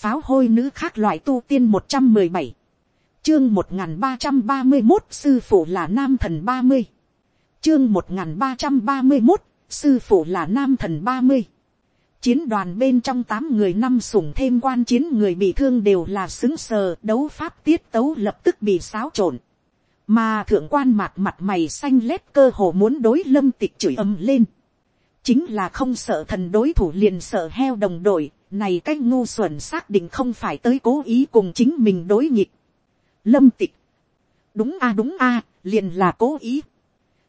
pháo hôi nữ khác loại tu tiên một trăm mười bảy, chương một nghìn ba trăm ba mươi một sư phụ là nam thần ba mươi, chương một nghìn ba trăm ba mươi một sư phụ là nam thần ba mươi, chiến đoàn bên trong tám người năm sủng thêm quan chiến người bị thương đều là xứng sờ đấu pháp tiết tấu lập tức bị xáo trộn. Mà thượng quan mặt mặt mày xanh lét cơ hồ muốn đối lâm tịch chửi ầm lên. Chính là không sợ thần đối thủ liền sợ heo đồng đội, này cái ngu xuẩn xác định không phải tới cố ý cùng chính mình đối nghịch. Lâm tịch. Đúng a đúng a liền là cố ý.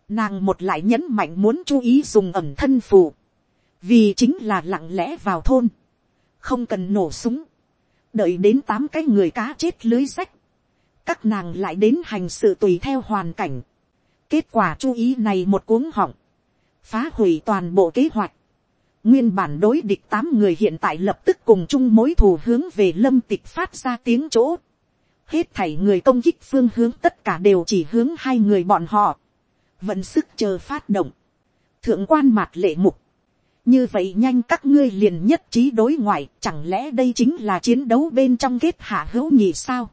Nàng một lại nhấn mạnh muốn chú ý dùng ẩm thân phù. Vì chính là lặng lẽ vào thôn, không cần nổ súng, đợi đến tám cái người cá chết lưới sách, các nàng lại đến hành sự tùy theo hoàn cảnh, kết quả chú ý này một cuống họng, phá hủy toàn bộ kế hoạch, nguyên bản đối địch tám người hiện tại lập tức cùng chung mối thù hướng về lâm tịch phát ra tiếng chỗ, hết thảy người công kích phương hướng tất cả đều chỉ hướng hai người bọn họ, vận sức chờ phát động, thượng quan mạt lệ mục, như vậy nhanh các ngươi liền nhất trí đối ngoại chẳng lẽ đây chính là chiến đấu bên trong kết hạ hữu nhị sao?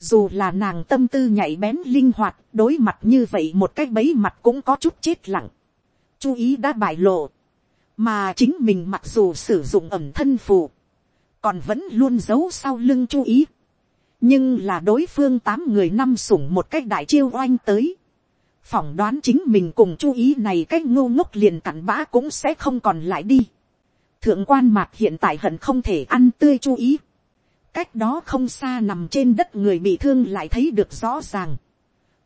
Dù là nàng tâm tư nhạy bén linh hoạt đối mặt như vậy một cái bấy mặt cũng có chút chết lặng. Chú ý đã bại lộ mà chính mình mặc dù sử dụng ẩm thân phù, còn vẫn luôn giấu sau lưng chú ý nhưng là đối phương tám người năm sủng một cách đại chiêu oanh tới phỏng đoán chính mình cùng chú ý này cách ngô ngốc liền cặn bã cũng sẽ không còn lại đi. thượng quan mạc hiện tại hận không thể ăn tươi chú ý. cách đó không xa nằm trên đất người bị thương lại thấy được rõ ràng.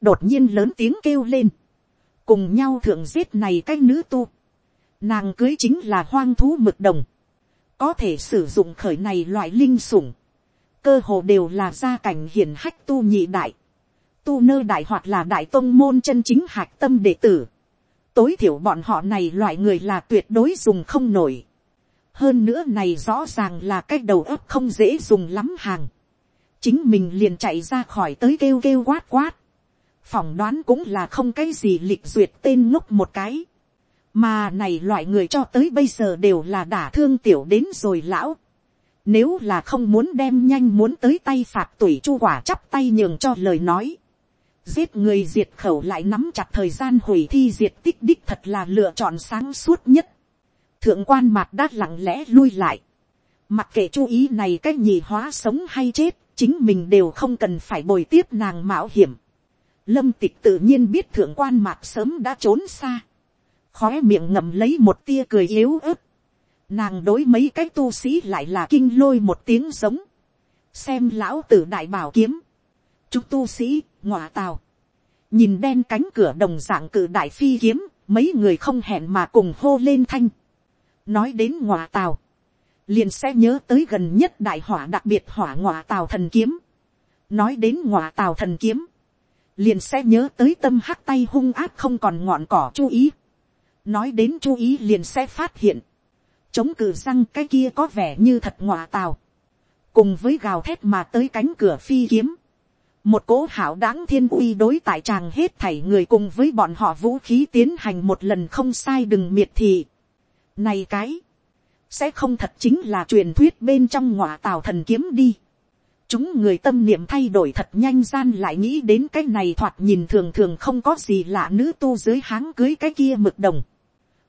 đột nhiên lớn tiếng kêu lên. cùng nhau thượng giết này cách nữ tu nàng cưới chính là hoang thú mực đồng. có thể sử dụng khởi này loại linh sủng. cơ hồ đều là gia cảnh hiển hách tu nhị đại tu nơ đại hoặc là đại tôn môn chân chính hạc tâm đệ tử. Tối thiểu bọn họ này loại người là tuyệt đối dùng không nổi. Hơn nữa này rõ ràng là cái đầu óc không dễ dùng lắm hàng. Chính mình liền chạy ra khỏi tới kêu kêu quát quát. Phỏng đoán cũng là không cái gì lịch duyệt tên ngốc một cái. Mà này loại người cho tới bây giờ đều là đả thương tiểu đến rồi lão. Nếu là không muốn đem nhanh muốn tới tay phạt tuổi chu quả chắp tay nhường cho lời nói giết người diệt khẩu lại nắm chặt thời gian hủy thi diệt tích đích thật là lựa chọn sáng suốt nhất. thượng quan mạc đã lặng lẽ lui lại. mặc kệ chú ý này cách nhì hóa sống hay chết, chính mình đều không cần phải bồi tiếp nàng mạo hiểm. lâm tịch tự nhiên biết thượng quan mạc sớm đã trốn xa khóe miệng ngậm lấy một tia cười yếu ớt. nàng đối mấy cái tu sĩ lại là kinh lôi một tiếng giống. xem lão tử đại bảo kiếm. chúc tu sĩ ngọa tào, nhìn đen cánh cửa đồng dạng cử đại phi kiếm, mấy người không hẹn mà cùng hô lên thanh. nói đến ngọa tào, liền sẽ nhớ tới gần nhất đại hỏa đặc biệt hỏa ngọa tào thần kiếm. nói đến ngọa tào thần kiếm, liền sẽ nhớ tới tâm hắc tay hung áp không còn ngọn cỏ chú ý nói đến chú ý liền sẽ phát hiện, chống cử răng cái kia có vẻ như thật ngọa tào, cùng với gào thét mà tới cánh cửa phi kiếm, một cố hảo đáng thiên uy đối tại tràng hết thảy người cùng với bọn họ vũ khí tiến hành một lần không sai đừng miệt thị. Này cái, sẽ không thật chính là truyền thuyết bên trong ngọa tào thần kiếm đi. Chúng người tâm niệm thay đổi thật nhanh gian lại nghĩ đến cái này thoạt nhìn thường thường không có gì lạ nữ tu dưới háng cưới cái kia mực đồng.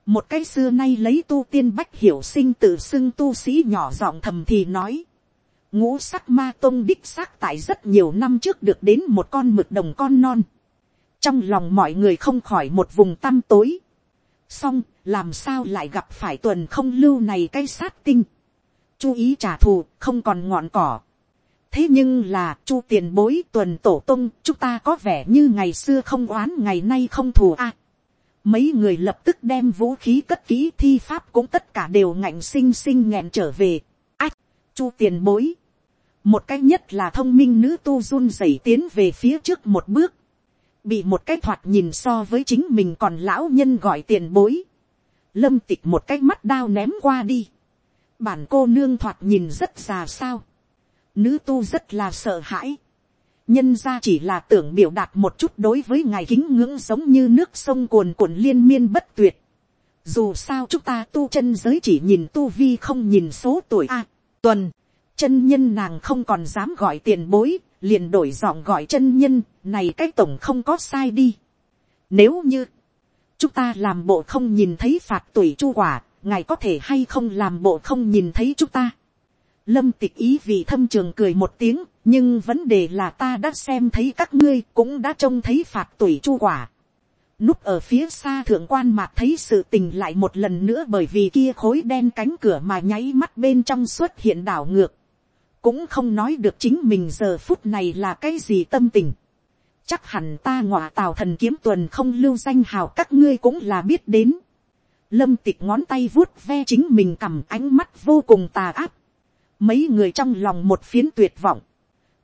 Một cái xưa nay lấy tu tiên bách hiểu sinh tự xưng tu sĩ nhỏ giọng thầm thì nói ngũ sắc ma tôn đích xác tại rất nhiều năm trước được đến một con mực đồng con non. trong lòng mọi người không khỏi một vùng tăm tối. song làm sao lại gặp phải tuần không lưu này cái sát tinh. chú ý trả thù, không còn ngọn cỏ. thế nhưng là, chu tiền bối tuần tổ tung chúng ta có vẻ như ngày xưa không oán ngày nay không thù a mấy người lập tức đem vũ khí cất kỹ thi pháp cũng tất cả đều ngạnh sinh sinh nghẹn trở về. ách, chu tiền bối. Một cái nhất là thông minh nữ tu run rẩy tiến về phía trước một bước, bị một cái thoạt nhìn so với chính mình còn lão nhân gọi tiền bối, lâm tịch một cái mắt đao ném qua đi, bản cô nương thoạt nhìn rất già sao, nữ tu rất là sợ hãi, nhân ra chỉ là tưởng biểu đạt một chút đối với ngài kính ngưỡng giống như nước sông cuồn cuộn liên miên bất tuyệt, dù sao chúng ta tu chân giới chỉ nhìn tu vi không nhìn số tuổi a, tuần, chân nhân nàng không còn dám gọi tiền bối, liền đổi giọng gọi chân nhân, này cái tổng không có sai đi. Nếu như, chúng ta làm bộ không nhìn thấy phạt tuổi chu quả, ngài có thể hay không làm bộ không nhìn thấy chúng ta. Lâm tịch ý vì thâm trường cười một tiếng, nhưng vấn đề là ta đã xem thấy các ngươi cũng đã trông thấy phạt tuổi chu quả. Núp ở phía xa thượng quan mạc thấy sự tình lại một lần nữa bởi vì kia khối đen cánh cửa mà nháy mắt bên trong xuất hiện đảo ngược. Cũng không nói được chính mình giờ phút này là cái gì tâm tình. Chắc hẳn ta ngọa tào thần kiếm tuần không lưu danh hào các ngươi cũng là biết đến. Lâm tịch ngón tay vuốt ve chính mình cầm ánh mắt vô cùng tà áp. Mấy người trong lòng một phiến tuyệt vọng.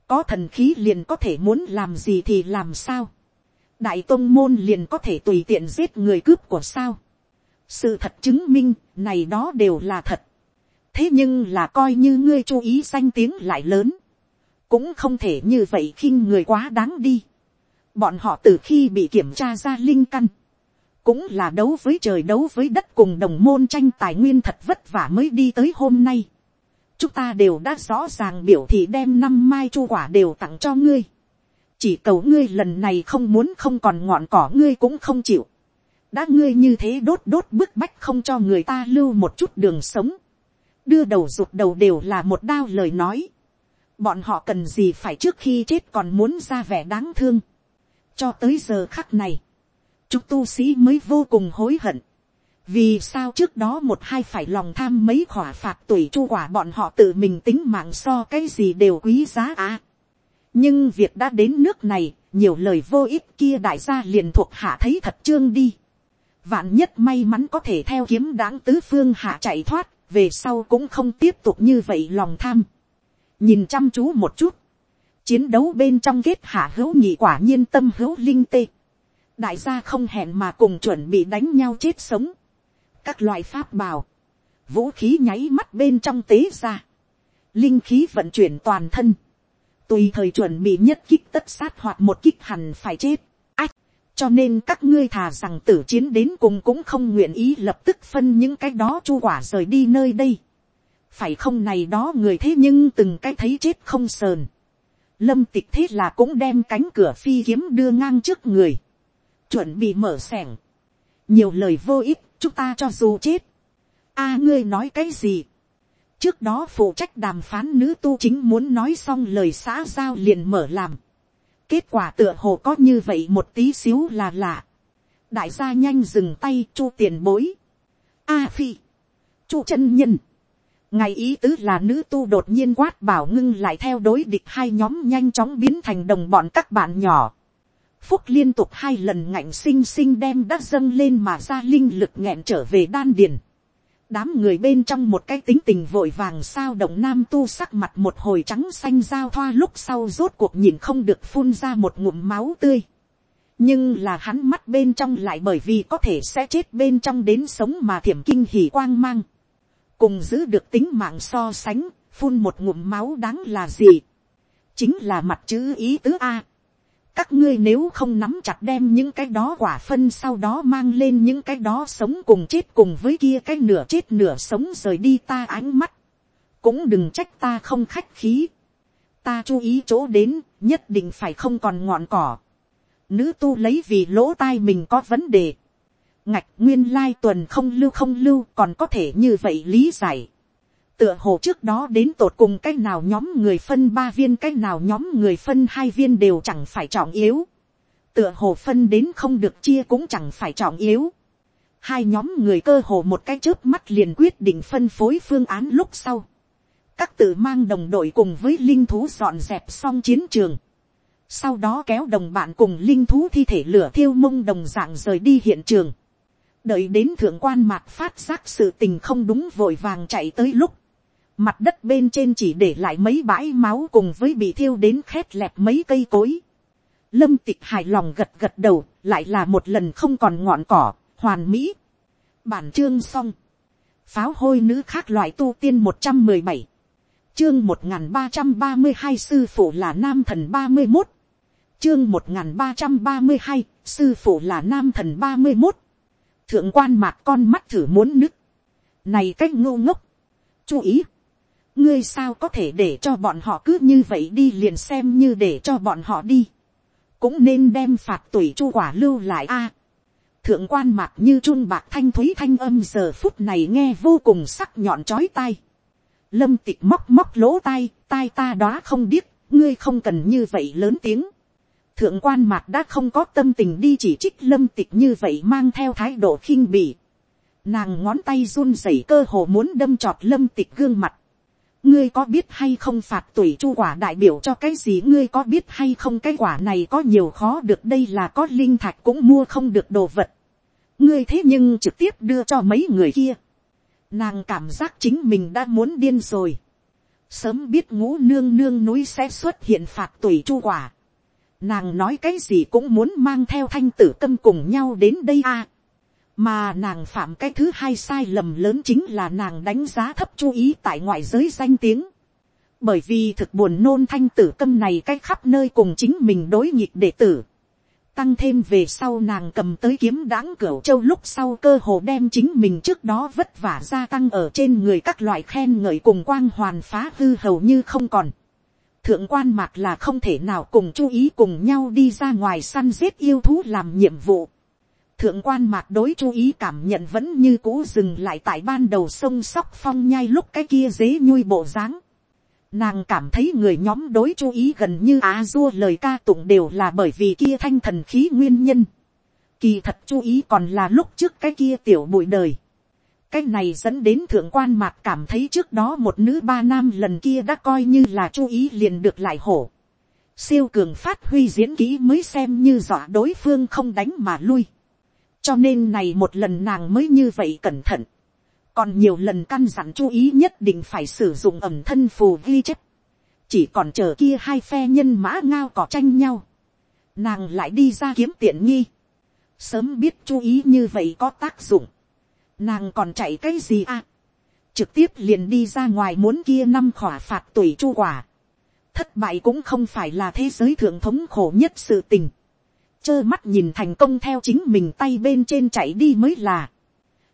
Có thần khí liền có thể muốn làm gì thì làm sao đại tôn môn liền có thể tùy tiện giết người cướp của sao. sự thật chứng minh, này đó đều là thật. thế nhưng là coi như ngươi chú ý danh tiếng lại lớn, cũng không thể như vậy khinh người quá đáng đi. bọn họ từ khi bị kiểm tra ra linh căn, cũng là đấu với trời đấu với đất cùng đồng môn tranh tài nguyên thật vất vả mới đi tới hôm nay chúng ta đều đã rõ ràng biểu thị đem năm mai chu quả đều tặng cho ngươi chỉ cầu ngươi lần này không muốn không còn ngọn cỏ ngươi cũng không chịu. đã ngươi như thế đốt đốt bức bách không cho người ta lưu một chút đường sống. đưa đầu rụt đầu đều là một đao lời nói. bọn họ cần gì phải trước khi chết còn muốn ra vẻ đáng thương. cho tới giờ khắc này, chúng tu sĩ mới vô cùng hối hận vì sao trước đó một hai phải lòng tham mấy khỏa phạt tuổi chu quả bọn họ tự mình tính mạng so cái gì đều quý giá à nhưng việc đã đến nước này, nhiều lời vô ích kia đại gia liền thuộc hạ thấy thật trương đi. vạn nhất may mắn có thể theo kiếm đáng tứ phương hạ chạy thoát, về sau cũng không tiếp tục như vậy lòng tham. nhìn chăm chú một chút, chiến đấu bên trong kết hạ hữu nhị quả nhiên tâm hữu linh tê. đại gia không hẹn mà cùng chuẩn bị đánh nhau chết sống các loại pháp bào, vũ khí nháy mắt bên trong tế ra, linh khí vận chuyển toàn thân tùy thời chuẩn bị nhất kích tất sát hoặc một kích hẳn phải chết. Ách, cho nên các ngươi thà rằng tử chiến đến cùng cũng không nguyện ý lập tức phân những cái đó chu quả rời đi nơi đây. phải không này đó người thế nhưng từng cái thấy chết không sờn. lâm tịch thế là cũng đem cánh cửa phi kiếm đưa ngang trước người. chuẩn bị mở sẻng. nhiều lời vô ích, chúng ta cho dù chết. a ngươi nói cái gì trước đó phụ trách đàm phán nữ tu chính muốn nói xong lời xã giao liền mở làm. kết quả tựa hồ có như vậy một tí xíu là lạ. đại gia nhanh dừng tay chu tiền bối. a phi, chu chân nhân. ngày ý tứ là nữ tu đột nhiên quát bảo ngưng lại theo đối địch hai nhóm nhanh chóng biến thành đồng bọn các bạn nhỏ. Phúc liên tục hai lần ngạnh sinh sinh đem đã dâng lên mà ra linh lực nghẹn trở về đan điền đám người bên trong một cái tính tình vội vàng sao động nam tu sắc mặt một hồi trắng xanh giao thoa lúc sau rốt cuộc nhìn không được phun ra một ngụm máu tươi. nhưng là hắn mắt bên trong lại bởi vì có thể sẽ chết bên trong đến sống mà thiểm kinh hỉ quang mang. cùng giữ được tính mạng so sánh, phun một ngụm máu đáng là gì. chính là mặt chữ ý tứ a các ngươi nếu không nắm chặt đem những cái đó quả phân sau đó mang lên những cái đó sống cùng chết cùng với kia cái nửa chết nửa sống rời đi ta ánh mắt. Cũng đừng trách ta không khách khí. Ta chú ý chỗ đến, nhất định phải không còn ngọn cỏ. Nữ tu lấy vì lỗ tai mình có vấn đề. Ngạch nguyên lai tuần không lưu không lưu còn có thể như vậy lý giải tựa hồ trước đó đến tột cùng cái nào nhóm người phân ba viên cái nào nhóm người phân hai viên đều chẳng phải trọng yếu. tựa hồ phân đến không được chia cũng chẳng phải trọng yếu. hai nhóm người cơ hồ một cái trước mắt liền quyết định phân phối phương án lúc sau. các tự mang đồng đội cùng với linh thú dọn dẹp xong chiến trường. sau đó kéo đồng bạn cùng linh thú thi thể lửa thiêu mông đồng dạng rời đi hiện trường đợi đến thượng quan mạc phát giác sự tình không đúng vội vàng chạy tới lúc, Mặt đất bên trên chỉ để lại mấy bãi máu cùng với bị thiêu đến khét lẹp mấy cây cối. Lâm tịch hài lòng gật gật đầu, lại là một lần không còn ngọn cỏ, hoàn mỹ. Bản chương xong. Pháo hôi nữ khác loại tu tiên một trăm mười bảy Chương một ba trăm ba mươi hai sư phụ là nam thần ba mươi một Chương một ba trăm ba mươi hai sư phụ là nam thần ba mươi một Thượng quan mạc con mắt thử muốn nứt. Này cách ngô ngốc. Chú ý ngươi sao có thể để cho bọn họ cứ như vậy đi liền xem như để cho bọn họ đi, cũng nên đem phạt tuổi chu quả lưu lại a. thượng quan mạc như chun bạc thanh thúy thanh âm giờ phút này nghe vô cùng sắc nhọn chói tai. lâm tịch móc móc lỗ tai, tai ta đó không biết, ngươi không cần như vậy lớn tiếng. thượng quan mạc đã không có tâm tình đi chỉ trích lâm tịch như vậy mang theo thái độ khinh bỉ. nàng ngón tay run rẩy cơ hồ muốn đâm trọt lâm tịch gương mặt ngươi có biết hay không phạt tuổi chu quả đại biểu cho cái gì ngươi có biết hay không cái quả này có nhiều khó được đây là có linh thạch cũng mua không được đồ vật. ngươi thế nhưng trực tiếp đưa cho mấy người kia. nàng cảm giác chính mình đã muốn điên rồi. sớm biết ngũ nương nương núi sẽ xuất hiện phạt tuổi chu quả. nàng nói cái gì cũng muốn mang theo thanh tử câm cùng nhau đến đây a. À mà nàng phạm cái thứ hai sai lầm lớn chính là nàng đánh giá thấp chú ý tại ngoại giới danh tiếng. bởi vì thực buồn nôn thanh tử câm này cái khắp nơi cùng chính mình đối nghịch đệ tử. tăng thêm về sau nàng cầm tới kiếm đáng cửa châu lúc sau cơ hồ đem chính mình trước đó vất vả gia tăng ở trên người các loại khen ngợi cùng quang hoàn phá hư hầu như không còn. thượng quan mạc là không thể nào cùng chú ý cùng nhau đi ra ngoài săn giết yêu thú làm nhiệm vụ thượng quan mạc đối chú ý cảm nhận vẫn như cũ dừng lại tại ban đầu sông sóc phong nhai lúc cái kia dế nhui bộ dáng. Nàng cảm thấy người nhóm đối chú ý gần như á dua lời ca tụng đều là bởi vì kia thanh thần khí nguyên nhân. Kỳ thật chú ý còn là lúc trước cái kia tiểu bụi đời. Cái này dẫn đến thượng quan mạc cảm thấy trước đó một nữ ba nam lần kia đã coi như là chú ý liền được lại hổ. Siêu cường phát huy diễn kỹ mới xem như dọa đối phương không đánh mà lui cho nên này một lần nàng mới như vậy cẩn thận, còn nhiều lần căn dặn chú ý nhất định phải sử dụng ẩm thân phù ghi chép, chỉ còn chờ kia hai phe nhân mã ngao cỏ tranh nhau, nàng lại đi ra kiếm tiện nghi, sớm biết chú ý như vậy có tác dụng, nàng còn chạy cái gì à, trực tiếp liền đi ra ngoài muốn kia năm khỏa phạt tuổi chu quả, thất bại cũng không phải là thế giới thượng thống khổ nhất sự tình, trơ mắt nhìn thành công theo chính mình tay bên trên chạy đi mới là,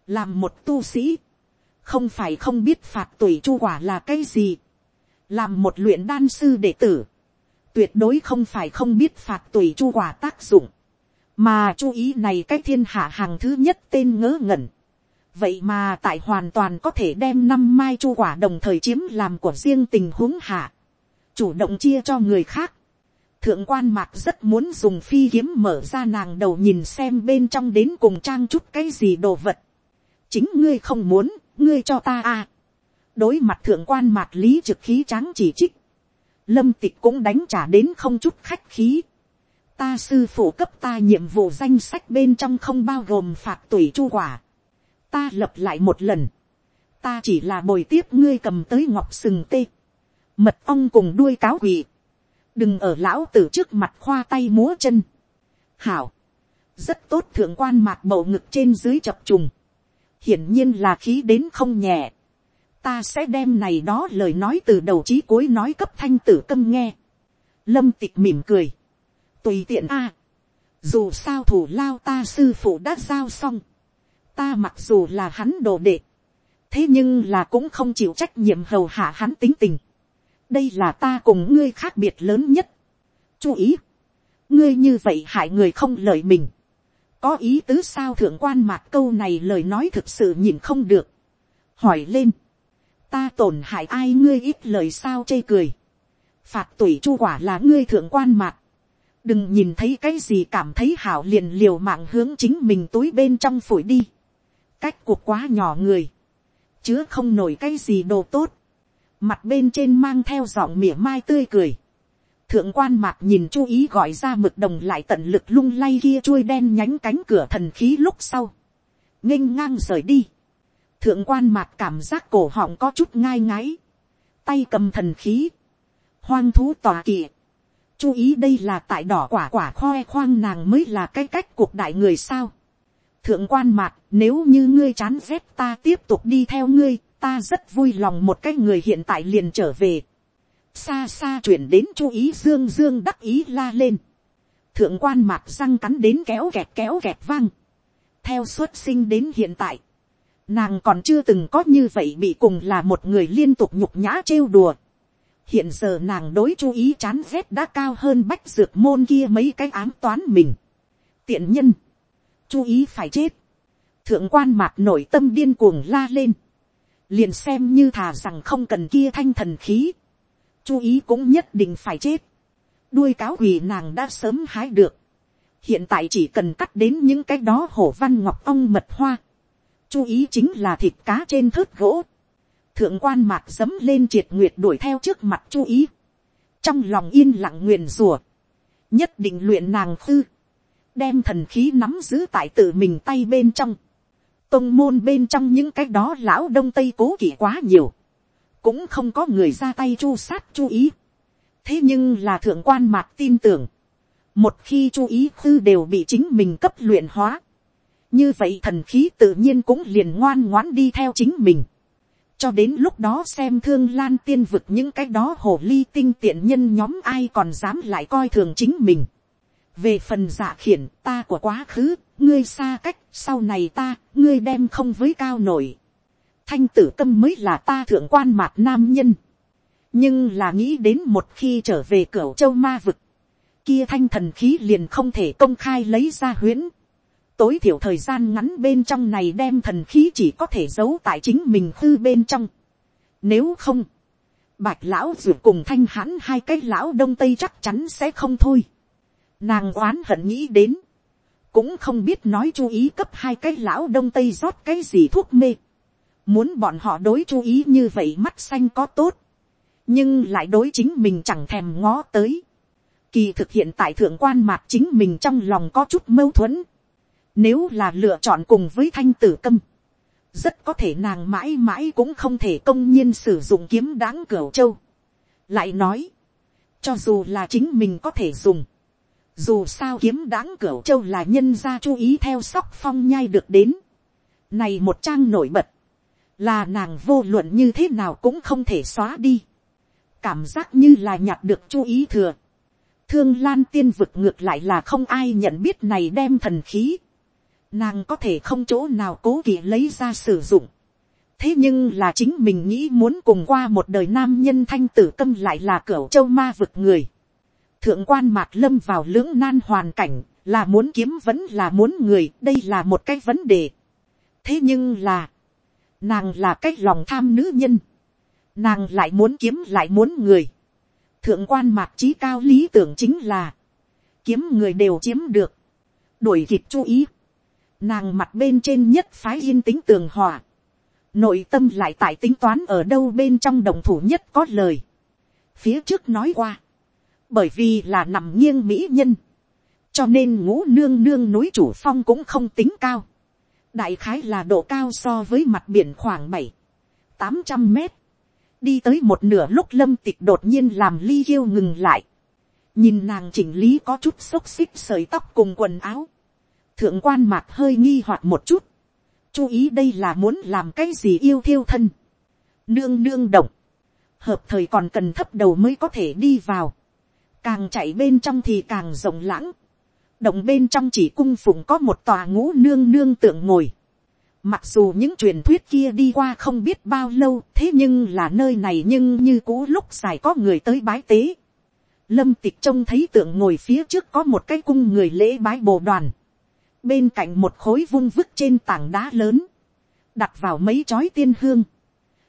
làm một tu sĩ, không phải không biết phạt tuổi chu quả là cái gì, làm một luyện đan sư đệ tử, tuyệt đối không phải không biết phạt tuổi chu quả tác dụng, mà chú ý này cái thiên hạ hàng thứ nhất tên ngớ ngẩn, vậy mà tại hoàn toàn có thể đem năm mai chu quả đồng thời chiếm làm của riêng tình huống hạ, chủ động chia cho người khác, thượng quan mạc rất muốn dùng phi kiếm mở ra nàng đầu nhìn xem bên trong đến cùng trang chút cái gì đồ vật. chính ngươi không muốn, ngươi cho ta à. đối mặt thượng quan mạc lý trực khí tráng chỉ trích. lâm tịch cũng đánh trả đến không chút khách khí. ta sư phụ cấp ta nhiệm vụ danh sách bên trong không bao gồm phạt tùy chu quả. ta lập lại một lần. ta chỉ là bồi tiếp ngươi cầm tới ngọc sừng tê. mật ong cùng đuôi cáo quỷ đừng ở lão tử trước mặt khoa tay múa chân. hảo, rất tốt thượng quan mạc bầu ngực trên dưới chập trùng, hiển nhiên là khí đến không nhẹ. ta sẽ đem này đó lời nói từ đầu chí cuối nói cấp thanh tử câm nghe. lâm tịch mỉm cười, tùy tiện a, dù sao thủ lao ta sư phụ đã giao xong, ta mặc dù là hắn đồ đệ, thế nhưng là cũng không chịu trách nhiệm hầu hạ hắn tính tình đây là ta cùng ngươi khác biệt lớn nhất. chú ý, ngươi như vậy hại người không lời mình. có ý tứ sao thượng quan mạc câu này lời nói thực sự nhìn không được. hỏi lên, ta tổn hại ai ngươi ít lời sao chê cười. phạt tuổi chu quả là ngươi thượng quan mạc. đừng nhìn thấy cái gì cảm thấy hảo liền liều mạng hướng chính mình túi bên trong phổi đi. cách cuộc quá nhỏ người. chứa không nổi cái gì đồ tốt mặt bên trên mang theo giọng mỉa mai tươi cười. thượng quan mạc nhìn chú ý gọi ra mực đồng lại tận lực lung lay kia chuôi đen nhánh cánh cửa thần khí lúc sau. nghênh ngang rời đi. thượng quan mạc cảm giác cổ họng có chút ngai ngáy, tay cầm thần khí. hoang thú tòa kỵ. chú ý đây là tại đỏ quả quả khoe khoang nàng mới là cái cách cuộc đại người sao. thượng quan mạc nếu như ngươi chán rét ta tiếp tục đi theo ngươi ta rất vui lòng một cái người hiện tại liền trở về. xa xa chuyển đến chú ý dương dương đắc ý la lên. thượng quan mạc răng cắn đến kéo kẹt kéo kẹt vang. theo xuất sinh đến hiện tại, Nàng còn chưa từng có như vậy bị cùng là một người liên tục nhục nhã trêu đùa. Hiện giờ nàng đối chú ý chán rét đã cao hơn bách dược môn kia mấy cái ám toán mình. Tiện nhân. Chú ý phải chết. Thượng quan mạc nổi tâm điên cuồng la lên. Liền xem như thà rằng không cần kia thanh thần khí. Chú ý cũng nhất định phải chết. Đuôi cáo quỳ nàng đã sớm hái được. Hiện tại chỉ cần cắt đến những cái đó hổ văn ngọc ong mật hoa chú ý chính là thịt cá trên thớt gỗ. thượng quan mạc dấm lên triệt nguyệt đuổi theo trước mặt chú ý. trong lòng yên lặng nguyền rùa. nhất định luyện nàng khư. đem thần khí nắm giữ tại tự mình tay bên trong tông môn bên trong những cái đó lão đông tây cố kỵ quá nhiều. cũng không có người ra tay chu sát chú ý. thế nhưng là thượng quan mạc tin tưởng. một khi chú ý khư đều bị chính mình cấp luyện hóa như vậy thần khí tự nhiên cũng liền ngoan ngoãn đi theo chính mình. cho đến lúc đó xem thương lan tiên vực những cái đó hồ ly tinh tiện nhân nhóm ai còn dám lại coi thường chính mình. về phần dạ khiển ta của quá khứ, ngươi xa cách, sau này ta, ngươi đem không với cao nổi. thanh tử tâm mới là ta thượng quan mạc nam nhân. nhưng là nghĩ đến một khi trở về cửa châu ma vực, kia thanh thần khí liền không thể công khai lấy ra huyễn tối thiểu thời gian ngắn bên trong này đem thần khí chỉ có thể giấu tại chính mình hư bên trong. Nếu không, bạch lão dù cùng thanh hãn hai cái lão đông tây chắc chắn sẽ không thôi. Nàng oán hận nghĩ đến, cũng không biết nói chú ý cấp hai cái lão đông tây rót cái gì thuốc mê. Muốn bọn họ đối chú ý như vậy mắt xanh có tốt, nhưng lại đối chính mình chẳng thèm ngó tới. Kỳ thực hiện tại thượng quan mạc chính mình trong lòng có chút mâu thuẫn nếu là lựa chọn cùng với thanh tử câm. Rất có thể nàng mãi mãi cũng không thể công nhiên sử dụng kiếm đáng cửa châu. Lại nói. Cho dù là chính mình có thể dùng. Dù sao kiếm đáng cửu châu là nhân gia chú ý theo sóc phong nhai được đến. Này một trang nổi bật. Là nàng vô luận như thế nào cũng không thể xóa đi. Cảm giác như là nhặt được chú ý thừa thương lan tiên vực ngược lại là không ai nhận biết này đem thần khí nàng có thể không chỗ nào cố kỵ lấy ra sử dụng. thế nhưng là chính mình nghĩ muốn cùng qua một đời nam nhân thanh tử câm lại là cửa châu ma vực người thượng quan mạc lâm vào lưỡng nan hoàn cảnh, là muốn kiếm vẫn là muốn người, đây là một cái vấn đề. thế nhưng là, nàng là cái lòng tham nữ nhân, nàng lại muốn kiếm lại muốn người. thượng quan mạc trí cao lý tưởng chính là, kiếm người đều chiếm được, đuổi kịp chú ý Nàng mặt bên trên nhất phái yên tĩnh tường hòa. Nội tâm lại tại tính toán ở đâu bên trong đồng thủ nhất có lời. Phía trước nói qua. Bởi vì là nằm nghiêng mỹ nhân. Cho nên ngũ nương nương núi chủ phong cũng không tính cao. Đại khái là độ cao so với mặt biển khoảng bảy tám trăm mét. Đi tới một nửa lúc lâm tịch đột nhiên làm ly yêu ngừng lại. Nhìn nàng chỉnh lý có chút xốc xích sợi tóc cùng quần áo thượng quan mạc hơi nghi hoặc một chút, chú ý đây là muốn làm cái gì yêu thiêu thân, nương nương động, hợp thời còn cần thấp đầu mới có thể đi vào, càng chạy bên trong thì càng rộng lãng, động bên trong chỉ cung phụng có một tòa ngũ nương nương tượng ngồi, mặc dù những truyền thuyết kia đi qua không biết bao lâu thế nhưng là nơi này nhưng như cũ lúc dài có người tới bái tế, lâm tịch trông thấy tượng ngồi phía trước có một cái cung người lễ bái bồ đoàn, bên cạnh một khối vung vức trên tảng đá lớn, đặt vào mấy chói tiên hương,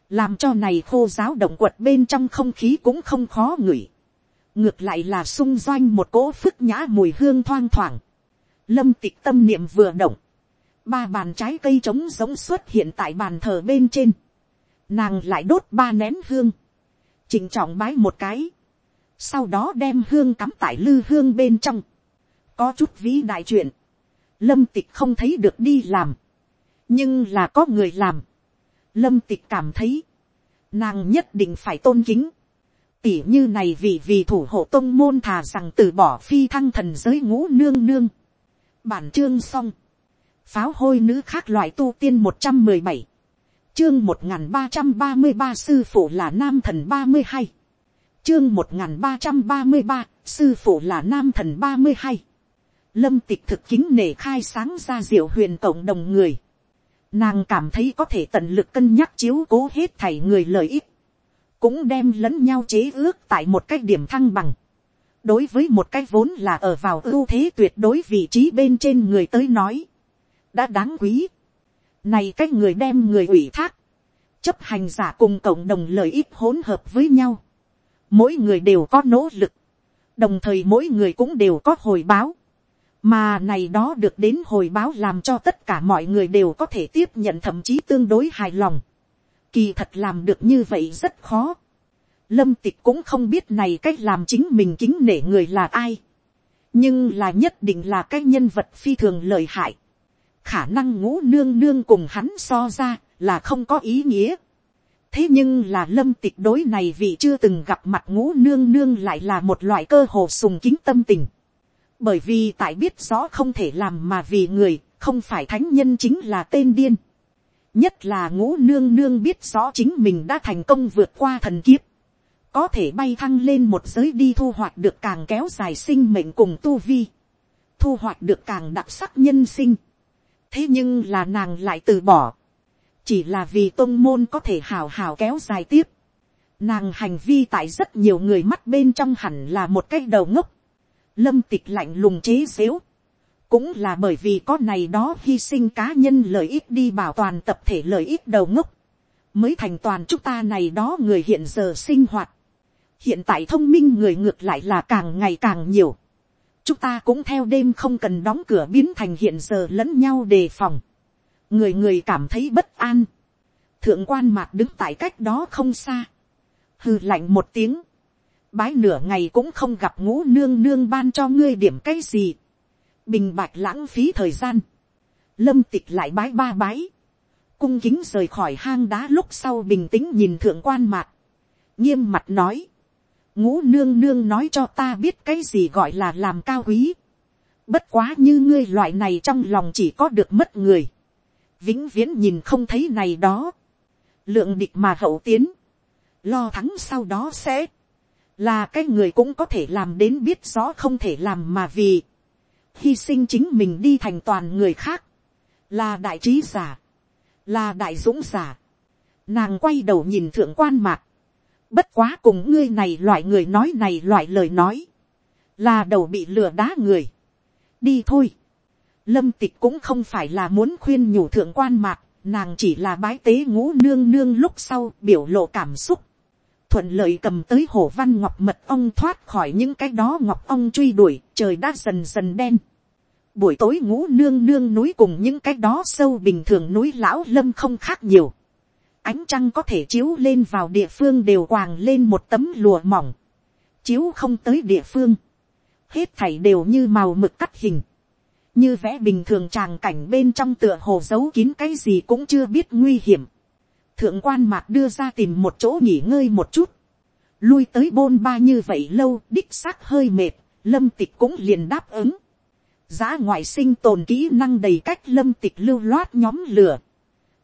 làm cho này khô giáo động quật bên trong không khí cũng không khó ngửi, ngược lại là sung doanh một cỗ phức nhã mùi hương thoang thoảng, lâm tịch tâm niệm vừa động, ba bàn trái cây trống giống xuất hiện tại bàn thờ bên trên, nàng lại đốt ba nén hương, chỉnh trọng bái một cái, sau đó đem hương cắm tại lư hương bên trong, có chút vĩ đại chuyện, lâm tịch không thấy được đi làm, nhưng là có người làm, lâm tịch cảm thấy, nàng nhất định phải tôn kính, tỉ như này vì vì thủ hộ tôn môn thà rằng từ bỏ phi thăng thần giới ngũ nương nương. bản chương xong, pháo hôi nữ khác loại tu tiên một trăm mười bảy, chương một n g h n ba trăm ba mươi ba sư phụ là nam thần ba mươi hai, chương một n g h n ba trăm ba mươi ba sư phụ là nam thần ba mươi hai. Lâm tịch thực kính nể khai sáng ra diệu huyền cộng đồng người. nàng cảm thấy có thể tận lực cân nhắc chiếu cố hết thảy người lợi ích, cũng đem lẫn nhau chế ước tại một cái điểm thăng bằng. đối với một cái vốn là ở vào ưu thế tuyệt đối vị trí bên trên người tới nói, đã đáng quý. này cái người đem người ủy thác, chấp hành giả cùng cộng đồng lợi ích hỗn hợp với nhau, mỗi người đều có nỗ lực, đồng thời mỗi người cũng đều có hồi báo, mà này đó được đến hồi báo làm cho tất cả mọi người đều có thể tiếp nhận thậm chí tương đối hài lòng. Kỳ thật làm được như vậy rất khó. Lâm tịch cũng không biết này cách làm chính mình kính nể người là ai. nhưng là nhất định là cái nhân vật phi thường lợi hại. khả năng ngũ nương nương cùng hắn so ra là không có ý nghĩa. thế nhưng là lâm tịch đối này vì chưa từng gặp mặt ngũ nương nương lại là một loại cơ hồ sùng kính tâm tình bởi vì tại biết rõ không thể làm mà vì người, không phải thánh nhân chính là tên điên nhất là ngũ nương nương biết rõ chính mình đã thành công vượt qua thần kiếp, có thể bay thăng lên một giới đi thu hoạch được càng kéo dài sinh mệnh cùng tu vi, thu hoạch được càng đặc sắc nhân sinh. thế nhưng là nàng lại từ bỏ, chỉ là vì tôn môn có thể hào hào kéo dài tiếp. Nàng hành vi tại rất nhiều người mắt bên trong hẳn là một cái đầu ngốc. Lâm tịch lạnh lùng chế xếu, cũng là bởi vì có này đó hy sinh cá nhân lợi ích đi bảo toàn tập thể lợi ích đầu ngốc, mới thành toàn chúng ta này đó người hiện giờ sinh hoạt. hiện tại thông minh người ngược lại là càng ngày càng nhiều. chúng ta cũng theo đêm không cần đóng cửa biến thành hiện giờ lẫn nhau đề phòng. người người cảm thấy bất an. thượng quan mạc đứng tại cách đó không xa. hư lạnh một tiếng bái nửa ngày cũng không gặp ngũ nương nương ban cho ngươi điểm cái gì bình bạch lãng phí thời gian. lâm tịch lại bái ba bái. cung kính rời khỏi hang đá lúc sau bình tĩnh nhìn thượng quan mạc. nghiêm mặt nói. ngũ nương nương nói cho ta biết cái gì gọi là làm cao quý. bất quá như ngươi loại này trong lòng chỉ có được mất người. vĩnh viễn nhìn không thấy này đó. lượng địch mà hậu tiến. lo thắng sau đó sẽ là cái người cũng có thể làm đến biết rõ không thể làm mà vì hy sinh chính mình đi thành toàn người khác, là đại trí giả, là đại dũng giả. Nàng quay đầu nhìn thượng quan mạc, bất quá cùng ngươi này loại người nói này loại lời nói, là đầu bị lừa đá người. đi thôi, lâm tịch cũng không phải là muốn khuyên nhủ thượng quan mạc, nàng chỉ là bái tế ngũ nương nương lúc sau biểu lộ cảm xúc thuận lợi cầm tới hồ văn ngọc mật ong thoát khỏi những cái đó ngọc ong truy đuổi, trời đã dần dần đen. Buổi tối ngũ nương nương núi cùng những cái đó sâu bình thường núi lão lâm không khác nhiều. Ánh trăng có thể chiếu lên vào địa phương đều quàng lên một tấm lùa mỏng. Chiếu không tới địa phương. Hết thảy đều như màu mực cắt hình. Như vẽ bình thường tràng cảnh bên trong tựa hồ giấu kín cái gì cũng chưa biết nguy hiểm thượng quan mạc đưa ra tìm một chỗ nghỉ ngơi một chút, lui tới bôn ba như vậy lâu đích xác hơi mệt, lâm tịch cũng liền đáp ứng, giá ngoại sinh tồn kỹ năng đầy cách lâm tịch lưu loát nhóm lửa,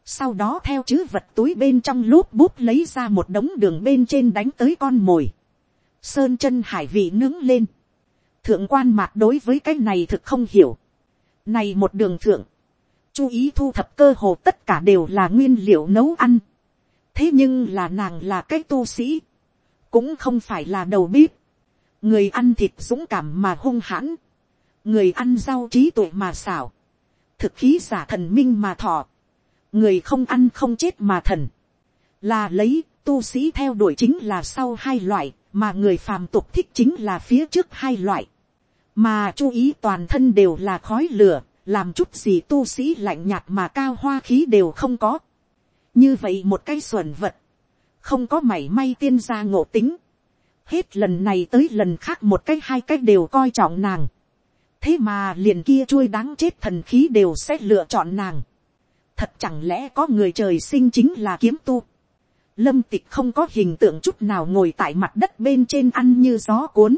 sau đó theo chữ vật túi bên trong lốp bút lấy ra một đống đường bên trên đánh tới con mồi, sơn chân hải vị nướng lên, thượng quan mạc đối với cái này thực không hiểu, này một đường thượng, chú ý thu thập cơ hồ tất cả đều là nguyên liệu nấu ăn. thế nhưng là nàng là cái tu sĩ, cũng không phải là đầu bếp. người ăn thịt dũng cảm mà hung hãn, người ăn rau trí tuệ mà xảo, thực khí giả thần minh mà thọ, người không ăn không chết mà thần, là lấy tu sĩ theo đuổi chính là sau hai loại, mà người phàm tục thích chính là phía trước hai loại, mà chú ý toàn thân đều là khói lửa, làm chút gì tu sĩ lạnh nhạt mà cao hoa khí đều không có. như vậy một cái xuẩn vật, không có mảy may tiên gia ngộ tính. hết lần này tới lần khác một cái hai cái đều coi trọng nàng. thế mà liền kia chui đáng chết thần khí đều sẽ lựa chọn nàng. thật chẳng lẽ có người trời sinh chính là kiếm tu. lâm tịch không có hình tượng chút nào ngồi tại mặt đất bên trên ăn như gió cuốn.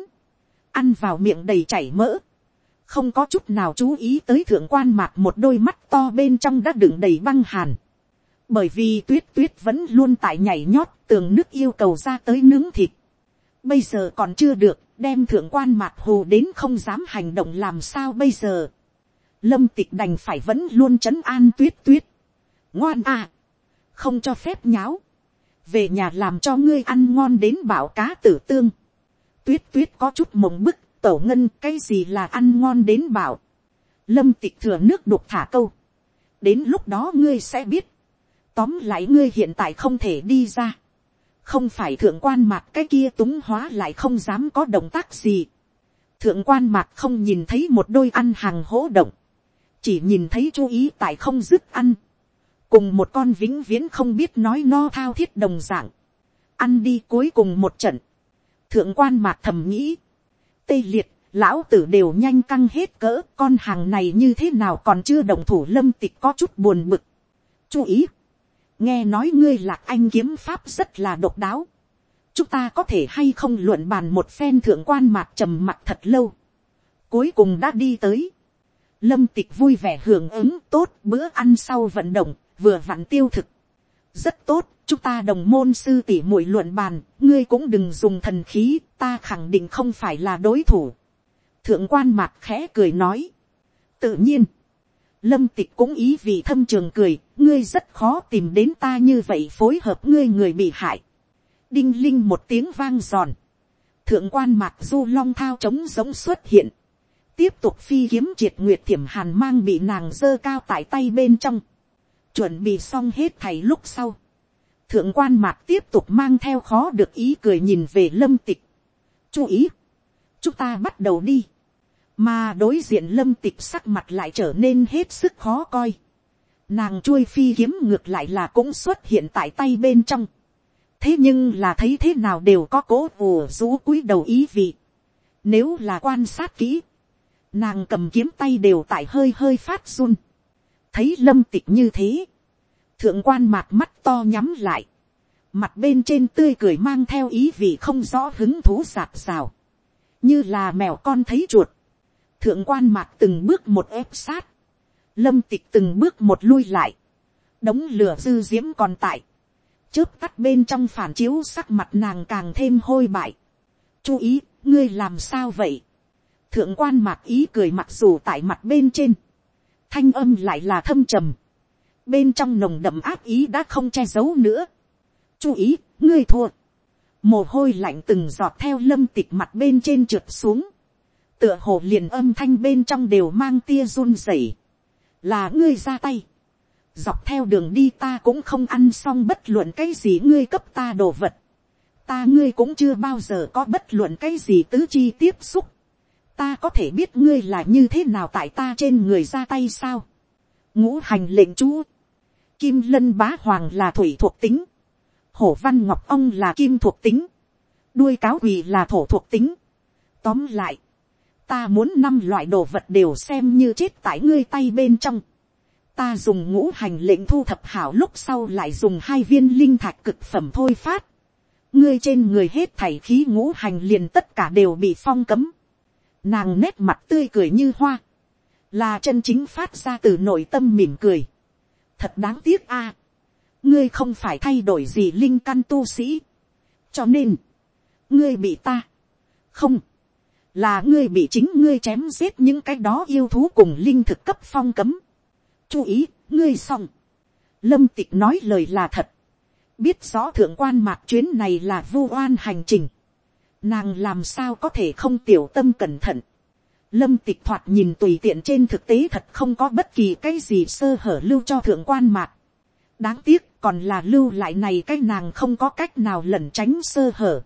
ăn vào miệng đầy chảy mỡ không có chút nào chú ý tới thượng quan mạc một đôi mắt to bên trong đã đựng đầy băng hàn. bởi vì tuyết tuyết vẫn luôn tại nhảy nhót tường nước yêu cầu ra tới nướng thịt. bây giờ còn chưa được, đem thượng quan mạc hù đến không dám hành động làm sao bây giờ. lâm tịch đành phải vẫn luôn trấn an tuyết tuyết. ngoan à, không cho phép nháo, về nhà làm cho ngươi ăn ngon đến bảo cá tử tương, tuyết tuyết có chút mộng bức, tổ ngân cái gì là ăn ngon đến bảo, lâm tịch thừa nước đục thả câu, đến lúc đó ngươi sẽ biết, tóm lại ngươi hiện tại không thể đi ra, không phải thượng quan mạc cái kia túng hóa lại không dám có động tác gì, thượng quan mạc không nhìn thấy một đôi ăn hàng hỗ động, chỉ nhìn thấy chú ý tại không dứt ăn, cùng một con vĩnh viễn không biết nói no thao thiết đồng dạng, ăn đi cuối cùng một trận, thượng quan mạc thầm nghĩ, tê liệt, lão tử đều nhanh căng hết cỡ, con hàng này như thế nào còn chưa đồng thủ lâm tịch có chút buồn bực. chú ý, nghe nói ngươi lạc anh kiếm pháp rất là độc đáo, chúng ta có thể hay không luận bàn một phen thượng quan mạc trầm mặt thật lâu, cuối cùng đã đi tới, lâm tịch vui vẻ hưởng ứng tốt bữa ăn sau vận động, vừa vặn tiêu thực, rất tốt, chúng ta đồng môn sư tỷ muội luận bàn, ngươi cũng đừng dùng thần khí, ta khẳng định không phải là đối thủ. Thượng quan mạc khẽ cười nói. Tự nhiên, lâm tịch cũng ý vì thâm trường cười, ngươi rất khó tìm đến ta như vậy phối hợp ngươi người bị hại. Đinh linh một tiếng vang giòn. Thượng quan mạc du long thao trống giống xuất hiện. Tiếp tục phi kiếm triệt nguyệt thiểm hàn mang bị nàng dơ cao tại tay bên trong. Chuẩn bị xong hết thầy lúc sau thượng quan mạc tiếp tục mang theo khó được ý cười nhìn về lâm tịch. chú ý, chúng ta bắt đầu đi. mà đối diện lâm tịch sắc mặt lại trở nên hết sức khó coi. nàng chuôi phi kiếm ngược lại là cũng xuất hiện tại tay bên trong. thế nhưng là thấy thế nào đều có cố ùa rú cúi đầu ý vị. nếu là quan sát kỹ, nàng cầm kiếm tay đều tại hơi hơi phát run thấy lâm tịch như thế. Thượng quan mạc mắt to nhắm lại, mặt bên trên tươi cười mang theo ý vị không rõ hứng thú sạp sào, như là mèo con thấy chuột, thượng quan mạc từng bước một ép sát, lâm tịch từng bước một lui lại, đống lửa dư diễm còn tại, chớp tắt bên trong phản chiếu sắc mặt nàng càng thêm hôi bại. chú ý, ngươi làm sao vậy. thượng quan mạc ý cười mặc dù tại mặt bên trên, thanh âm lại là thâm trầm, bên trong nồng đậm áp ý đã không che giấu nữa. chú ý, ngươi thua. mồ hôi lạnh từng giọt theo lâm tịch mặt bên trên trượt xuống. tựa hồ liền âm thanh bên trong đều mang tia run rẩy. là ngươi ra tay. dọc theo đường đi ta cũng không ăn xong bất luận cái gì ngươi cấp ta đồ vật. ta ngươi cũng chưa bao giờ có bất luận cái gì tứ chi tiếp xúc ta có thể biết ngươi là như thế nào tại ta trên người ra tay sao. ngũ hành lệnh chú Kim lân bá hoàng là thủy thuộc tính. Hổ văn ngọc ông là kim thuộc tính. Đuôi cáo quỳ là thổ thuộc tính. Tóm lại. Ta muốn năm loại đồ vật đều xem như chết tại ngươi tay bên trong. Ta dùng ngũ hành lệnh thu thập hảo lúc sau lại dùng hai viên linh thạch cực phẩm thôi phát. Ngươi trên người hết thảy khí ngũ hành liền tất cả đều bị phong cấm. Nàng nét mặt tươi cười như hoa. Là chân chính phát ra từ nội tâm mỉm cười thật đáng tiếc a. ngươi không phải thay đổi gì linh căn tu sĩ. cho nên, ngươi bị ta. không, là ngươi bị chính ngươi chém giết những cái đó yêu thú cùng linh thực cấp phong cấm. chú ý, ngươi xong. lâm tịch nói lời là thật. biết rõ thượng quan mạc chuyến này là vu oan hành trình nàng làm sao có thể không tiểu tâm cẩn thận lâm tịch thoạt nhìn tùy tiện trên thực tế thật không có bất kỳ cái gì sơ hở lưu cho thượng quan mạc. đáng tiếc, còn là lưu lại này cái nàng không có cách nào lẩn tránh sơ hở.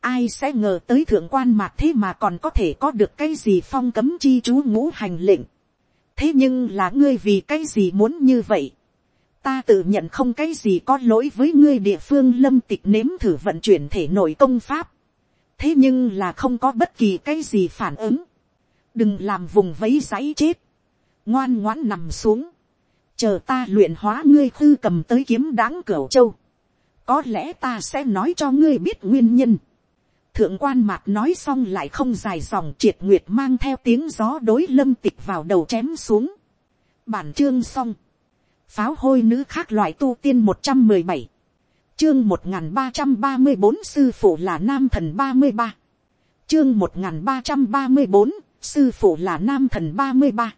ai sẽ ngờ tới thượng quan mạc thế mà còn có thể có được cái gì phong cấm chi chú ngũ hành lệnh. thế nhưng là ngươi vì cái gì muốn như vậy. ta tự nhận không cái gì có lỗi với ngươi địa phương, lâm tịch nếm thử vận chuyển thể nội công pháp thế nhưng là không có bất kỳ cái gì phản ứng. Đừng làm vùng vấy giấy chết, ngoan ngoãn nằm xuống, chờ ta luyện hóa ngươi khư cầm tới kiếm đáng cửa châu, có lẽ ta sẽ nói cho ngươi biết nguyên nhân. thượng quan mạc nói xong lại không dài dòng triệt nguyệt mang theo tiếng gió đối lâm tịch vào đầu chém xuống. bản chương xong, pháo hôi nữ khác loại tu tiên một trăm mười bảy, chương một n g h n ba trăm ba mươi bốn sư phụ là nam thần ba mươi ba, chương một n g h n ba trăm ba mươi bốn sư phụ là nam thần ba mươi ba,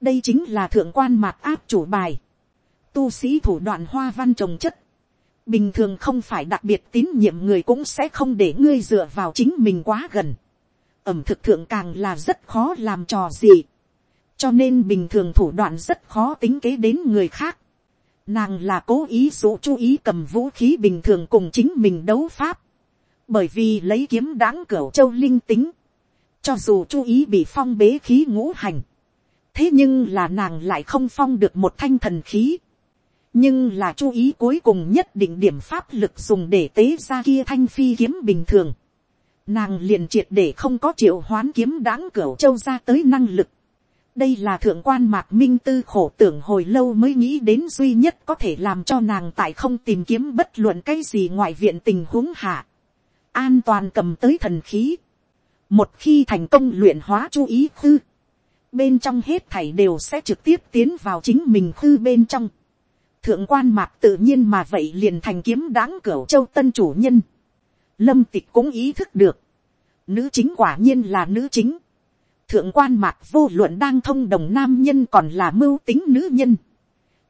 đây chính là thượng quan mạc áp chủ bài, tu sĩ thủ đoạn hoa văn trồng chất, bình thường không phải đặc biệt tín nhiệm người cũng sẽ không để ngươi dựa vào chính mình quá gần, ẩm thực thượng càng là rất khó làm trò gì, cho nên bình thường thủ đoạn rất khó tính kế đến người khác, nàng là cố ý dụ chú ý cầm vũ khí bình thường cùng chính mình đấu pháp, bởi vì lấy kiếm đáng cửa châu linh tính, cho dù chú ý bị phong bế khí ngũ hành, thế nhưng là nàng lại không phong được một thanh thần khí, nhưng là chú ý cuối cùng nhất định điểm pháp lực dùng để tế ra kia thanh phi kiếm bình thường, nàng liền triệt để không có triệu hoán kiếm đáng cửa châu ra tới năng lực, đây là thượng quan mạc minh tư khổ tưởng hồi lâu mới nghĩ đến duy nhất có thể làm cho nàng tại không tìm kiếm bất luận cái gì ngoại viện tình huống hạ. An toàn cầm tới thần khí. Một khi thành công luyện hóa chú ý khư. Bên trong hết thảy đều sẽ trực tiếp tiến vào chính mình khư bên trong. Thượng quan mạc tự nhiên mà vậy liền thành kiếm đáng cửa châu tân chủ nhân. Lâm tịch cũng ý thức được. Nữ chính quả nhiên là nữ chính thượng quan mạc vô luận đang thông đồng nam nhân còn là mưu tính nữ nhân.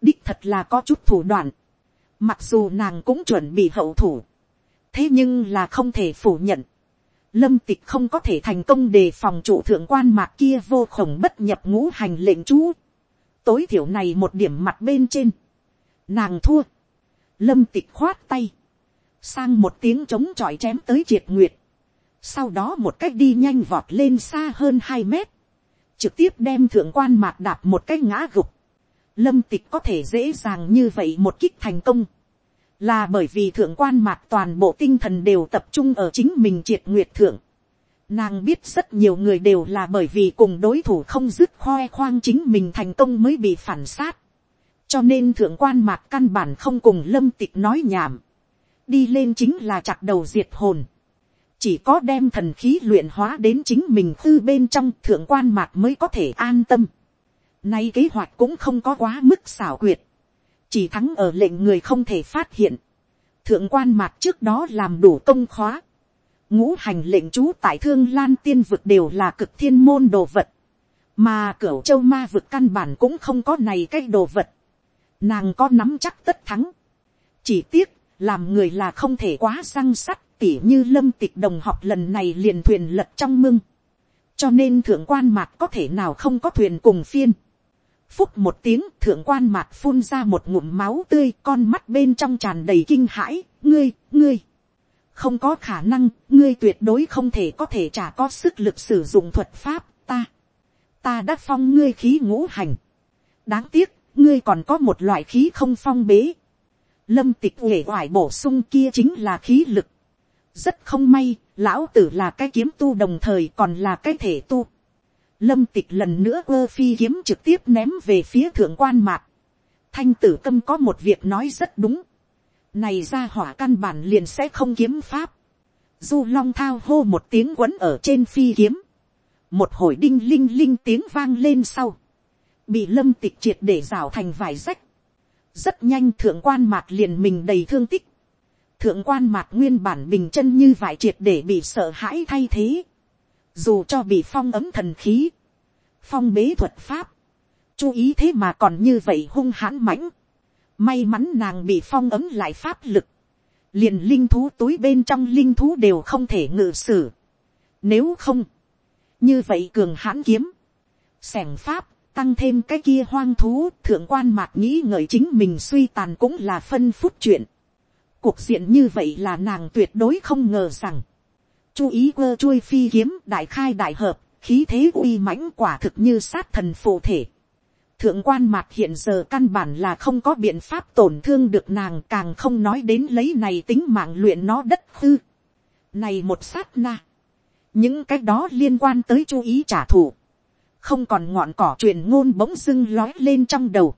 đích thật là có chút thủ đoạn. mặc dù nàng cũng chuẩn bị hậu thủ. thế nhưng là không thể phủ nhận. lâm tịch không có thể thành công đề phòng chủ thượng quan mạc kia vô khổng bất nhập ngũ hành lệnh chú. tối thiểu này một điểm mặt bên trên. nàng thua. lâm tịch khoát tay. sang một tiếng trống trọi chém tới triệt nguyệt sau đó một cách đi nhanh vọt lên xa hơn hai mét, trực tiếp đem thượng quan mạc đạp một cách ngã gục. Lâm tịch có thể dễ dàng như vậy một kích thành công, là bởi vì thượng quan mạc toàn bộ tinh thần đều tập trung ở chính mình triệt nguyệt thượng. Nàng biết rất nhiều người đều là bởi vì cùng đối thủ không dứt khoe khoang chính mình thành công mới bị phản sát. Cho nên thượng quan mạc căn bản không cùng lâm tịch nói nhảm. Đi lên chính là chặt đầu diệt hồn chỉ có đem thần khí luyện hóa đến chính mình tư bên trong thượng quan mạc mới có thể an tâm. Nay kế hoạch cũng không có quá mức xảo quyệt. Chỉ thắng ở lệnh người không thể phát hiện. Thượng quan mạc trước đó làm đủ công khóa. Ngũ hành lệnh chú tại thương lan tiên vực đều là cực thiên môn đồ vật. Mà cửu châu ma vực căn bản cũng không có này cái đồ vật. Nàng có nắm chắc tất thắng. Chỉ tiếc, làm người là không thể quá răng sắt tỉ như lâm tịch đồng học lần này liền thuyền lật trong mưng. cho nên thượng quan mạc có thể nào không có thuyền cùng phiên. phúc một tiếng, thượng quan mạc phun ra một ngụm máu tươi, con mắt bên trong tràn đầy kinh hãi, ngươi ngươi, không có khả năng, ngươi tuyệt đối không thể có thể trả có sức lực sử dụng thuật pháp, ta ta đã phong ngươi khí ngũ hành đáng tiếc, ngươi còn có một loại khí không phong bế lâm tịch uể oải bổ sung kia chính là khí lực rất không may, lão tử là cái kiếm tu đồng thời còn là cái thể tu. Lâm tịch lần nữa ơ phi kiếm trực tiếp ném về phía thượng quan mạc. Thanh tử câm có một việc nói rất đúng. Này ra hỏa căn bản liền sẽ không kiếm pháp. Du long thao hô một tiếng quấn ở trên phi kiếm. Một hồi đinh linh linh tiếng vang lên sau. Bị lâm tịch triệt để rào thành vải rách. Rất nhanh thượng quan mạc liền mình đầy thương tích thượng quan mạc nguyên bản bình chân như vải triệt để bị sợ hãi thay thế, dù cho bị phong ấm thần khí, phong bế thuật pháp, chú ý thế mà còn như vậy hung hãn mãnh, may mắn nàng bị phong ấm lại pháp lực, liền linh thú túi bên trong linh thú đều không thể ngự sử, nếu không, như vậy cường hãn kiếm, sẻng pháp, tăng thêm cái kia hoang thú, thượng quan mạc nghĩ ngợi chính mình suy tàn cũng là phân phút chuyện. Cuộc diện như vậy là nàng tuyệt đối không ngờ rằng. Chú ý quơ chui phi kiếm đại khai đại hợp, khí thế uy mãnh quả thực như sát thần phụ thể. Thượng quan mạc hiện giờ căn bản là không có biện pháp tổn thương được nàng càng không nói đến lấy này tính mạng luyện nó đất hư. Này một sát na. Những cái đó liên quan tới chú ý trả thù. Không còn ngọn cỏ truyền ngôn bỗng dưng lói lên trong đầu.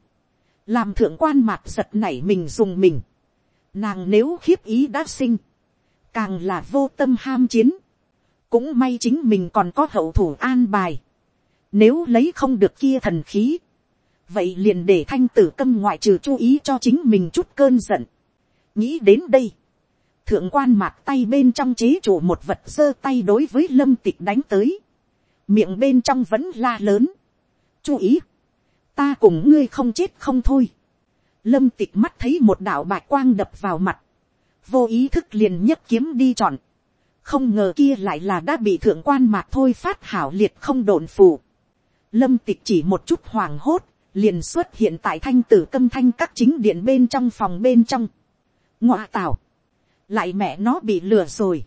Làm thượng quan mạc giật nảy mình dùng mình Nàng nếu khiếp ý đã sinh. Càng là vô tâm ham chiến. Cũng may chính mình còn có hậu thủ an bài. Nếu lấy không được kia thần khí. Vậy liền để thanh tử câm ngoại trừ chú ý cho chính mình chút cơn giận. Nghĩ đến đây. Thượng quan mạc tay bên trong chế chủ một vật giơ tay đối với lâm tịch đánh tới. Miệng bên trong vẫn la lớn. Chú ý. Ta cùng ngươi không chết không thôi lâm tịch mắt thấy một đạo bạch quang đập vào mặt, vô ý thức liền nhất kiếm đi chọn, không ngờ kia lại là đã bị thượng quan mạc thôi phát hảo liệt không đồn phù. lâm tịch chỉ một chút hoàng hốt, liền xuất hiện tại thanh tử câm thanh các chính điện bên trong phòng bên trong. ngoa tào, lại mẹ nó bị lừa rồi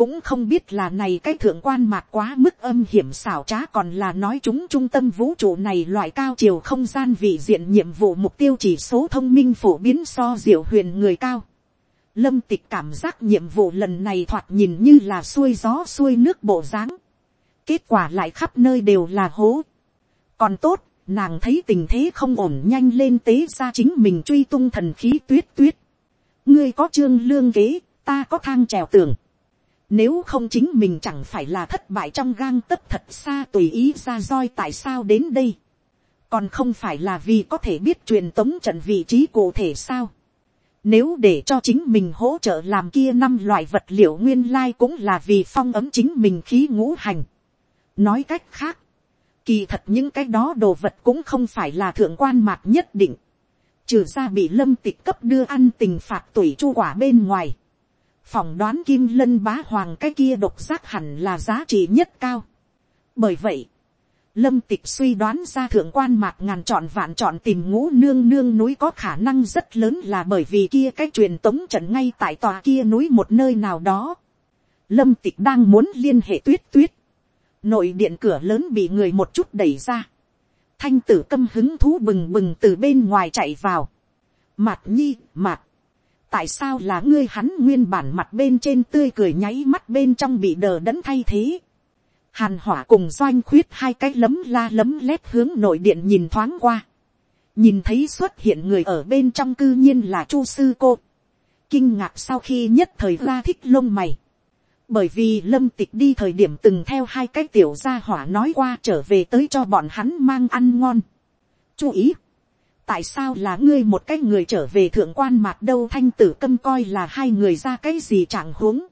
cũng không biết là này cái thượng quan mạc quá mức âm hiểm xảo trá còn là nói chúng trung tâm vũ trụ này loại cao chiều không gian vị diện nhiệm vụ mục tiêu chỉ số thông minh phổ biến so diệu huyền người cao Lâm tịch cảm giác nhiệm vụ lần này thoạt nhìn như là xuôi gió xuôi nước bộ dáng Kết quả lại khắp nơi đều là hố. Còn tốt, nàng thấy tình thế không ổn nhanh lên tế ra chính mình truy tung thần khí tuyết tuyết. Ngươi có trương lương kế, ta có thang trèo tường. Nếu không chính mình chẳng phải là thất bại trong gang tấc thật xa tùy ý ra roi tại sao đến đây. Còn không phải là vì có thể biết truyền tống trận vị trí cụ thể sao nếu để cho chính mình hỗ trợ làm kia năm loại vật liệu nguyên lai cũng là vì phong ấm chính mình khí ngũ hành. Nói cách khác, kỳ thật những cái đó đồ vật cũng không phải là thượng quan mạc nhất định. Trừ ra bị lâm tịch cấp đưa ăn tình phạt tuổi chu quả bên ngoài. Phỏng đoán kim lân bá hoàng cái kia độc giác hẳn là giá trị nhất cao. Bởi vậy, Lâm tịch suy đoán ra thượng quan mạc ngàn chọn vạn chọn tìm ngũ nương nương núi có khả năng rất lớn là bởi vì kia cái truyền tống trận ngay tại tòa kia núi một nơi nào đó. Lâm tịch đang muốn liên hệ tuyết tuyết. Nội điện cửa lớn bị người một chút đẩy ra. Thanh tử câm hứng thú bừng bừng từ bên ngoài chạy vào. mạc nhi, mạc Tại sao là ngươi hắn nguyên bản mặt bên trên tươi cười nháy mắt bên trong bị đờ đẫn thay thế? Hàn hỏa cùng doanh khuyết hai cái lấm la lấm lét hướng nội điện nhìn thoáng qua, nhìn thấy xuất hiện người ở bên trong cư nhiên là chu sư cô, kinh ngạc sau khi nhất thời ra thích lông mày, bởi vì lâm tịch đi thời điểm từng theo hai cái tiểu gia hỏa nói qua trở về tới cho bọn hắn mang ăn ngon. chú ý, tại sao là ngươi một cái người trở về thượng quan mạc đâu thanh tử câm coi là hai người ra cái gì chẳng huống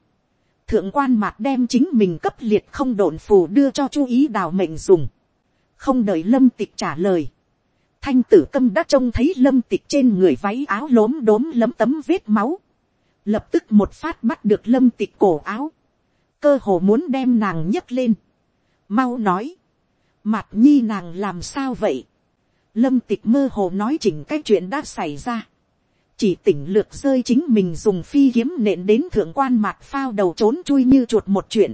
thượng quan mạc đem chính mình cấp liệt không độn phù đưa cho chú ý đào mệnh dùng. không đợi lâm tịch trả lời. thanh tử câm đã trông thấy lâm tịch trên người váy áo lốm đốm lấm tấm vết máu. lập tức một phát bắt được lâm tịch cổ áo. cơ hồ muốn đem nàng nhấc lên. mau nói. mặt nhi nàng làm sao vậy lâm tịch mơ hồ nói chỉnh cái chuyện đã xảy ra chỉ tỉnh lược rơi chính mình dùng phi kiếm nện đến thượng quan mạc phao đầu trốn chui như chuột một chuyện.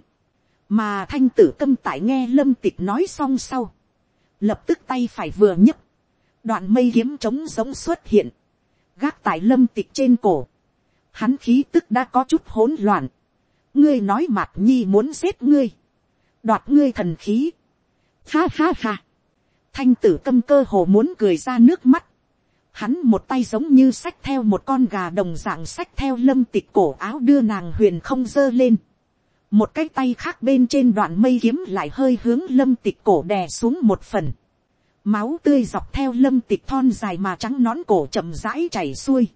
mà thanh tử câm tại nghe lâm tịch nói xong sau. lập tức tay phải vừa nhấc. đoạn mây kiếm trống giống xuất hiện. gác tại lâm tịch trên cổ. hắn khí tức đã có chút hỗn loạn. ngươi nói mạc nhi muốn giết ngươi. đoạt ngươi thần khí. ha ha ha thanh tử câm cơ hồ muốn cười ra nước mắt hắn một tay giống như sách theo một con gà đồng dạng sách theo lâm tịch cổ áo đưa nàng huyền không dơ lên. một cái tay khác bên trên đoạn mây kiếm lại hơi hướng lâm tịch cổ đè xuống một phần. máu tươi dọc theo lâm tịch thon dài mà trắng nón cổ chậm rãi chảy xuôi.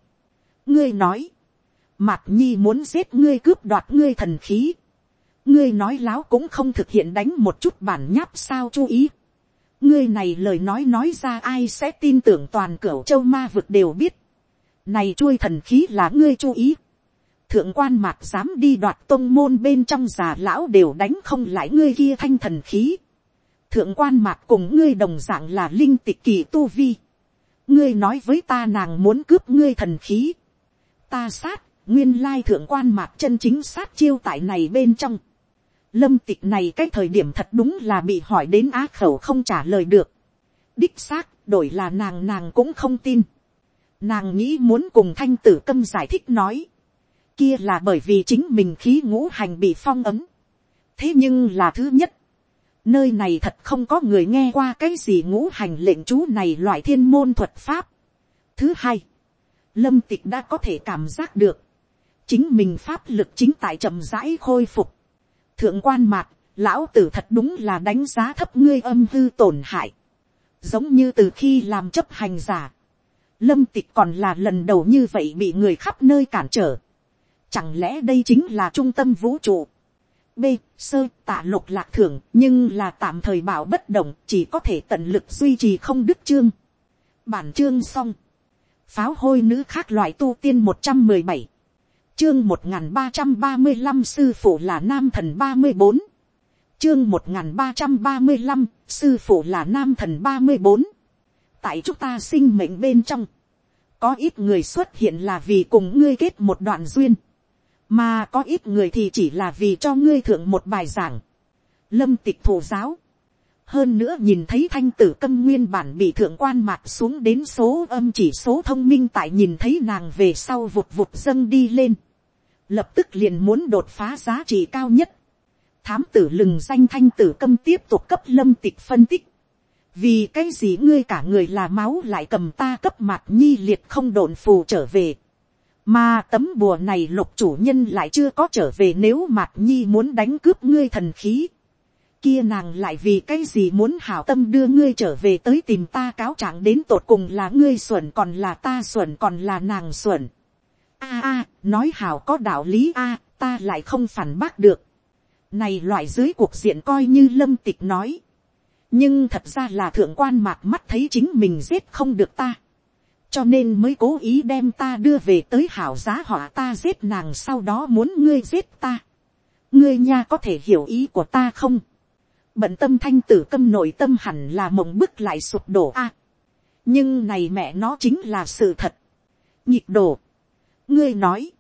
ngươi nói, Mạc nhi muốn giết ngươi cướp đoạt ngươi thần khí. ngươi nói láo cũng không thực hiện đánh một chút bản nháp sao chú ý ngươi này lời nói nói ra ai sẽ tin tưởng toàn cửu châu ma vực đều biết. này chuôi thần khí là ngươi chú ý. thượng quan mạc dám đi đoạt tôn môn bên trong già lão đều đánh không lại ngươi kia thanh thần khí. thượng quan mạc cùng ngươi đồng dạng là linh tịch kỳ tu vi. ngươi nói với ta nàng muốn cướp ngươi thần khí. ta sát, nguyên lai thượng quan mạc chân chính sát chiêu tại này bên trong Lâm tịch này cái thời điểm thật đúng là bị hỏi đến á khẩu không trả lời được. Đích xác, đổi là nàng nàng cũng không tin. Nàng nghĩ muốn cùng thanh tử câm giải thích nói. Kia là bởi vì chính mình khí ngũ hành bị phong ấm. Thế nhưng là thứ nhất. Nơi này thật không có người nghe qua cái gì ngũ hành lệnh chú này loại thiên môn thuật pháp. Thứ hai. Lâm tịch đã có thể cảm giác được. Chính mình pháp lực chính tại chậm rãi khôi phục thượng quan mạc, lão tử thật đúng là đánh giá thấp ngươi âm hư tổn hại. giống như từ khi làm chấp hành giả, lâm tịch còn là lần đầu như vậy bị người khắp nơi cản trở. chẳng lẽ đây chính là trung tâm vũ trụ. b, sơ tạ lục lạc thưởng nhưng là tạm thời bảo bất động chỉ có thể tận lực duy trì không đức chương. bản chương xong. pháo hôi nữ khác loại tu tiên một trăm mười bảy, chương một n g h n ba trăm ba mươi năm sư phụ là nam thần ba mươi bốn, chương một n g h n ba trăm ba mươi năm sư phụ là nam thần ba mươi bốn, tại chúng ta sinh mệnh bên trong, có ít người xuất hiện là vì cùng ngươi kết một đoạn duyên, mà có ít người thì chỉ là vì cho ngươi thượng một bài giảng, lâm tịch thủ giáo, hơn nữa nhìn thấy thanh tử câm nguyên bản bị thượng quan mạc xuống đến số âm chỉ số thông minh tại nhìn thấy nàng về sau vụt vụt dâng đi lên, lập tức liền muốn đột phá giá trị cao nhất, thám tử lừng danh thanh tử câm tiếp tục cấp lâm tịch phân tích, vì cái gì ngươi cả người là máu lại cầm ta cấp mặt nhi liệt không đồn phù trở về, mà tấm bùa này lục chủ nhân lại chưa có trở về nếu mặt nhi muốn đánh cướp ngươi thần khí, kia nàng lại vì cái gì muốn hảo tâm đưa ngươi trở về tới tìm ta cáo trạng đến tột cùng là ngươi xuẩn còn là ta xuẩn còn là nàng xuẩn a a, nói hảo có đạo lý a, ta lại không phản bác được. này loại dưới cuộc diện coi như lâm tịch nói. nhưng thật ra là thượng quan mạc mắt thấy chính mình giết không được ta. cho nên mới cố ý đem ta đưa về tới hảo giá họa ta giết nàng sau đó muốn ngươi giết ta. ngươi nha có thể hiểu ý của ta không bận tâm thanh tử câm nội tâm hẳn là mộng bức lại sụp đổ a. nhưng này mẹ nó chính là sự thật. nhịp đổ ngươi nói.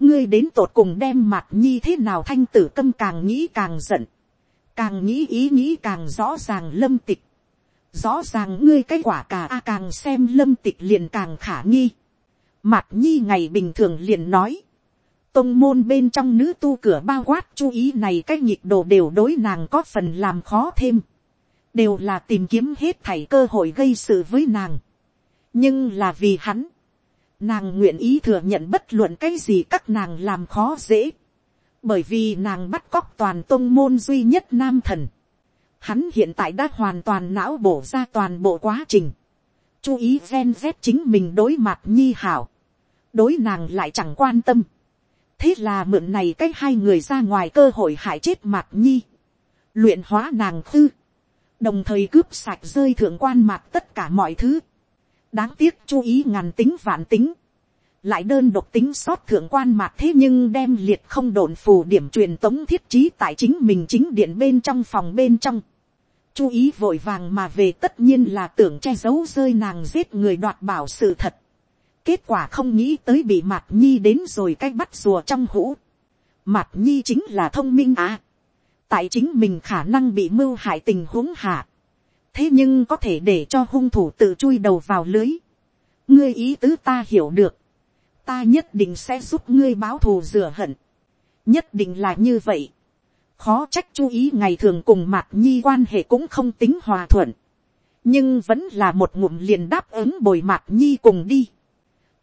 ngươi đến tột cùng đem mặt nhi thế nào thanh tử câm càng nghĩ càng giận. càng nghĩ ý nghĩ càng rõ ràng lâm tịch. rõ ràng ngươi cái quả cà a càng xem lâm tịch liền càng khả nghi. mặt nhi ngày bình thường liền nói tông môn bên trong nữ tu cửa bao quát chú ý này cái nhịp đồ đều đối nàng có phần làm khó thêm. Đều là tìm kiếm hết thảy cơ hội gây sự với nàng. Nhưng là vì hắn. Nàng nguyện ý thừa nhận bất luận cái gì các nàng làm khó dễ. Bởi vì nàng bắt cóc toàn tôn môn duy nhất nam thần. Hắn hiện tại đã hoàn toàn não bổ ra toàn bộ quá trình. Chú ý ven vét chính mình đối mặt nhi hảo. Đối nàng lại chẳng quan tâm thế là mượn này cách hai người ra ngoài cơ hội hại chết mạc nhi, luyện hóa nàng tư, đồng thời cướp sạch rơi thượng quan mạc tất cả mọi thứ, đáng tiếc chú ý ngàn tính vạn tính, lại đơn độc tính sót thượng quan mạc thế nhưng đem liệt không đồn phù điểm truyền tống thiết trí tại chính mình chính điện bên trong phòng bên trong. chú ý vội vàng mà về tất nhiên là tưởng che giấu rơi nàng giết người đoạt bảo sự thật kết quả không nghĩ tới bị mạt nhi đến rồi cái bắt rùa trong hũ. mạt nhi chính là thông minh à. tại chính mình khả năng bị mưu hại tình huống hạ thế nhưng có thể để cho hung thủ tự chui đầu vào lưới. ngươi ý tứ ta hiểu được. ta nhất định sẽ giúp ngươi báo thù rửa hận. nhất định là như vậy. khó trách chú ý ngày thường cùng mạc nhi quan hệ cũng không tính hòa thuận. nhưng vẫn là một ngụm liền đáp ứng bồi mạc nhi cùng đi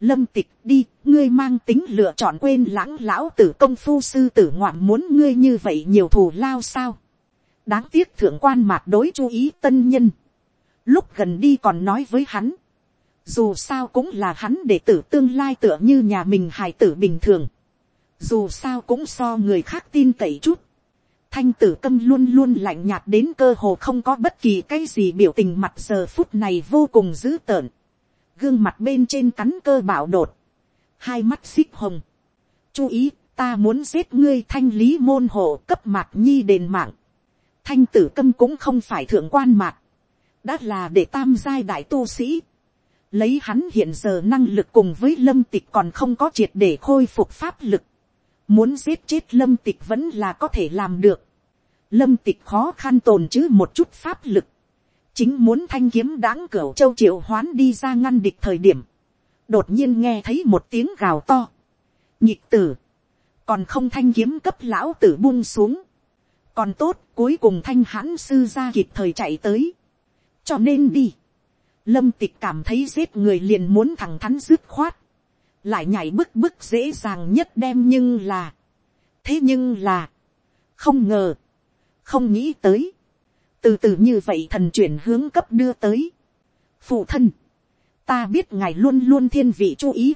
lâm tịch đi, ngươi mang tính lựa chọn quên lãng lão tử công phu sư tử ngoạn muốn ngươi như vậy nhiều thù lao sao đáng tiếc thượng quan mạc đối chú ý tân nhân. lúc gần đi còn nói với hắn. dù sao cũng là hắn để tử tương lai tựa như nhà mình hài tử bình thường. dù sao cũng so người khác tin cậy chút. thanh tử câm luôn luôn lạnh nhạt đến cơ hồ không có bất kỳ cái gì biểu tình mặt giờ phút này vô cùng dữ tợn gương mặt bên trên cắn cơ bạo đột, hai mắt xích hồng, chú ý, ta muốn giết ngươi thanh lý môn hộ cấp mạc nhi đền mạng, thanh tử câm cũng không phải thượng quan mạc, đã là để tam giai đại tu sĩ, lấy hắn hiện giờ năng lực cùng với lâm tịch còn không có triệt để khôi phục pháp lực, muốn giết chết lâm tịch vẫn là có thể làm được, lâm tịch khó khăn tồn chứ một chút pháp lực, chính muốn thanh kiếm đáng cửa châu triệu hoán đi ra ngăn địch thời điểm, đột nhiên nghe thấy một tiếng gào to, nhịp tử, còn không thanh kiếm cấp lão tử buông xuống, còn tốt cuối cùng thanh hãn sư ra kịp thời chạy tới, cho nên đi, lâm tịch cảm thấy giết người liền muốn thẳng thắn dứt khoát, lại nhảy bức bức dễ dàng nhất đem nhưng là, thế nhưng là, không ngờ, không nghĩ tới, từ từ như vậy thần chuyển hướng cấp đưa tới. phụ thân, ta biết ngài luôn luôn thiên vị chú ý.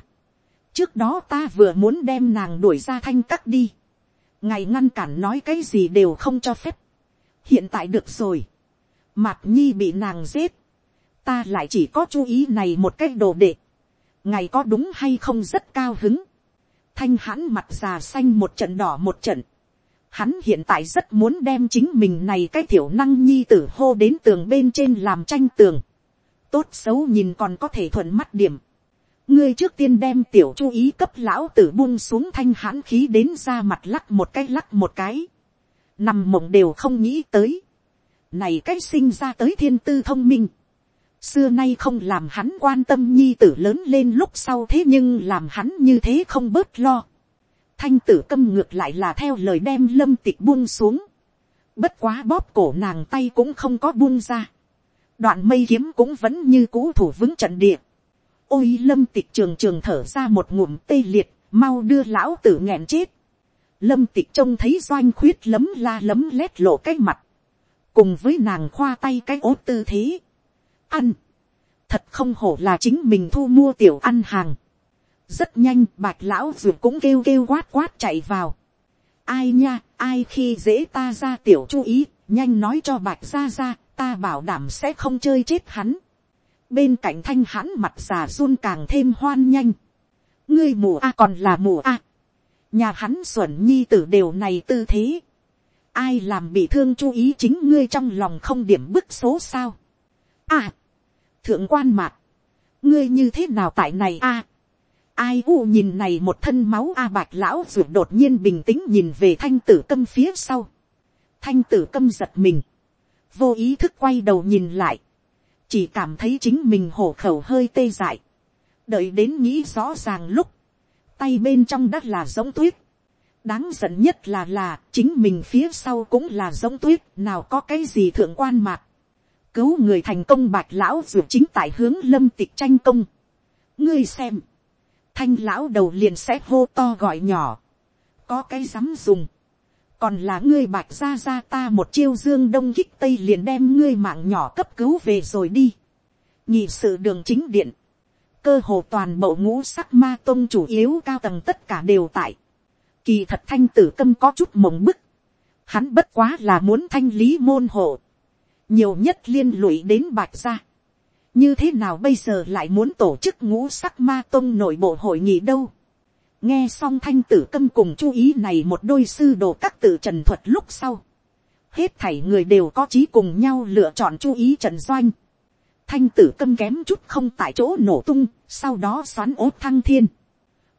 trước đó ta vừa muốn đem nàng đuổi ra thanh cắt đi ngài ngăn cản nói cái gì đều không cho phép. hiện tại được rồi. mạc nhi bị nàng giết. ta lại chỉ có chú ý này một cái đồ đệ. ngày có đúng hay không rất cao hứng, thanh hãn mặt già xanh một trận đỏ một trận, hắn hiện tại rất muốn đem chính mình này cái thiểu năng nhi tử hô đến tường bên trên làm tranh tường, tốt xấu nhìn còn có thể thuận mắt điểm, ngươi trước tiên đem tiểu chú ý cấp lão tử buông xuống thanh hãn khí đến ra mặt lắc một cái lắc một cái, nằm mộng đều không nghĩ tới, này cái sinh ra tới thiên tư thông minh, xưa nay không làm hắn quan tâm nhi tử lớn lên lúc sau thế nhưng làm hắn như thế không bớt lo. thanh tử câm ngược lại là theo lời đem lâm tịch buông xuống. bất quá bóp cổ nàng tay cũng không có buông ra. đoạn mây kiếm cũng vẫn như cũ thủ vững trận địa ôi lâm tịch trường trường thở ra một ngụm tê liệt, mau đưa lão tử nghẹn chết. lâm tịch trông thấy doanh khuyết lấm la lấm lét lộ cái mặt. cùng với nàng khoa tay cái ốt tư thế ăn. Thật không hổ là chính mình thu mua tiểu ăn hàng. Rất nhanh bạch lão ruột cũng kêu kêu quát quát chạy vào. Ai nha, ai khi dễ ta ra tiểu chú ý, nhanh nói cho bạch ra ra, ta bảo đảm sẽ không chơi chết hắn. Bên cạnh thanh hãn mặt già run càng thêm hoan nhanh. Ngươi mù a còn là mù a. Nhà hắn xuẩn nhi tử đều này tư thế. Ai làm bị thương chú ý chính ngươi trong lòng không điểm bức số sao. À thượng quan mạc, ngươi như thế nào tại này a, ai u nhìn này một thân máu a bạch lão ruột đột nhiên bình tĩnh nhìn về thanh tử câm phía sau, thanh tử câm giật mình, vô ý thức quay đầu nhìn lại, chỉ cảm thấy chính mình hổ khẩu hơi tê dại, đợi đến nghĩ rõ ràng lúc, tay bên trong đất là giống tuyết, đáng giận nhất là là chính mình phía sau cũng là giống tuyết nào có cái gì thượng quan mạc. Cứu người thành công bạch lão ruột chính tại hướng lâm tịch tranh công. ngươi xem, thanh lão đầu liền sẽ hô to gọi nhỏ, có cái dám dùng, còn là ngươi bạch ra ra ta một chiêu dương đông kích tây liền đem ngươi mạng nhỏ cấp cứu về rồi đi. nhị sự đường chính điện, cơ hồ toàn bộ ngũ sắc ma tôn chủ yếu cao tầng tất cả đều tại. kỳ thật thanh tử câm có chút mộng bức, hắn bất quá là muốn thanh lý môn hộ nhiều nhất liên lụy đến bạch gia. như thế nào bây giờ lại muốn tổ chức ngũ sắc ma tông nội bộ hội nghị đâu nghe xong thanh tử câm cùng chú ý này một đôi sư đồ các tự trần thuật lúc sau. hết thảy người đều có trí cùng nhau lựa chọn chú ý trần doanh. thanh tử câm kém chút không tại chỗ nổ tung, sau đó xoắn ốt thăng thiên.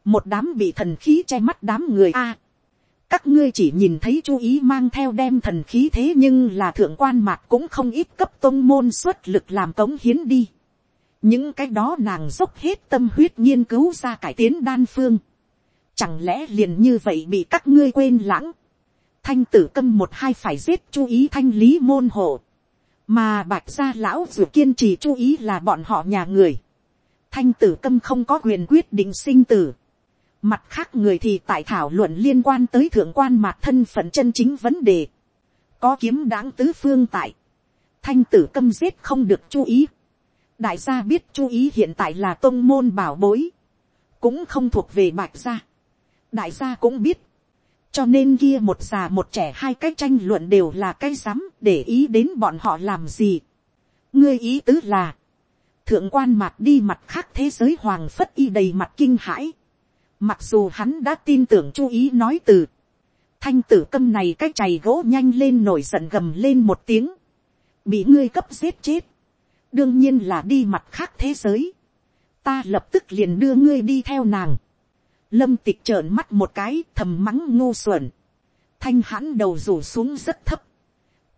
một đám bị thần khí che mắt đám người a các ngươi chỉ nhìn thấy chú ý mang theo đem thần khí thế nhưng là thượng quan mạc cũng không ít cấp tôn môn xuất lực làm cống hiến đi. những cái đó nàng dốc hết tâm huyết nghiên cứu ra cải tiến đan phương chẳng lẽ liền như vậy bị các ngươi quên lãng. thanh tử câm một hai phải giết chú ý thanh lý môn hộ. mà bạch gia lão dù kiên trì chú ý là bọn họ nhà người. thanh tử câm không có quyền quyết định sinh tử Mặt khác người thì tại thảo luận liên quan tới thượng quan mạc thân phận chân chính vấn đề. Có kiếm đáng tứ phương tại. Thanh tử câm giết không được chú ý. Đại gia biết chú ý hiện tại là tôn môn bảo bối. Cũng không thuộc về bạch gia. Đại gia cũng biết. Cho nên kia một già một trẻ hai cái tranh luận đều là cái rắm để ý đến bọn họ làm gì. Ngươi ý tứ là. Thượng quan mạc đi mặt khác thế giới hoàng phất y đầy mặt kinh hãi Mặc dù hắn đã tin tưởng chú ý nói từ. Thanh tử câm này cái chày gỗ nhanh lên nổi giận gầm lên một tiếng. Bị ngươi cấp giết chết. Đương nhiên là đi mặt khác thế giới. Ta lập tức liền đưa ngươi đi theo nàng. Lâm tịch trợn mắt một cái thầm mắng ngu xuẩn. Thanh hãn đầu rủ xuống rất thấp.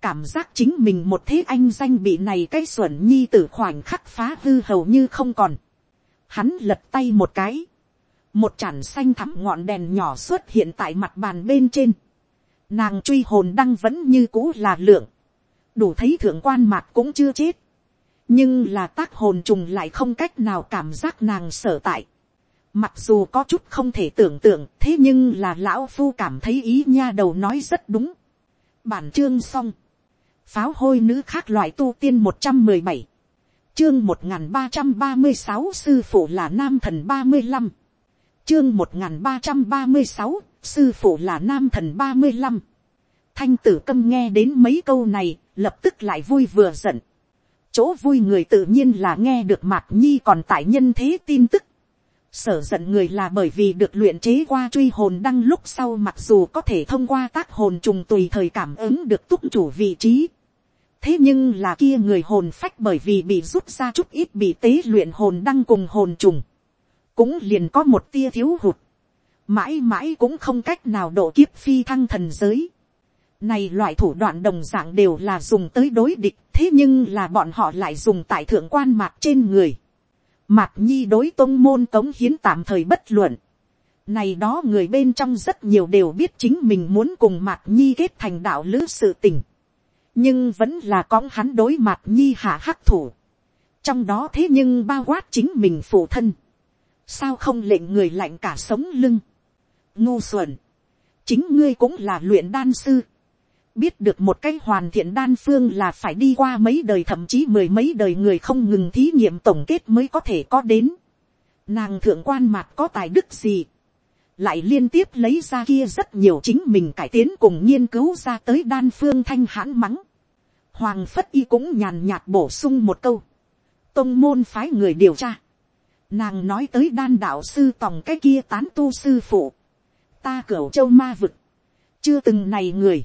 Cảm giác chính mình một thế anh danh bị này cái xuẩn nhi tử khoảnh khắc phá hư hầu như không còn. Hắn lật tay một cái một chản xanh thắm ngọn đèn nhỏ xuất hiện tại mặt bàn bên trên, nàng truy hồn đăng vẫn như cũ là lượng, đủ thấy thượng quan mạc cũng chưa chết, nhưng là tác hồn trùng lại không cách nào cảm giác nàng sở tại, mặc dù có chút không thể tưởng tượng thế nhưng là lão phu cảm thấy ý nha đầu nói rất đúng, bản chương xong, pháo hôi nữ khác loại tu tiên một trăm mười bảy, chương một n ba trăm ba mươi sáu sư phụ là nam thần ba mươi năm, chương một nghìn ba trăm ba mươi sáu sư phụ là nam thần ba mươi năm thanh tử câm nghe đến mấy câu này lập tức lại vui vừa giận. Chỗ vui người tự nhiên là nghe được mạc nhi còn tại nhân thế tin tức sở giận người là bởi vì được luyện chế qua truy hồn đăng lúc sau mặc dù có thể thông qua tác hồn trùng tùy thời cảm ứng được túc chủ vị trí. thế nhưng là kia người hồn phách bởi vì bị rút ra chút ít bị tế luyện hồn đăng cùng hồn trùng. cũng liền có một tia thiếu hụt. mãi mãi cũng không cách nào độ kiếp phi thăng thần giới. này loại thủ đoạn đồng dạng đều là dùng tới đối địch, thế nhưng là bọn họ lại dùng tại thượng quan mạc trên người Mạc Nhi đối tôn môn cống hiến tạm thời bất luận. Này đó người bên trong rất nhiều đều biết chính mình muốn cùng Mạc Nhi kết thành đạo lữ sự tình. Nhưng vẫn là có hắn đối Mạc Nhi hạ hắc thủ. Trong đó thế nhưng bao quát chính mình phụ thân. Sao không lệnh người lạnh cả sống lưng. Ngu xuẩn. Chính ngươi cũng là luyện đan sư biết được một cái hoàn thiện đan phương là phải đi qua mấy đời, thậm chí mười mấy đời người không ngừng thí nghiệm tổng kết mới có thể có đến. Nàng thượng quan mặt có tài đức gì. Lại liên tiếp lấy ra kia rất nhiều chính mình cải tiến cùng nghiên cứu ra tới đan phương thanh hãn mắng. Hoàng Phất Y cũng nhàn nhạt bổ sung một câu. Tông môn phái người điều tra. Nàng nói tới đan đạo sư tòng cái kia tán tu sư phụ. Ta cửu châu ma vực. Chưa từng này người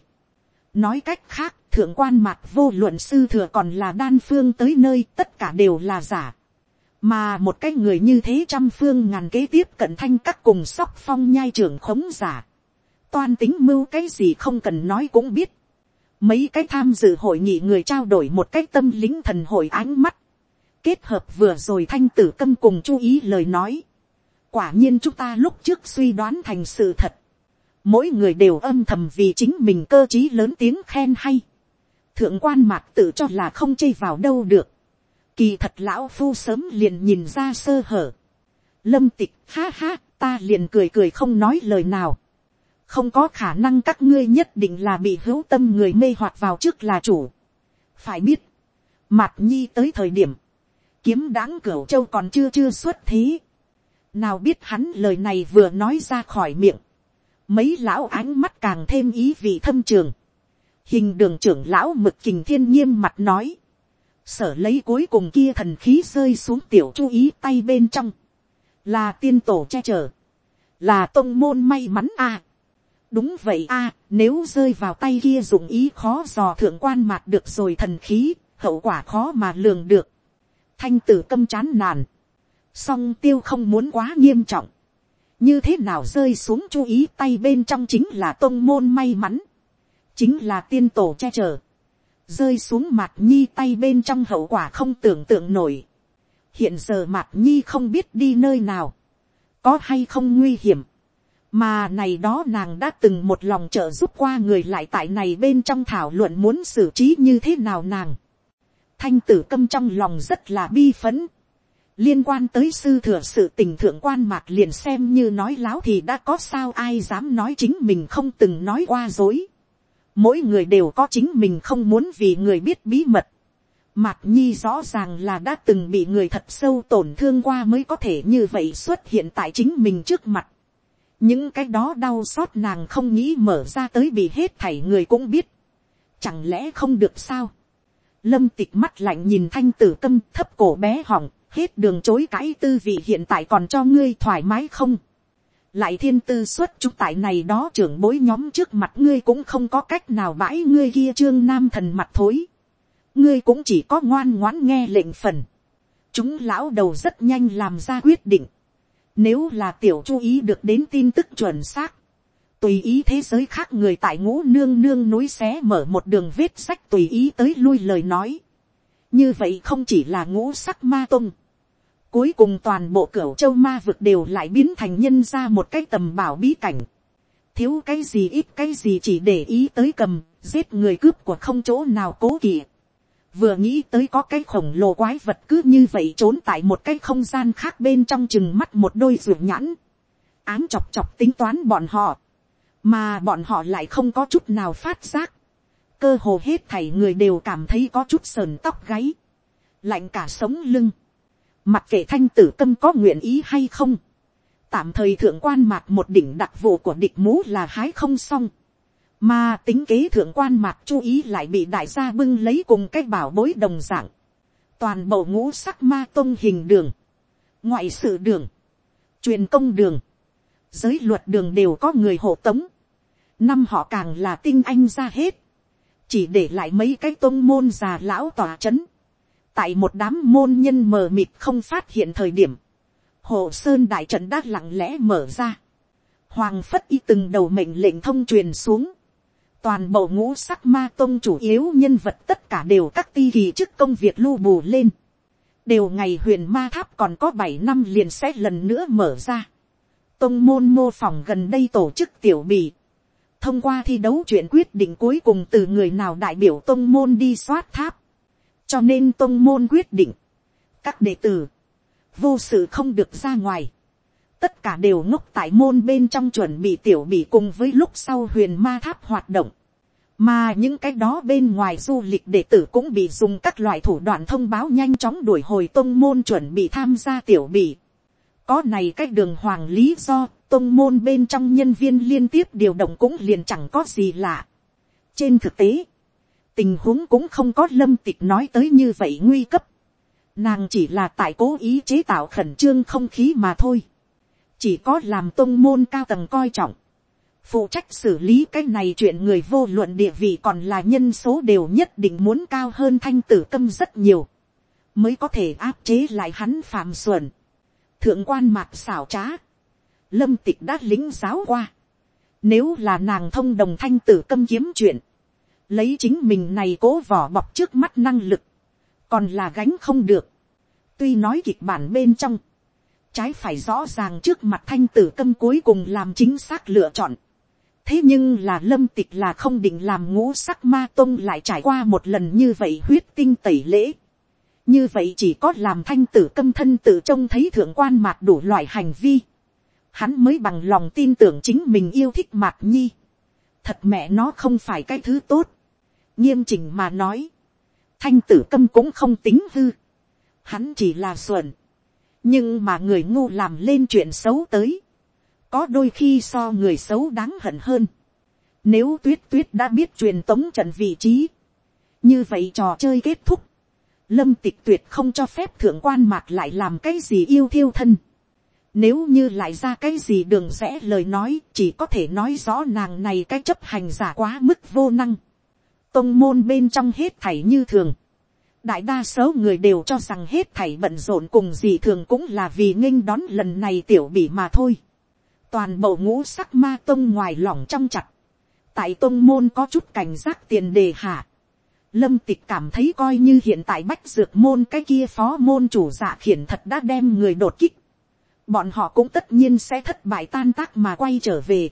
nói cách khác, thượng quan mạc vô luận sư thừa còn là đan phương tới nơi tất cả đều là giả. mà một cái người như thế trăm phương ngàn kế tiếp cận thanh các cùng sóc phong nhai trưởng khống giả. toan tính mưu cái gì không cần nói cũng biết. mấy cái tham dự hội nghị người trao đổi một cái tâm lính thần hội ánh mắt. kết hợp vừa rồi thanh tử câm cùng chú ý lời nói. quả nhiên chúng ta lúc trước suy đoán thành sự thật mỗi người đều âm thầm vì chính mình cơ t r í lớn tiếng khen hay. thượng quan mạc tự cho là không chê vào đâu được. kỳ thật lão phu sớm liền nhìn ra sơ hở. lâm tịch ha ha ta liền cười cười không nói lời nào. không có khả năng các ngươi nhất định là bị hữu tâm người mê hoặc vào trước là chủ. phải biết, mạc nhi tới thời điểm, kiếm đáng cửu châu còn chưa chưa xuất thế. nào biết hắn lời này vừa nói ra khỏi miệng mấy lão ánh mắt càng thêm ý vị thâm trường, hình đường trưởng lão mực kình thiên nghiêm mặt nói, sở lấy cuối cùng kia thần khí rơi xuống tiểu chú ý tay bên trong, là tiên tổ che chở, là tôn môn may mắn a. đúng vậy a, nếu rơi vào tay kia dụng ý khó dò thượng quan mạt được rồi thần khí, hậu quả khó mà lường được. thanh tử câm chán nản, song tiêu không muốn quá nghiêm trọng, như thế nào rơi xuống chú ý tay bên trong chính là tôn môn may mắn, chính là tiên tổ che chở, rơi xuống mặt nhi tay bên trong hậu quả không tưởng tượng nổi. hiện giờ mặt nhi không biết đi nơi nào, có hay không nguy hiểm, mà này đó nàng đã từng một lòng trợ giúp qua người lại tại này bên trong thảo luận muốn xử trí như thế nào nàng. thanh tử câm trong lòng rất là bi phấn, liên quan tới sư thừa sự tình thượng quan mạc liền xem như nói láo thì đã có sao ai dám nói chính mình không từng nói qua dối. mỗi người đều có chính mình không muốn vì người biết bí mật. Mạc nhi rõ ràng là đã từng bị người thật sâu tổn thương qua mới có thể như vậy xuất hiện tại chính mình trước mặt. những cái đó đau xót nàng không nghĩ mở ra tới bị hết thảy người cũng biết. chẳng lẽ không được sao. lâm tịch mắt lạnh nhìn thanh tử tâm thấp cổ bé họng hết đường chối cãi tư vị hiện tại còn cho ngươi thoải mái không. lại thiên tư xuất chúng tại này đó trưởng bối nhóm trước mặt ngươi cũng không có cách nào bãi ngươi kia trương nam thần mặt thối. ngươi cũng chỉ có ngoan ngoãn nghe lệnh phần. chúng lão đầu rất nhanh làm ra quyết định. nếu là tiểu chú ý được đến tin tức chuẩn xác, tùy ý thế giới khác người tại ngũ nương nương núi xé mở một đường vết sách tùy ý tới lui lời nói như vậy không chỉ là ngũ sắc ma tung, cuối cùng toàn bộ cửa châu ma vực đều lại biến thành nhân ra một cái tầm bảo bí cảnh, thiếu cái gì ít cái gì chỉ để ý tới cầm, giết người cướp của không chỗ nào cố kỵ. Vừa nghĩ tới có cái khổng lồ quái vật cứ như vậy trốn tại một cái không gian khác bên trong chừng mắt một đôi ruột nhãn. Ám chọc chọc tính toán bọn họ. Mà bọn họ lại không có chút nào phát giác cơ hồ hết thảy người đều cảm thấy có chút sờn tóc gáy, lạnh cả sống lưng, mặc kệ thanh tử câm có nguyện ý hay không, tạm thời thượng quan mạc một đỉnh đặc vụ của địch mũ là hái không xong, mà tính kế thượng quan mạc chú ý lại bị đại gia bưng lấy cùng cái bảo bối đồng dạng, toàn bộ ngũ sắc ma tôn hình đường, ngoại sự đường, truyền công đường, giới luật đường đều có người hộ tống, năm họ càng là tinh anh ra hết, chỉ để lại mấy cái tôn môn già lão tòa c h ấ n tại một đám môn nhân mờ mịt không phát hiện thời điểm, hồ sơn đại trận đã lặng lẽ mở ra, hoàng phất y từng đầu mệnh lệnh thông truyền xuống, toàn bộ ngũ sắc ma tôn chủ yếu nhân vật tất cả đều các ti kỳ chức công việc lưu bù lên, đều ngày huyền ma tháp còn có bảy năm liền sẽ lần nữa mở ra, tông môn mô phỏng gần đây tổ chức tiểu bì, thông qua thi đấu chuyện quyết định cuối cùng từ người nào đại biểu tông môn đi soát tháp, cho nên tông môn quyết định, các đệ tử, vô sự không được ra ngoài, tất cả đều ngốc tại môn bên trong chuẩn bị tiểu bị cùng với lúc sau huyền ma tháp hoạt động, mà những cái đó bên ngoài du lịch đệ tử cũng bị dùng các loại thủ đoạn thông báo nhanh chóng đuổi hồi tông môn chuẩn bị tham gia tiểu bị. có này cái đường hoàng lý do tôn môn bên trong nhân viên liên tiếp điều động cũng liền chẳng có gì lạ. trên thực tế, tình huống cũng không có lâm tịch nói tới như vậy nguy cấp. nàng chỉ là tại cố ý chế tạo khẩn trương không khí mà thôi. chỉ có làm tôn môn cao tầng coi trọng. phụ trách xử lý cái này chuyện người vô luận địa vị còn là nhân số đều nhất định muốn cao hơn thanh tử câm rất nhiều. mới có thể áp chế lại hắn phạm xuẩn. thượng quan mạc xảo trá lâm tịch đã lính giáo qua. Nếu là nàng thông đồng thanh tử câm kiếm chuyện, lấy chính mình này cố vỏ bọc trước mắt năng lực, còn là gánh không được. Tuy nói kịch bản bên trong, trái phải rõ ràng trước mặt thanh tử câm cuối cùng làm chính xác lựa chọn. thế nhưng là lâm tịch là không định làm ngũ sắc ma tông lại trải qua một lần như vậy huyết tinh tẩy lễ. như vậy chỉ có làm thanh tử câm thân tự trông thấy thượng quan mạc đủ loại hành vi hắn mới bằng lòng tin tưởng chính mình yêu thích mạc nhi. thật mẹ nó không phải cái thứ tốt nghiêm chỉnh mà nói, thanh tử câm cũng không tính hư. hắn chỉ là xuẩn. nhưng mà người ngu làm lên chuyện xấu tới. có đôi khi so người xấu đáng hận hơn. nếu tuyết tuyết đã biết truyền tống trận vị trí, như vậy trò chơi kết thúc. lâm tịch tuyệt không cho phép thượng quan mạc lại làm cái gì yêu thiêu thân nếu như lại ra cái gì đường rẽ lời nói chỉ có thể nói rõ nàng này cái chấp hành giả quá mức vô năng. Tông môn bên trong hết thảy như thường. Đại đa số người đều cho rằng hết thảy bận rộn cùng gì thường cũng là vì nghênh đón lần này tiểu bỉ mà thôi. Toàn bộ ngũ sắc ma tông ngoài lỏng trong chặt. Tại tông môn có chút cảnh giác tiền đề hạ. Lâm tịch cảm thấy coi như hiện tại bách dược môn cái kia phó môn chủ giả khiển thật đã đem người đột kích bọn họ cũng tất nhiên sẽ thất bại tan tác mà quay trở về.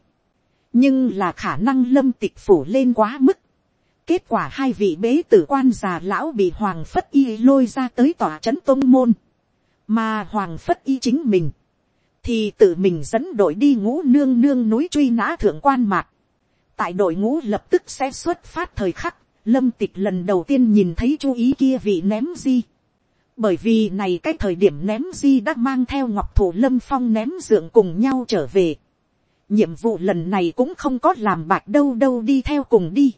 nhưng là khả năng lâm tịch phủ lên quá mức kết quả hai vị bế tử quan già lão bị hoàng phất y lôi ra tới tòa trấn tôn môn. mà hoàng phất y chính mình, thì tự mình dẫn đội đi ngũ nương nương núi truy nã thượng quan mạc. tại đội ngũ lập tức sẽ xuất phát thời khắc, lâm tịch lần đầu tiên nhìn thấy chú ý kia vị ném di bởi vì này cái thời điểm ném di đã mang theo ngọc thủ lâm phong ném dượng cùng nhau trở về. nhiệm vụ lần này cũng không có làm bạc đâu đâu đi theo cùng đi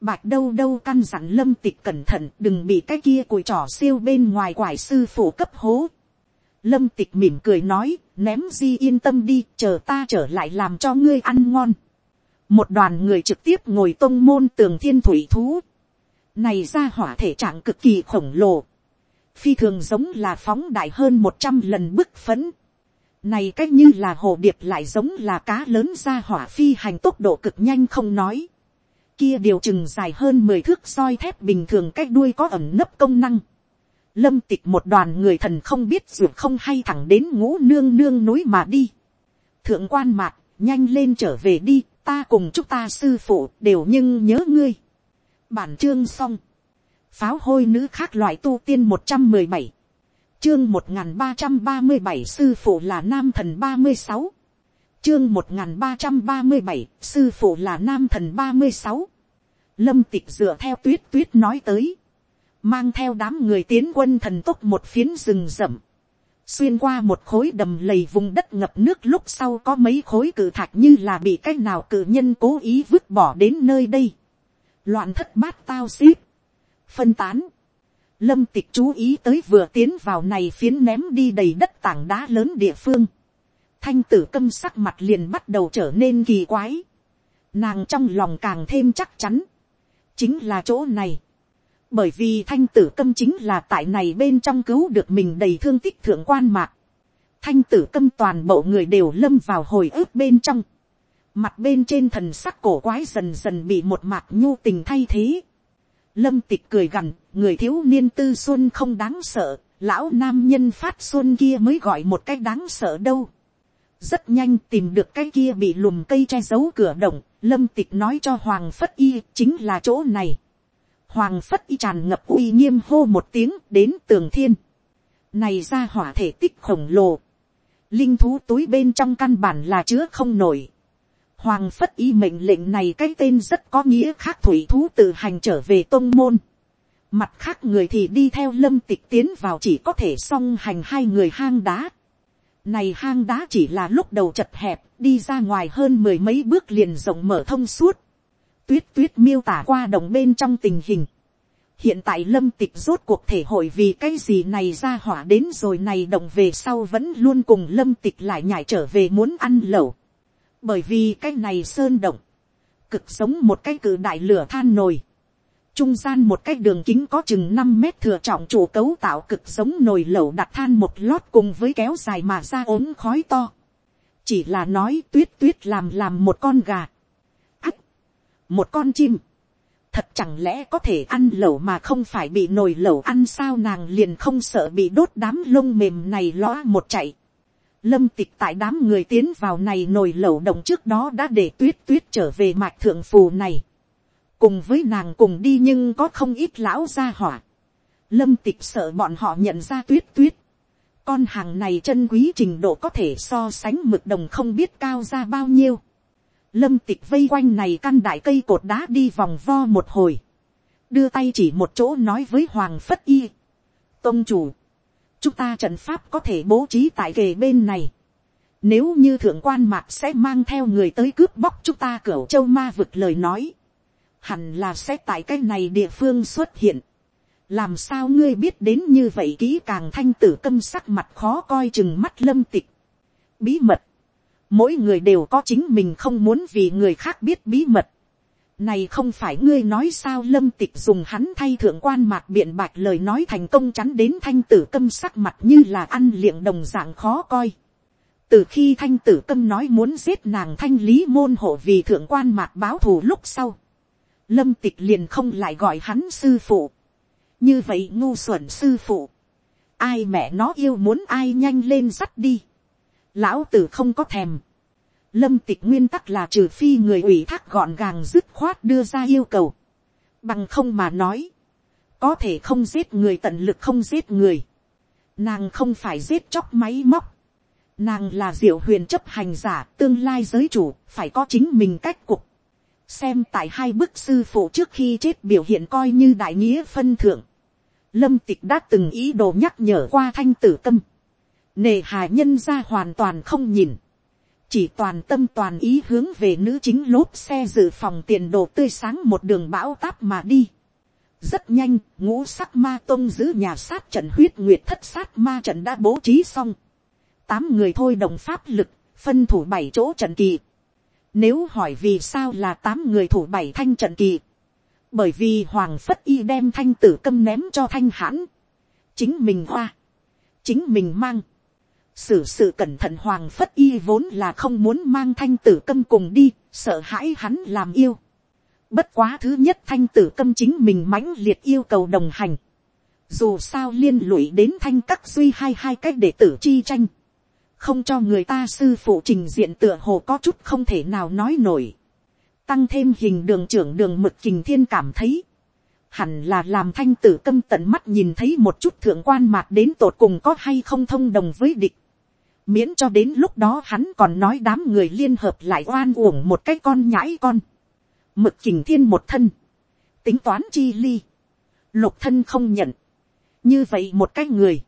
bạch đâu đâu căn dặn lâm tịch cẩn thận, đừng bị cái kia cùi trỏ siêu bên ngoài quải sư phủ cấp hố. lâm tịch mỉm cười nói, ném di yên tâm đi, chờ ta trở lại làm cho ngươi ăn ngon. một đoàn người trực tiếp ngồi tông môn tường thiên thủy thú. này ra hỏa thể trạng cực kỳ khổng lồ phi thường giống là phóng đại hơn một trăm lần bức phấn. Này cách như là hồ điệp lại giống là cá lớn ra hỏa phi hành tốc độ cực nhanh không nói. Kia điều chừng dài hơn mười thước soi thép bình thường cách đuôi có ẩm nấp công năng. Lâm tịch một đoàn người thần không biết ruột không hay thẳng đến ngũ nương nương núi mà đi. Thượng quan mạc, nhanh lên trở về đi, ta cùng chúc ta sư phụ đều nhưng nhớ ngươi. Bản chương xong pháo hôi nữ khác loại tu tiên một trăm mười bảy, chương một n g h n ba trăm ba mươi bảy sư phụ là nam thần ba mươi sáu, chương một n g h n ba trăm ba mươi bảy sư phụ là nam thần ba mươi sáu, lâm tịch dựa theo tuyết tuyết nói tới, mang theo đám người tiến quân thần tốc một phiến rừng rậm, xuyên qua một khối đầm lầy vùng đất ngập nước lúc sau có mấy khối cử thạch như là bị cách nào cử nhân cố ý vứt bỏ đến nơi đây. Loạn thất bát tao xíp phân tán. Lâm tịch chú ý tới vừa tiến vào này phiến ném đi đầy đất tảng đá lớn địa phương thanh tử câm sắc mặt liền bắt đầu trở nên kỳ quái, nàng trong lòng càng thêm chắc chắn, chính là chỗ này, bởi vì thanh tử câm chính là tại này bên trong cứu được mình đầy thương tích thượng quan mạc, thanh tử câm toàn bộ người đều lâm vào hồi ức bên trong, mặt bên trên thần sắc cổ quái dần dần bị một mạc nhu tình thay thế, lâm tịch cười gằn, người thiếu niên tư xuân không đáng sợ, lão nam nhân phát xuân kia mới gọi một cái đáng sợ đâu rất nhanh tìm được cái kia bị lùm cây che giấu cửa động, lâm tịch nói cho hoàng phất y chính là chỗ này. hoàng phất y tràn ngập uy nghiêm hô một tiếng đến tường thiên. này ra hỏa thể tích khổng lồ. linh thú túi bên trong căn bản là chứa không nổi. Hoàng phất y mệnh lệnh này cái tên rất có nghĩa khác thủy thú tự hành trở về tôn môn. Mặt khác người thì đi theo lâm tịch tiến vào chỉ có thể song hành hai người hang đá. Này hang đá chỉ là lúc đầu chật hẹp, đi ra ngoài hơn mười mấy bước liền rộng mở thông suốt. Tuyết tuyết miêu tả qua đồng bên trong tình hình. Hiện tại lâm tịch rốt cuộc thể hội vì cái gì này ra hỏa đến rồi này đồng về sau vẫn luôn cùng lâm tịch lại nhảy trở về muốn ăn lẩu. Bởi vì cái này sơn động, cực giống một cái cử đại lửa than nồi trung gian một cái đường kính có chừng năm mét thừa trọng chủ cấu tạo cực giống nồi lẩu đặt than một lót cùng với kéo dài mà ra ốm khói to. Chỉ là nói tuyết tuyết làm làm một con gà. Ác! Một con chim. Thật chẳng lẽ có thể ăn lẩu mà không phải bị nồi lẩu ăn sao nàng liền không sợ bị đốt đám lông mềm này lõa một chạy. Lâm tịch tại đám người tiến vào này nồi lẩu động trước đó đã để tuyết tuyết trở về mạch thượng phù này cùng với nàng cùng đi nhưng có không ít lão gia hỏa. lâm tịch sợ bọn họ nhận ra tuyết tuyết. con hàng này chân quý trình độ có thể so sánh mực đồng không biết cao ra bao nhiêu. lâm tịch vây quanh này căn đại cây cột đá đi vòng vo một hồi. đưa tay chỉ một chỗ nói với hoàng phất y. tôn chủ, chúng ta trận pháp có thể bố trí tại kề bên này. Nếu như thượng quan mạc sẽ mang theo người tới cướp bóc chúng ta cửa châu ma vực lời nói hẳn là sẽ tại cái này địa phương xuất hiện. làm sao ngươi biết đến như vậy kỹ càng thanh tử câm sắc mặt khó coi chừng mắt lâm tịch. bí mật, mỗi người đều có chính mình không muốn vì người khác biết bí mật. này không phải ngươi nói sao lâm tịch dùng hắn thay thượng quan mạc biện bạch lời nói thành công chắn đến thanh tử câm sắc mặt như là ăn liệng đồng dạng khó coi từ khi thanh tử câm nói muốn giết nàng thanh lý môn hộ vì thượng quan mạc báo thù lúc sau, lâm tịch liền không lại gọi hắn sư phụ. như vậy ngu xuẩn sư phụ. ai mẹ nó yêu muốn ai nhanh lên dắt đi. lão tử không có thèm. lâm tịch nguyên tắc là trừ phi người ủy thác gọn gàng dứt khoát đưa ra yêu cầu. bằng không mà nói. có thể không giết người tận lực không giết người. nàng không phải giết chóc máy móc. Nàng là diệu huyền chấp hành giả, tương lai giới chủ, phải có chính mình cách cục xem tại hai bức sư phụ trước khi chết biểu hiện coi như đại nghĩa phân thượng. Lâm tịch đã từng ý đồ nhắc nhở qua thanh tử tâm. Nề hà nhân ra hoàn toàn không nhìn. Chỉ toàn tâm toàn ý hướng về nữ chính lốp xe dự phòng tiền đồ tươi sáng một đường bão táp mà đi. Rất nhanh, ngũ sắc ma tông giữ nhà sát trận huyết nguyệt thất sát ma trận đã bố trí xong. Tám người thôi đồng pháp lực, phân thủ bảy chỗ trận kỳ nếu hỏi vì sao là tám người thủ bảy thanh trận kỳ. Bởi vì Hoàng Phất Y đem thanh tử câm ném cho thanh hãn. Chính mình hoa. Chính mình mang. Sự sự cẩn thận Hoàng Phất Y vốn là không muốn mang thanh tử câm cùng đi, sợ hãi hắn làm yêu. Bất quá thứ nhất thanh tử câm chính mình mãnh liệt yêu cầu đồng hành. Dù sao liên lụy đến thanh các duy hai hai cách để tử chi tranh không cho người ta sư phụ trình diện tựa hồ có chút không thể nào nói nổi. tăng thêm hình đường trưởng đường mực kình thiên cảm thấy, hẳn là làm thanh tử câm tận mắt nhìn thấy một chút thượng quan mạc đến tột cùng có hay không thông đồng với địch. miễn cho đến lúc đó hắn còn nói đám người liên hợp lại oan uổng một cái con nhãi con. mực kình thiên một thân, tính toán chi ly, lục thân không nhận, như vậy một cái người,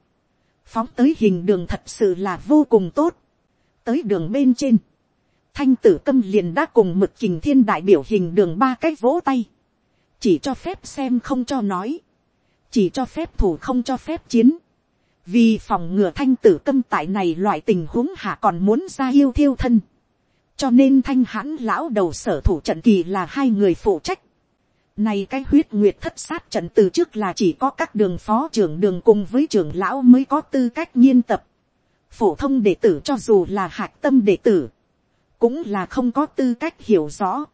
phóng tới hình đường thật sự là vô cùng tốt. tới đường bên trên, thanh tử câm liền đã cùng mực kình thiên đại biểu hình đường ba cái vỗ tay, chỉ cho phép xem không cho nói, chỉ cho phép thủ không cho phép chiến, vì phòng ngừa thanh tử câm tại này loại tình huống hạ còn muốn ra yêu thiêu thân, cho nên thanh hãn lão đầu sở thủ trận kỳ là hai người phụ trách. Này cái huyết nguyệt thất sát trận từ trước là chỉ có các đường phó trưởng đường cùng với trưởng lão mới có tư cách nghiên tập. Phổ thông đệ tử cho dù là hạc tâm đệ tử, cũng là không có tư cách hiểu rõ.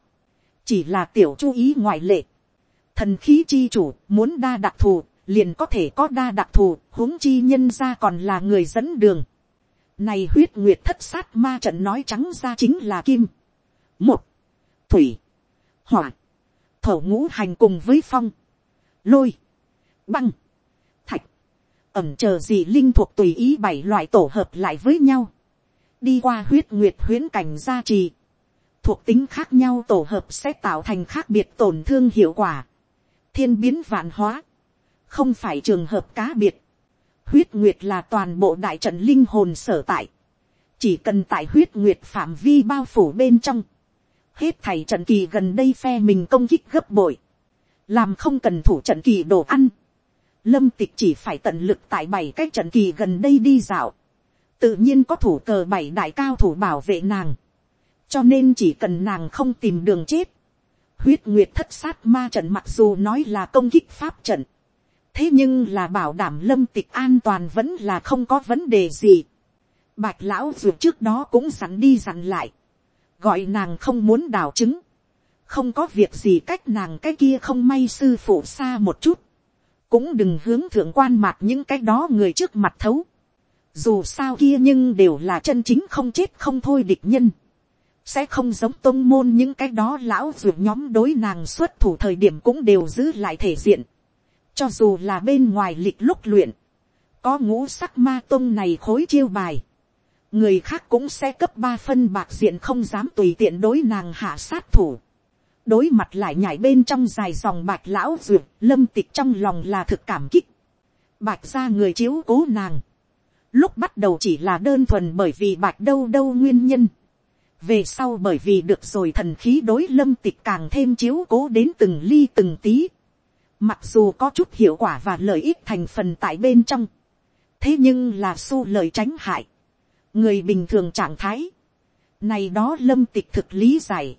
Chỉ là tiểu chú ý ngoại lệ. Thần khí chi chủ muốn đa đặc thù, liền có thể có đa đặc thù, huống chi nhân ra còn là người dẫn đường. Này huyết nguyệt thất sát ma trận nói trắng ra chính là kim. Một, thủy, hỏa, thổ ngũ hành cùng với phong, lôi, băng, thạch, ẩm chờ gì linh thuộc tùy ý bảy loại tổ hợp lại với nhau. Đi qua huyết nguyệt huyễn cảnh gia trì. Thuộc tính khác nhau tổ hợp sẽ tạo thành khác biệt tổn thương hiệu quả. Thiên biến vạn hóa. Không phải trường hợp cá biệt. Huyết nguyệt là toàn bộ đại trận linh hồn sở tại. Chỉ cần tại huyết nguyệt phạm vi bao phủ bên trong hết thầy trận kỳ gần đây phe mình công kích gấp bội, làm không cần thủ trận kỳ đồ ăn, lâm tịch chỉ phải tận lực tại bảy cái trận kỳ gần đây đi dạo, tự nhiên có thủ cờ bảy đại cao thủ bảo vệ nàng, cho nên chỉ cần nàng không tìm đường chết, huyết nguyệt thất sát ma trận mặc dù nói là công kích pháp trận, thế nhưng là bảo đảm lâm tịch an toàn vẫn là không có vấn đề gì. Bạch lão dù trước đó cũng dặn đi dặn lại, gọi nàng không muốn đào chứng, không có việc gì cách nàng cái kia không may sư phụ xa một chút, cũng đừng hướng thượng quan mạc những cái đó người trước mặt thấu, dù sao kia nhưng đều là chân chính không chết không thôi địch nhân, sẽ không giống tôn môn những cái đó lão ruột nhóm đối nàng xuất thủ thời điểm cũng đều giữ lại thể diện, cho dù là bên ngoài lịch lúc luyện, có ngũ sắc ma tôn này khối chiêu bài, người khác cũng sẽ cấp ba phân bạc diện không dám tùy tiện đối nàng hạ sát thủ. đối mặt lại nhảy bên trong dài dòng bạch lão duyệt, lâm tịch trong lòng là thực cảm kích. bạch ra người chiếu cố nàng. lúc bắt đầu chỉ là đơn thuần bởi vì bạch đâu đâu nguyên nhân. về sau bởi vì được rồi thần khí đối lâm tịch càng thêm chiếu cố đến từng ly từng tí. mặc dù có chút hiệu quả và lợi ích thành phần tại bên trong. thế nhưng là su lời tránh hại người bình thường trạng thái, này đó lâm tịch thực lý giải,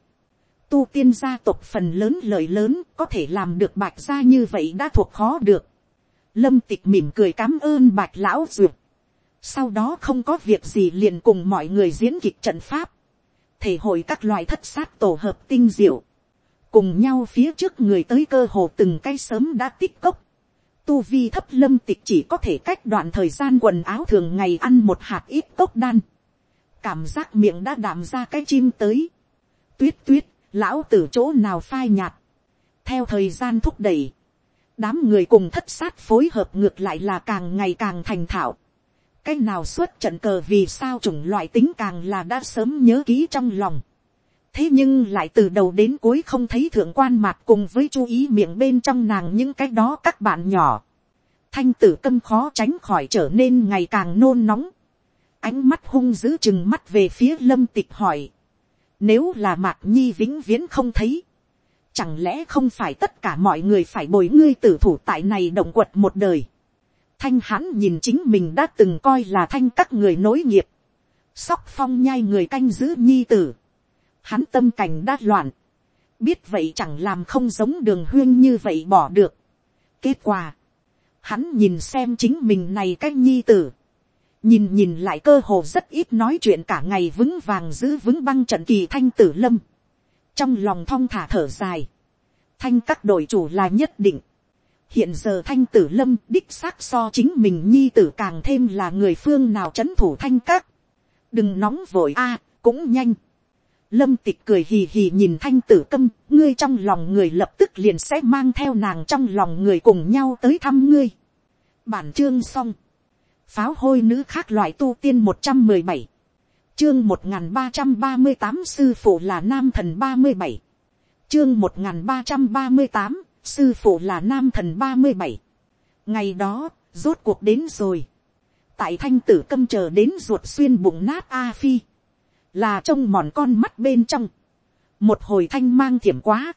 tu tiên gia tộc phần lớn lời lớn có thể làm được bạch gia như vậy đã thuộc khó được. Lâm tịch mỉm cười cám ơn bạch lão duyệt. Sau đó không có việc gì liền cùng mọi người diễn kịch trận pháp. Thể hội các loại thất sát tổ hợp tinh diệu. Cùng nhau phía trước người tới cơ hồ từng cây sớm đã tích cốc tu vi thấp lâm tịch chỉ có thể cách đoạn thời gian quần áo thường ngày ăn một hạt ít tốc đan. Cảm giác miệng đã đảm ra cái chim tới. Tuyết tuyết, lão từ chỗ nào phai nhạt. Theo thời gian thúc đẩy. Đám người cùng thất sát phối hợp ngược lại là càng ngày càng thành thạo. Cái nào xuất trận cờ vì sao chủng loại tính càng là đã sớm nhớ ký trong lòng thế nhưng lại từ đầu đến cuối không thấy thượng quan mạc cùng với chú ý miệng bên trong nàng những cái đó các bạn nhỏ thanh tử câm khó tránh khỏi trở nên ngày càng nôn nóng. ánh mắt hung dữ chừng mắt về phía lâm tịch hỏi. nếu là mạc nhi vĩnh viễn không thấy. chẳng lẽ không phải tất cả mọi người phải bồi ngươi tử thủ tại này động quật một đời. thanh hắn nhìn chính mình đã từng coi là thanh các người nối nghiệp. sóc phong nhai người canh giữ nhi tử hắn tâm cảnh đã loạn, biết vậy chẳng làm không giống đường huyên như vậy bỏ được. kết quả, hắn nhìn xem chính mình này cách nhi tử, nhìn nhìn lại cơ hồ rất ít nói chuyện cả ngày vững vàng giữ vững băng trận kỳ thanh tử lâm, trong lòng thong thả thở dài, thanh các đội chủ là nhất định, hiện giờ thanh tử lâm đích xác so chính mình nhi tử càng thêm là người phương nào chấn thủ thanh các, đừng nóng vội a, à, cũng nhanh, Lâm tịch cười hì hì nhìn thanh tử câm, ngươi trong lòng người lập tức liền sẽ mang theo nàng trong lòng người cùng nhau tới thăm ngươi. Bản chương xong. Pháo hôi nữ khác loại tu tiên một trăm mười bảy Chương một ba trăm ba mươi tám sư phụ là nam thần ba mươi bảy Chương một ba trăm ba mươi tám sư phụ là nam thần ba mươi bảy Ngày đó, rốt cuộc đến rồi. Tại thanh tử câm chờ đến ruột xuyên bụng nát A Phi là trông mòn con mắt bên trong, một hồi thanh mang thiểm quá,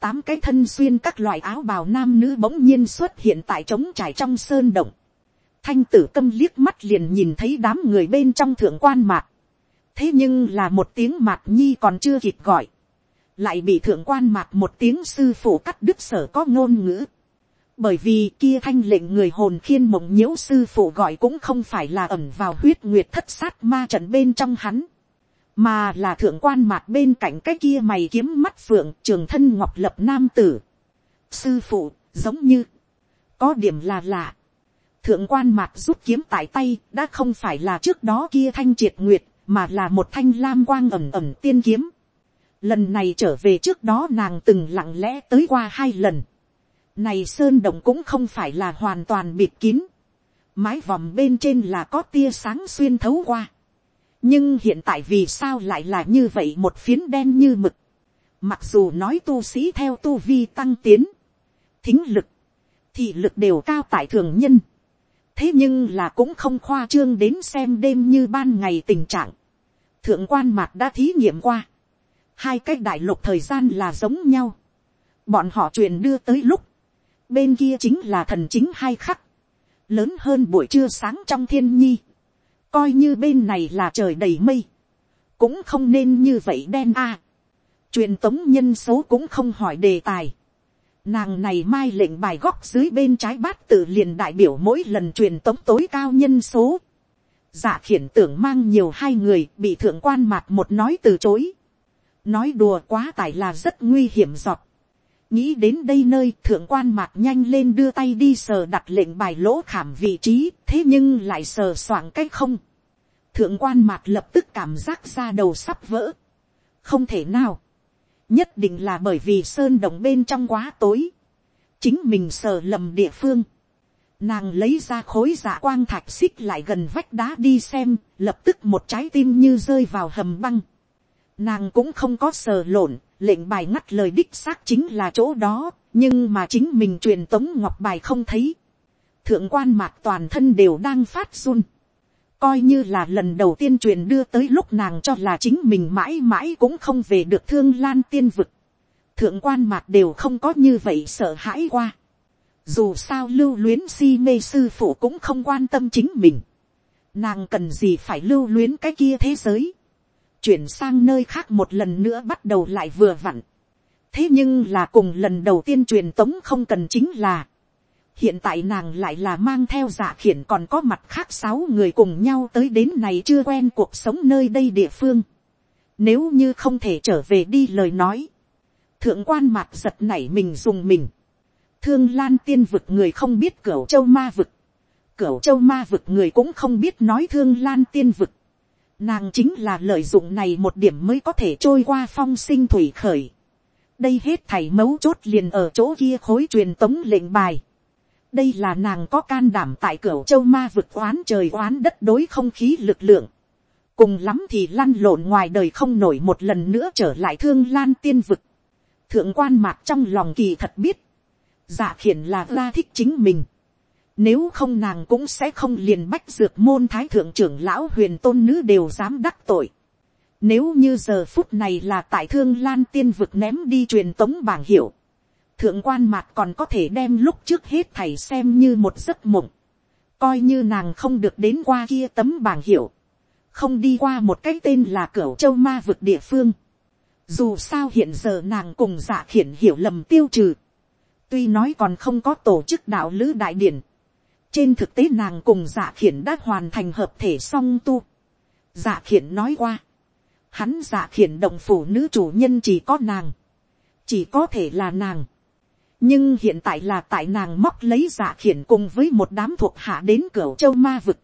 tám cái thân xuyên các loại áo bào nam nữ bỗng nhiên xuất hiện tại trống trải trong sơn động, thanh tử câm liếc mắt liền nhìn thấy đám người bên trong thượng quan mạc. thế nhưng là một tiếng mạc nhi còn chưa kịp gọi. lại bị thượng quan mạc một tiếng sư phụ cắt đứt sở có ngôn ngữ. bởi vì kia thanh lệnh người hồn khiên mộng nhiễu sư phụ gọi cũng không phải là ẩm vào huyết nguyệt thất sát ma trận bên trong hắn mà là thượng quan mạc bên cạnh cái kia mày kiếm mắt phượng trường thân ngọc lập nam tử. sư phụ, giống như, có điểm là lạ thượng quan mạc rút kiếm tại tay, đã không phải là trước đó kia thanh triệt nguyệt, mà là một thanh lam quang ẩm ẩm tiên kiếm. Lần này trở về trước đó nàng từng lặng lẽ tới qua hai lần. Này sơn động cũng không phải là hoàn toàn bịt kín. Mái vòm bên trên là có tia sáng xuyên thấu qua. Nhưng hiện tại vì sao lại là như vậy một phiến đen như mực. Mặc dù nói tu sĩ theo tu vi tăng tiến. Thính lực. Thị lực đều cao tại thường nhân thế nhưng là cũng không khoa trương đến xem đêm như ban ngày tình trạng. thượng quan mạc đã thí nghiệm qua. hai cái đại lục thời gian là giống nhau. bọn họ truyền đưa tới lúc. bên kia chính là thần chính hai khắc. lớn hơn buổi trưa sáng trong thiên nhi coi như bên này là trời đầy mây. cũng không nên như vậy đen a. truyền tống nhân số cũng không hỏi đề tài Nàng này mai lệnh bài góc dưới bên trái bát tự liền đại biểu mỗi lần truyền tống tối cao nhân số. Dạ khiển tưởng mang nhiều hai người bị thượng quan mạc một nói từ chối. Nói đùa quá tải là rất nguy hiểm giọt. Nghĩ đến đây nơi thượng quan mạc nhanh lên đưa tay đi sờ đặt lệnh bài lỗ khảm vị trí thế nhưng lại sờ soạng cách không. Thượng quan mạc lập tức cảm giác ra đầu sắp vỡ. Không thể nào nhất định là bởi vì sơn đồng bên trong quá tối, chính mình sờ lầm địa phương, nàng lấy ra khối dạ quang thạch xích lại gần vách đá đi xem, lập tức một trái tim như rơi vào hầm băng, nàng cũng không có sờ lộn, lệnh bài ngắt lời đích xác chính là chỗ đó, nhưng mà chính mình truyền tống ngọc bài không thấy, thượng quan mạc toàn thân đều đang phát run, coi như là lần đầu tiên truyền đưa tới lúc nàng cho là chính mình mãi mãi cũng không về được thương lan tiên vực. thượng quan mạc đều không có như vậy sợ hãi qua. dù sao lưu luyến si mê sư phụ cũng không quan tâm chính mình. nàng cần gì phải lưu luyến cái kia thế giới chuyển sang nơi khác một lần nữa bắt đầu lại vừa vặn. thế nhưng là cùng lần đầu tiên truyền tống không cần chính là, hiện tại nàng lại là mang theo giả khiển còn có mặt khác sáu người cùng nhau tới đến này chưa quen cuộc sống nơi đây địa phương. Nếu như không thể trở về đi lời nói. Thượng quan mặt giật nảy mình dùng mình. Thương lan tiên vực người không biết, cửu châu ma vực. Cửu châu ma vực người cũng không biết, nói thương lan tiên vực. Nàng chính là lợi dụng này một điểm mới có thể trôi qua phong sinh thủy khởi. Đây hết thảy mấu chốt liền ở chỗ kia khối truyền tống lệnh bài đây là nàng có can đảm tại cửa châu ma vực oán trời oán đất đối không khí lực lượng. cùng lắm thì lăn lộn ngoài đời không nổi một lần nữa trở lại thương lan tiên vực. thượng quan mạc trong lòng kỳ thật biết. dạ khiển là ra thích chính mình nếu không nàng cũng sẽ không liền bách dược môn thái thượng trưởng lão huyền tôn nữ đều dám đắc tội. Nếu như giờ phút này là tại thương lan tiên vực ném đi truyền tống bảng hiệu thượng quan mạc còn có thể đem lúc trước hết thầy xem như một giấc mộng, coi như nàng không được đến qua kia tấm bảng hiệu, không đi qua một cái tên là cửa châu ma vực địa phương, dù sao hiện giờ nàng cùng dạ khiển hiểu lầm tiêu trừ, tuy nói còn không có tổ chức đạo lữ đại điển, trên thực tế nàng cùng dạ khiển đã hoàn thành hợp thể song tu, dạ khiển nói qua, hắn dạ khiển động phủ nữ chủ nhân chỉ có nàng, chỉ có thể là nàng, nhưng hiện tại là tại nàng móc lấy dạ khiển cùng với một đám thuộc hạ đến cửa châu ma vực,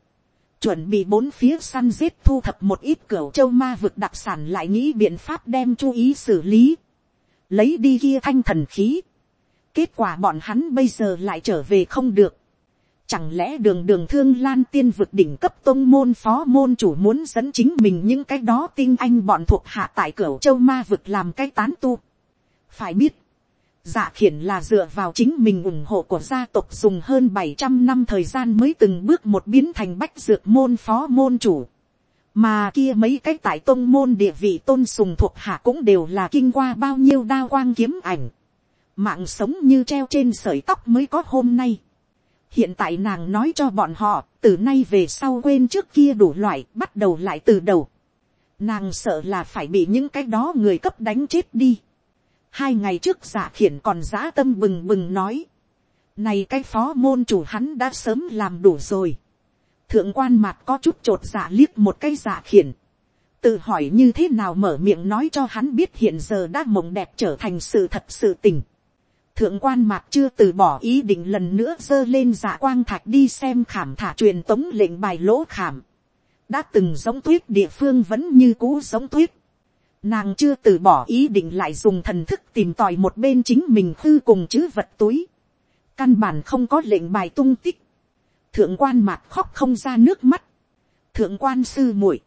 chuẩn bị bốn phía săn giết thu thập một ít cửa châu ma vực đặc sản lại nghĩ biện pháp đem chú ý xử lý, lấy đi kia thanh thần khí, kết quả bọn hắn bây giờ lại trở về không được, chẳng lẽ đường đường thương lan tiên vực đỉnh cấp tôn môn phó môn chủ muốn dẫn chính mình những cái đó tinh anh bọn thuộc hạ tại cửa châu ma vực làm cái tán tu, phải biết, Dạ khiển là dựa vào chính mình ủng hộ của gia tộc dùng hơn bảy trăm năm thời gian mới từng bước một biến thành bách dược môn phó môn chủ. Mà kia mấy cái tại tôn môn địa vị tôn sùng thuộc hạ cũng đều là kinh qua bao nhiêu đao quang kiếm ảnh. Mạng sống như treo trên sợi tóc mới có hôm nay hiện tại nàng nói cho bọn họ, từ nay về sau quên trước kia đủ loại, bắt đầu lại từ đầu. Nàng sợ là phải bị những cái đó người cấp đánh chết đi. Hai ngày trước giả khiển còn giã tâm bừng bừng nói. Này cái phó môn chủ hắn đã sớm làm đủ rồi. Thượng quan mặt có chút trột dạ liếc một cái giả khiển. Tự hỏi như thế nào mở miệng nói cho hắn biết hiện giờ đã mộng đẹp trở thành sự thật sự tình thượng quan mạc chưa từ bỏ ý định lần nữa giơ lên dạ quang thạch đi xem khảm thả truyền tống lệnh bài lỗ khảm. đã từng giống tuyết địa phương vẫn như cũ giống tuyết. nàng chưa từ bỏ ý định lại dùng thần thức tìm tòi một bên chính mình hư cùng chữ vật túi. căn bản không có lệnh bài tung tích. thượng quan mạc khóc không ra nước mắt. thượng quan sư muội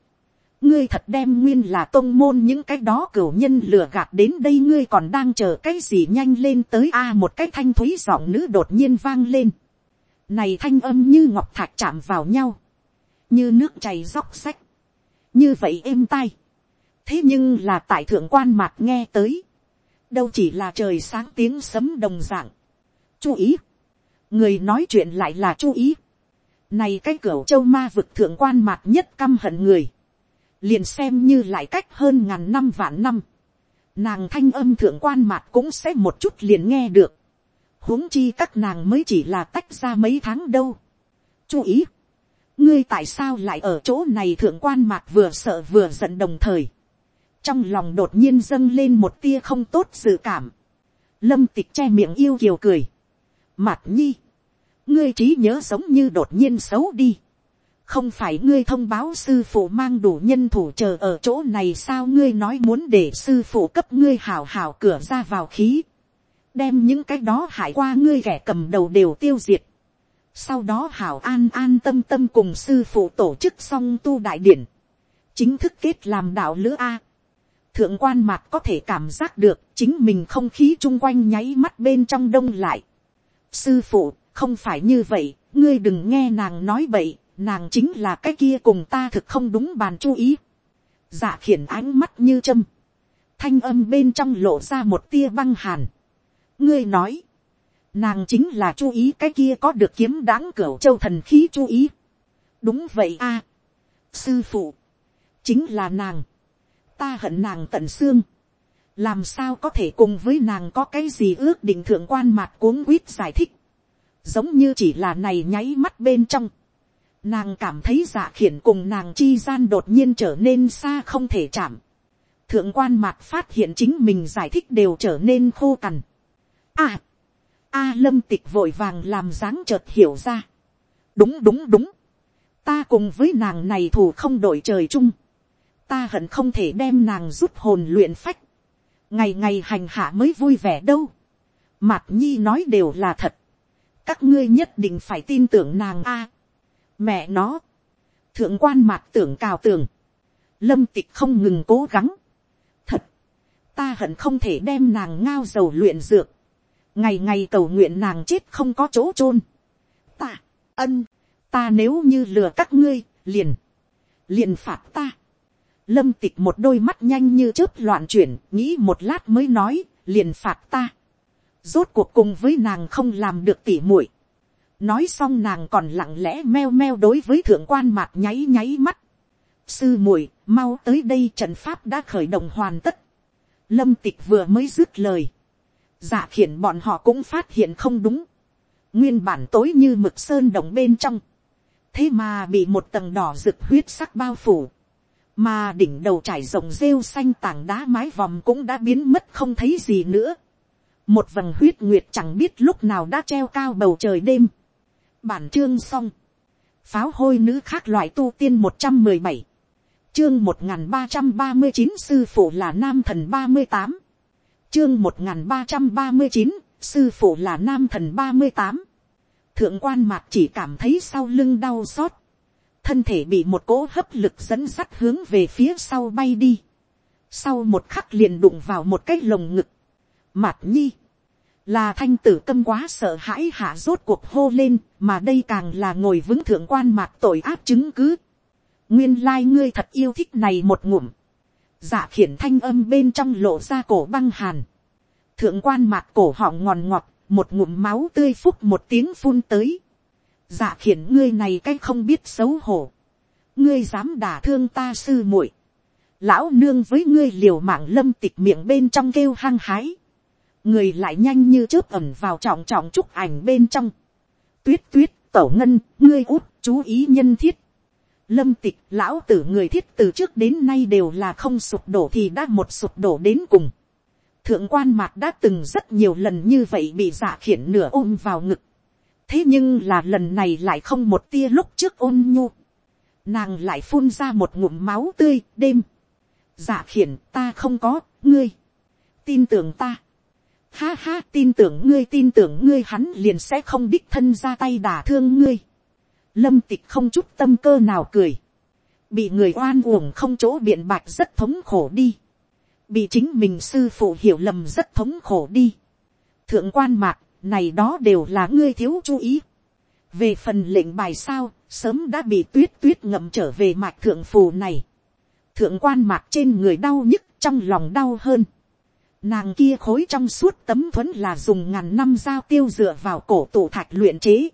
ngươi thật đem nguyên là tôn môn những cái đó cửu nhân lừa gạt đến đây ngươi còn đang chờ cái gì nhanh lên tới a một cái thanh thúy giọng nữ đột nhiên vang lên. này thanh âm như ngọc thạch chạm vào nhau, như nước chảy róc sách, như vậy êm tai. thế nhưng là tại thượng quan mạc nghe tới, đâu chỉ là trời sáng tiếng sấm đồng dạng. chú ý, người nói chuyện lại là chú ý. này cái cửu châu ma vực thượng quan mạc nhất căm hận người liền xem như lại cách hơn ngàn năm vạn năm, nàng thanh âm thượng quan mạt cũng sẽ một chút liền nghe được, huống chi các nàng mới chỉ là tách ra mấy tháng đâu. chú ý, ngươi tại sao lại ở chỗ này thượng quan mạc vừa sợ vừa giận đồng thời, trong lòng đột nhiên dâng lên một tia không tốt dự cảm, lâm tịch che miệng yêu kiều cười, Mạc nhi, ngươi trí nhớ giống như đột nhiên xấu đi, không phải ngươi thông báo sư phụ mang đủ nhân thủ chờ ở chỗ này sao ngươi nói muốn để sư phụ cấp ngươi hào hào cửa ra vào khí, đem những cái đó hại qua ngươi kẻ cầm đầu đều tiêu diệt, sau đó hảo an an tâm tâm cùng sư phụ tổ chức xong tu đại điển, chính thức kết làm đạo lữ a. thượng quan mạc có thể cảm giác được chính mình không khí chung quanh nháy mắt bên trong đông lại. sư phụ không phải như vậy, ngươi đừng nghe nàng nói bậy, nàng chính là cái kia cùng ta thực không đúng bàn chú ý. dạ khiển ánh mắt như châm, thanh âm bên trong lộ ra một tia băng hàn. ngươi nói, nàng chính là chú ý cái kia có được kiếm đáng cửa châu thần khí chú ý. đúng vậy a. sư phụ, chính là nàng, ta hận nàng tận xương, làm sao có thể cùng với nàng có cái gì ước định thượng quan mặt cuống quýt giải thích, giống như chỉ là này nháy mắt bên trong, Nàng cảm thấy dạ khiển cùng nàng chi gian đột nhiên trở nên xa không thể chạm. Thượng quan mạc phát hiện chính mình giải thích đều trở nên khô cằn. À! A lâm tịch vội vàng làm dáng chợt hiểu ra. Đúng đúng đúng. Ta cùng với nàng này thù không đổi trời chung. Ta hận không thể đem nàng rút hồn luyện phách. Ngày ngày hành hạ mới vui vẻ đâu. Mạc nhi nói đều là thật. Các ngươi nhất định phải tin tưởng nàng a mẹ nó, thượng quan mạc tưởng cào tường, lâm tịch không ngừng cố gắng. thật, ta hận không thể đem nàng ngao dầu luyện dược, ngày ngày cầu nguyện nàng chết không có chỗ chôn. ta, ân, ta nếu như lừa các ngươi, liền, liền phạt ta. lâm tịch một đôi mắt nhanh như chớp loạn chuyển, nghĩ một lát mới nói, liền phạt ta. rốt cuộc cùng với nàng không làm được tỉ muội nói xong nàng còn lặng lẽ meo meo đối với thượng quan mạc nháy nháy mắt. sư muội, mau tới đây trận pháp đã khởi động hoàn tất. lâm tịch vừa mới dứt lời. giả khiển bọn họ cũng phát hiện không đúng. nguyên bản tối như mực sơn đồng bên trong. thế mà bị một tầng đỏ rực huyết sắc bao phủ. mà đỉnh đầu trải rộng rêu xanh tảng đá mái vòm cũng đã biến mất không thấy gì nữa. một vầng huyết nguyệt chẳng biết lúc nào đã treo cao bầu trời đêm Bản chương xong. Pháo hôi nữ khác loại tu tiên một trăm mười bảy Chương một ba trăm ba mươi chín, sư phụ là nam thần ba mươi tám Chương một ba trăm ba mươi chín, sư phụ là nam thần ba mươi tám Thượng quan mạc chỉ cảm thấy sau lưng đau xót. Thân thể bị một cỗ hấp lực dẫn sắt hướng về phía sau bay đi. Sau một khắc liền đụng vào một cái lồng ngực. Mạt nhi là thanh tử câm quá sợ hãi hạ rốt cuộc hô lên, mà đây càng là ngồi vững thượng quan mạc tội áp chứng cứ. nguyên lai ngươi thật yêu thích này một ngụm. dạ khiển thanh âm bên trong lộ ra cổ băng hàn. thượng quan mạc cổ họng ngòn ngọt, một ngụm máu tươi phúc một tiếng phun tới. dạ khiển ngươi này cái không biết xấu hổ, ngươi dám đả thương ta sư muội, lão nương với ngươi liều mạng lâm tịch miệng bên trong kêu hăng hái, người lại nhanh như chớp ẩm vào trọng trọng trúc ảnh bên trong, tuyết tuyết tẩu ngân ngươi út chú ý nhân thiết, lâm tịch lão tử người thiết từ trước đến nay đều là không sụp đổ thì đã một sụp đổ đến cùng, thượng quan mạc đã từng rất nhiều lần như vậy bị giả khiển nửa ôm vào ngực, thế nhưng là lần này lại không một tia lúc trước ôn nhu, nàng lại phun ra một ngụm máu tươi đêm, giả khiển ta không có, ngươi, tin tưởng ta, ha ha tin tưởng ngươi tin tưởng ngươi hắn liền sẽ không đích thân ra tay đả thương ngươi, lâm tịch không chút tâm cơ nào cười, bị người oan uổng không chỗ biện bạch rất thống khổ đi, bị chính mình sư phụ hiểu lầm rất thống khổ đi, thượng quan mạc này đó đều là ngươi thiếu chú ý, về phần lệnh bài sao, sớm đã bị tuyết tuyết ngậm trở về mạch thượng phù này. Thượng quan mạc trên người đau nhức trong lòng đau hơn. Nàng kia khối trong suốt tấm thuẫn là dùng ngàn năm dao tiêu dựa vào cổ tủ thạch luyện chế.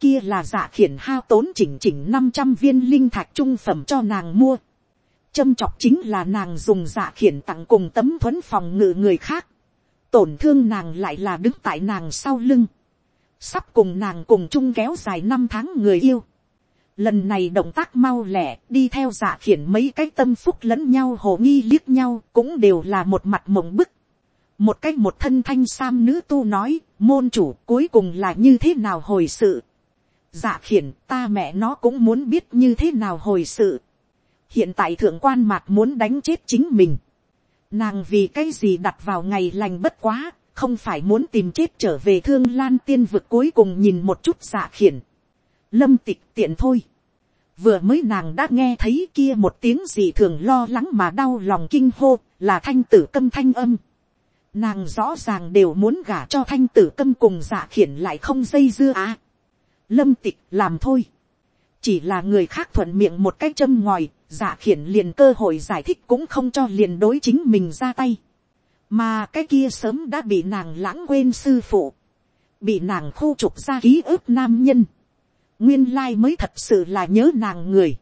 Kia là giả khiển hao tốn chỉnh chỉnh năm trăm viên linh thạch trung phẩm cho nàng mua. Châm chọc chính là nàng dùng giả khiển tặng cùng tấm thuẫn phòng ngự người khác. Tổn thương nàng lại là đứng tại nàng sau lưng sắp cùng nàng cùng chung kéo dài năm tháng người yêu. Lần này động tác mau lẻ, đi theo giả khiển mấy cái tâm phúc lẫn nhau hồ nghi liếc nhau, cũng đều là một mặt mộng bức. Một cách một thân thanh sam nữ tu nói, môn chủ cuối cùng là như thế nào hồi sự. giả khiển, ta mẹ nó cũng muốn biết như thế nào hồi sự. Hiện tại thượng quan mạc muốn đánh chết chính mình. Nàng vì cái gì đặt vào ngày lành bất quá, không phải muốn tìm chết trở về thương lan tiên vực cuối cùng nhìn một chút giả khiển. Lâm tịch tiện thôi. Vừa mới nàng đã nghe thấy kia một tiếng gì thường lo lắng mà đau lòng kinh hô, là thanh tử câm thanh âm. Nàng rõ ràng đều muốn gả cho thanh tử câm cùng dạ khiển lại không dây dưa à. Lâm tịch làm thôi. Chỉ là người khác thuận miệng một cách châm ngòi, dạ khiển liền cơ hội giải thích cũng không cho liền đối chính mình ra tay mà cái kia sớm đã bị nàng lãng quên sư phụ, bị nàng khu trục ra ký ức nam nhân, nguyên lai mới thật sự là nhớ nàng người,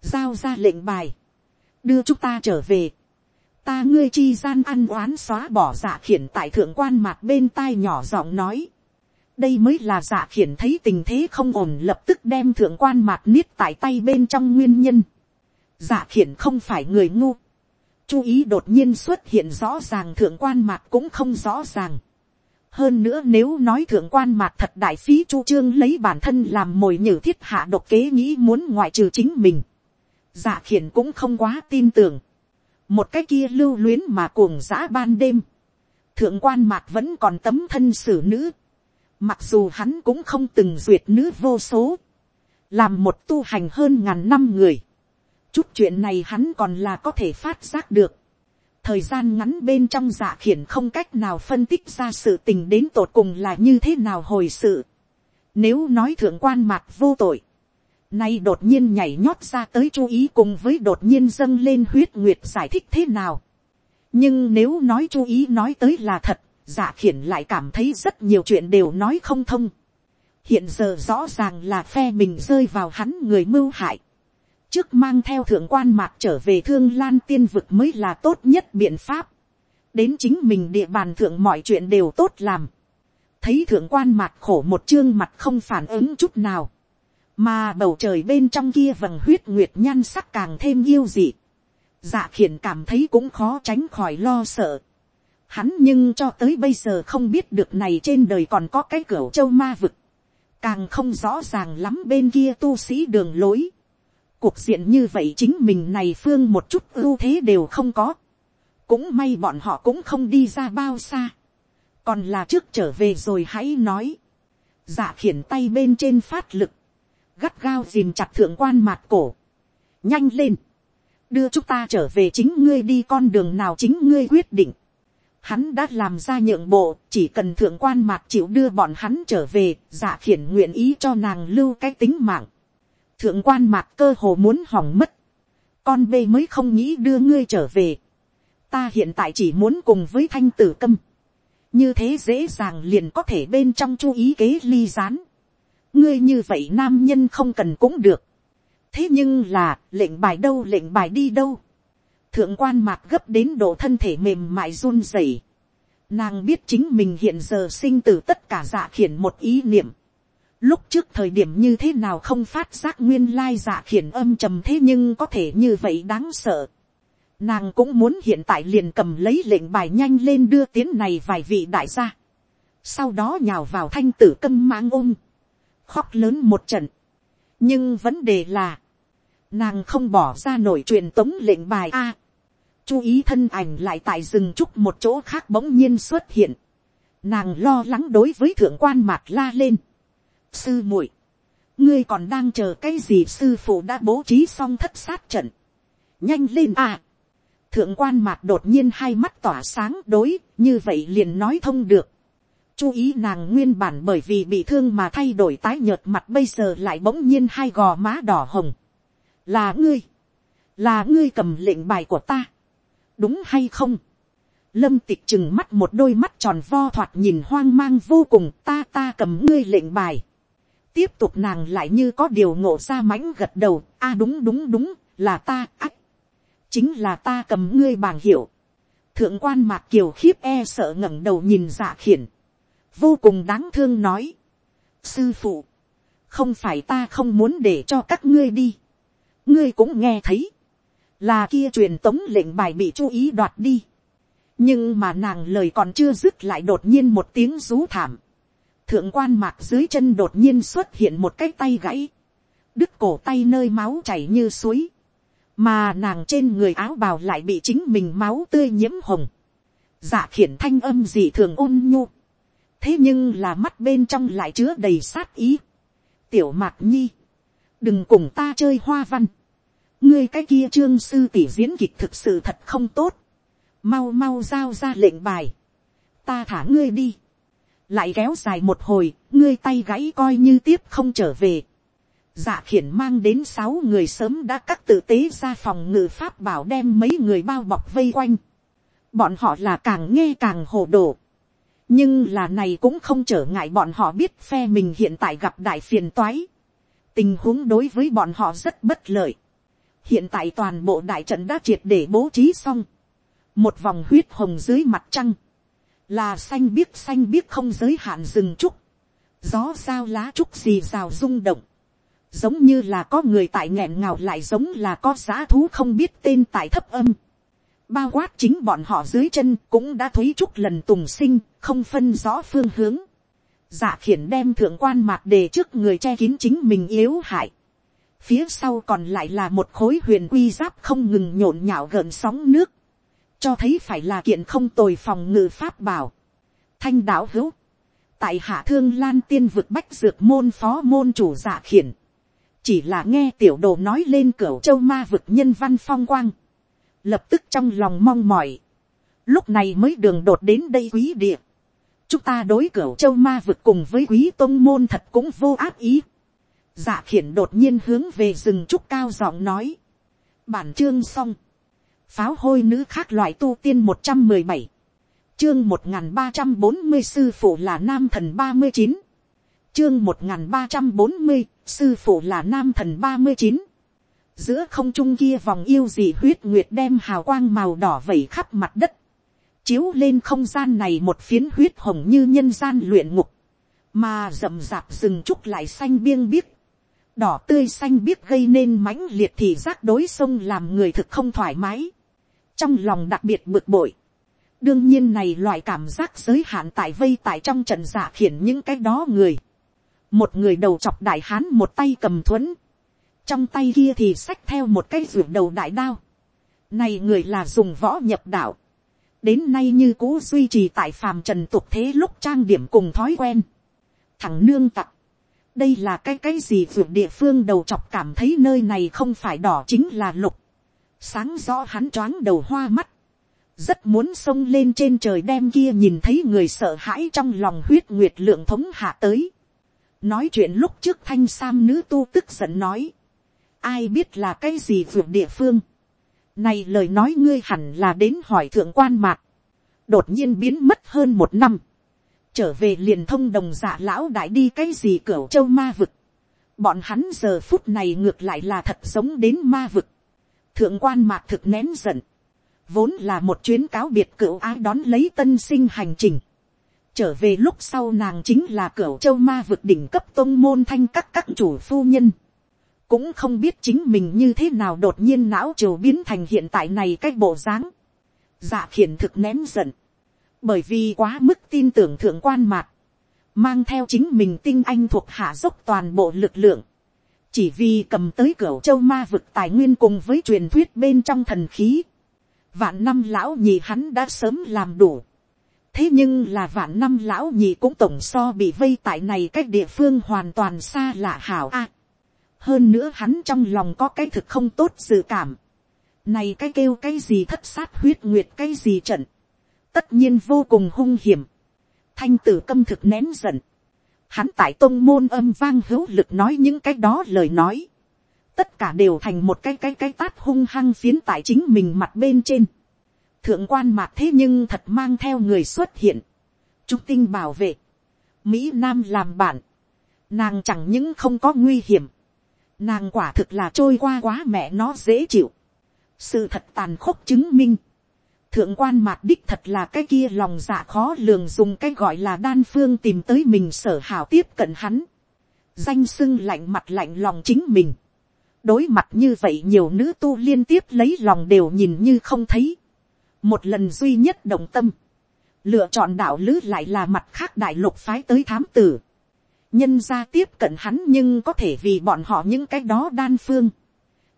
giao ra lệnh bài, đưa chúng ta trở về, ta ngươi chi gian ăn oán xóa bỏ giả khiển tại thượng quan mạc bên tai nhỏ giọng nói, đây mới là giả khiển thấy tình thế không ổn lập tức đem thượng quan mạc niết tại tay bên trong nguyên nhân, giả khiển không phải người ngu, chú ý đột nhiên xuất hiện rõ ràng thượng quan mạc cũng không rõ ràng hơn nữa nếu nói thượng quan mạc thật đại phí chu trương lấy bản thân làm mồi nhử thiết hạ độc kế nghĩ muốn ngoại trừ chính mình. dạ khiển cũng không quá tin tưởng. một cái kia lưu luyến mà cuồng dã ban đêm. thượng quan mạc vẫn còn tấm thân xử nữ. mặc dù hắn cũng không từng duyệt nữ vô số. làm một tu hành hơn ngàn năm người Chút chuyện này hắn còn là có thể phát giác được. Thời gian ngắn bên trong dạ khiển không cách nào phân tích ra sự tình đến tột cùng là như thế nào hồi sự. Nếu nói thượng quan mạc vô tội. Nay đột nhiên nhảy nhót ra tới chú ý cùng với đột nhiên dâng lên huyết nguyệt giải thích thế nào. Nhưng nếu nói chú ý nói tới là thật, dạ khiển lại cảm thấy rất nhiều chuyện đều nói không thông. Hiện giờ rõ ràng là phe mình rơi vào hắn người mưu hại trước mang theo thượng quan mạc trở về thương lan tiên vực mới là tốt nhất biện pháp. đến chính mình địa bàn thượng mọi chuyện đều tốt làm. thấy thượng quan mạc khổ một chương mặt không phản ứng chút nào. mà bầu trời bên trong kia vầng huyết nguyệt nhan sắc càng thêm yêu dị. dạ khiển cảm thấy cũng khó tránh khỏi lo sợ. hắn nhưng cho tới bây giờ không biết được này trên đời còn có cái cửa châu ma vực. càng không rõ ràng lắm bên kia tu sĩ đường lối cuộc diện như vậy chính mình này phương một chút ưu thế đều không có. cũng may bọn họ cũng không đi ra bao xa. còn là trước trở về rồi hãy nói. giả khiển tay bên trên phát lực. gắt gao dìm chặt thượng quan mạt cổ. nhanh lên. đưa chúng ta trở về chính ngươi đi con đường nào chính ngươi quyết định. Hắn đã làm ra nhượng bộ, chỉ cần thượng quan mạc chịu đưa bọn hắn trở về, giả khiển nguyện ý cho nàng lưu cái tính mạng thượng quan mạc cơ hồ muốn hỏng mất, con bê mới không nghĩ đưa ngươi trở về, ta hiện tại chỉ muốn cùng với thanh tử câm, như thế dễ dàng liền có thể bên trong chú ý kế ly gián, ngươi như vậy nam nhân không cần cũng được. thế nhưng là, lệnh bài đâu lệnh bài đi đâu. thượng quan mạc gấp đến độ thân thể mềm mại run rẩy. nàng biết chính mình hiện giờ sinh từ tất cả dạ khiển một ý niệm lúc trước thời điểm như thế nào không phát giác nguyên lai giả khiển âm trầm thế nhưng có thể như vậy đáng sợ. nàng cũng muốn hiện tại liền cầm lấy lệnh bài nhanh lên đưa tiến này vài vị đại gia. sau đó nhào vào thanh tử câm mang ôm khóc lớn một trận. nhưng vấn đề là, nàng không bỏ ra nổi truyền tống lệnh bài a. chú ý thân ảnh lại tại rừng trúc một chỗ khác bỗng nhiên xuất hiện. nàng lo lắng đối với thượng quan mạc la lên sư muội, ngươi còn đang chờ cái gì sư phụ đã bố trí xong thất sát trận. nhanh lên à? thượng quan mạc đột nhiên hai mắt tỏa sáng đối, như vậy liền nói thông được chú ý nàng nguyên bản bởi vì bị thương mà thay đổi tái nhợt mặt bây giờ lại bỗng nhiên hai gò má đỏ hồng. là ngươi, là ngươi cầm lệnh bài của ta, đúng hay không. lâm tịch chừng mắt một đôi mắt tròn vo thoạt nhìn hoang mang vô cùng ta ta cầm ngươi lệnh bài tiếp tục nàng lại như có điều ngộ ra mãnh gật đầu. A đúng đúng đúng là ta ách chính là ta cầm ngươi bảng hiệu. Thượng quan mạc kiều khiếp e sợ ngẩng đầu nhìn dạ khiển. Vô cùng đáng thương nói, sư phụ, không phải ta không muốn để cho các ngươi đi, ngươi cũng nghe thấy, là kia truyền tống lệnh bài bị chú ý đoạt đi, nhưng mà nàng lời còn chưa dứt lại đột nhiên một tiếng rú thảm, thượng quan mạc dưới chân đột nhiên xuất hiện một cái tay gãy, đứt cổ tay nơi máu chảy như suối, mà nàng trên người áo bào lại bị chính mình máu tươi nhiễm hồng, dạ khiển thanh âm gì thường ôn nhu, thế nhưng là mắt bên trong lại chứa đầy sát ý. tiểu mạc nhi, đừng cùng ta chơi hoa văn. ngươi cái kia trương sư tỷ diễn kịch thực sự thật không tốt. mau mau giao ra lệnh bài. ta thả ngươi đi lại kéo dài một hồi, ngươi tay gãy coi như tiếp không trở về. dạ khiển mang đến sáu người sớm đã cắt tự tế ra phòng ngự pháp bảo đem mấy người bao bọc vây quanh. bọn họ là càng nghe càng hồ đồ nhưng là này cũng không trở ngại bọn họ biết phe mình hiện tại gặp đại phiền toái. tình huống đối với bọn họ rất bất lợi. hiện tại toàn bộ đại trận đã triệt để bố trí xong. một vòng huyết hồng dưới mặt trăng là xanh biếc xanh biếc không giới hạn rừng trúc. gió sao lá trúc gì rào rung động. giống như là có người tại nghẹn ngào lại giống là có giá thú không biết tên tại thấp âm bao quát chính bọn họ dưới chân cũng đã thúy trúc lần tùng sinh, không phân rõ phương hướng. Giả khiển đem thượng quan mạc đề trước người che kín chính mình yếu hại. Phía sau còn lại là một khối huyền quy giáp không ngừng nhộn nhạo gợn sóng nước. Cho thấy phải là kiện không tồi phòng ngự pháp bảo. Thanh đạo hữu. Tại hạ thương lan tiên vực bách dược môn phó môn chủ giả khiển. Chỉ là nghe tiểu đồ nói lên cửa châu ma vực nhân văn phong quang lập tức trong lòng mong mỏi, lúc này mới đường đột đến đây quý địa, chúng ta đối cửa châu ma vực cùng với quý tôn môn thật cũng vô ác ý, giả khiển đột nhiên hướng về rừng trúc cao giọng nói, bản chương xong, pháo hôi nữ khác loại tu tiên một trăm mười bảy, chương một n g h n ba trăm bốn mươi sư phụ là nam thần ba mươi chín, chương một n g h n ba trăm bốn mươi sư phụ là nam thần ba mươi chín, giữa không trung kia vòng yêu dị huyết nguyệt đem hào quang màu đỏ vẩy khắp mặt đất, chiếu lên không gian này một phiến huyết hồng như nhân gian luyện ngục, mà rậm rạp rừng trúc lại xanh biêng biếc, đỏ tươi xanh biếc gây nên mãnh liệt thì giác đối sông làm người thực không thoải mái, trong lòng đặc biệt bực bội, đương nhiên này loại cảm giác giới hạn tại vây tại trong trận giả khiển những cái đó người, một người đầu chọc đại hán một tay cầm thuẫn, trong tay kia thì xách theo một cái ruột đầu đại đao. Này người là dùng võ nhập đạo. Đến nay như cũ duy trì tại phàm trần tục thế lúc trang điểm cùng thói quen. Thằng nương tặc. Đây là cái cái gì ruột địa phương đầu chọc cảm thấy nơi này không phải đỏ chính là lục. Sáng rõ hắn choáng đầu hoa mắt. Rất muốn xông lên trên trời đem kia nhìn thấy người sợ hãi trong lòng huyết nguyệt lượng thống hạ tới. Nói chuyện lúc trước thanh sam nữ tu tức giận nói ai biết là cái gì vượt địa phương. Này lời nói ngươi hẳn là đến hỏi thượng quan mạc. Đột nhiên biến mất hơn một năm. trở về liền thông đồng giả lão đại đi cái gì cửa châu ma vực, bọn hắn giờ phút này ngược lại là thật giống đến ma vực, thượng quan mạc thực nén giận, vốn là một chuyến cáo biệt cựu ái đón lấy tân sinh hành trình, trở về lúc sau nàng chính là cửu châu ma vực đỉnh cấp tôn môn thanh các các chủ phu nhân, cũng không biết chính mình như thế nào đột nhiên não triều biến thành hiện tại này cái bộ dáng, dạ khiển thực nén giận, bởi vì quá mức tin tưởng thượng quan mạc, mang theo chính mình tinh anh thuộc hạ dốc toàn bộ lực lượng, chỉ vì cầm tới cửa châu ma vực tài nguyên cùng với truyền thuyết bên trong thần khí, vạn năm lão nhị hắn đã sớm làm đủ, thế nhưng là vạn năm lão nhị cũng tổng so bị vây tại này cách địa phương hoàn toàn xa lạ hảo a. hơn nữa hắn trong lòng có cái thực không tốt dự cảm. này cái kêu cái gì thất sát huyết nguyệt cái gì trận. tất nhiên vô cùng hung hiểm. thanh tử câm thực nén giận hắn tại tôn môn âm vang hữu lực nói những cái đó lời nói. tất cả đều thành một cái cái cái tát hung hăng phiến tại chính mình mặt bên trên. Thượng quan mạc thế nhưng thật mang theo người xuất hiện, trung tinh bảo vệ, mỹ nam làm bạn, nàng chẳng những không có nguy hiểm, nàng quả thực là trôi qua quá mẹ nó dễ chịu, sự thật tàn khốc chứng minh, thượng quan mạc đích thật là cái kia lòng dạ khó lường dùng cái gọi là đan phương tìm tới mình sở hào tiếp cận hắn, danh sưng lạnh mặt lạnh lòng chính mình, đối mặt như vậy nhiều nữ tu liên tiếp lấy lòng đều nhìn như không thấy, một lần duy nhất đồng tâm, lựa chọn đạo lứ lại là mặt khác đại lục phái tới thám tử, nhân ra tiếp cận hắn nhưng có thể vì bọn họ những cái đó đan phương,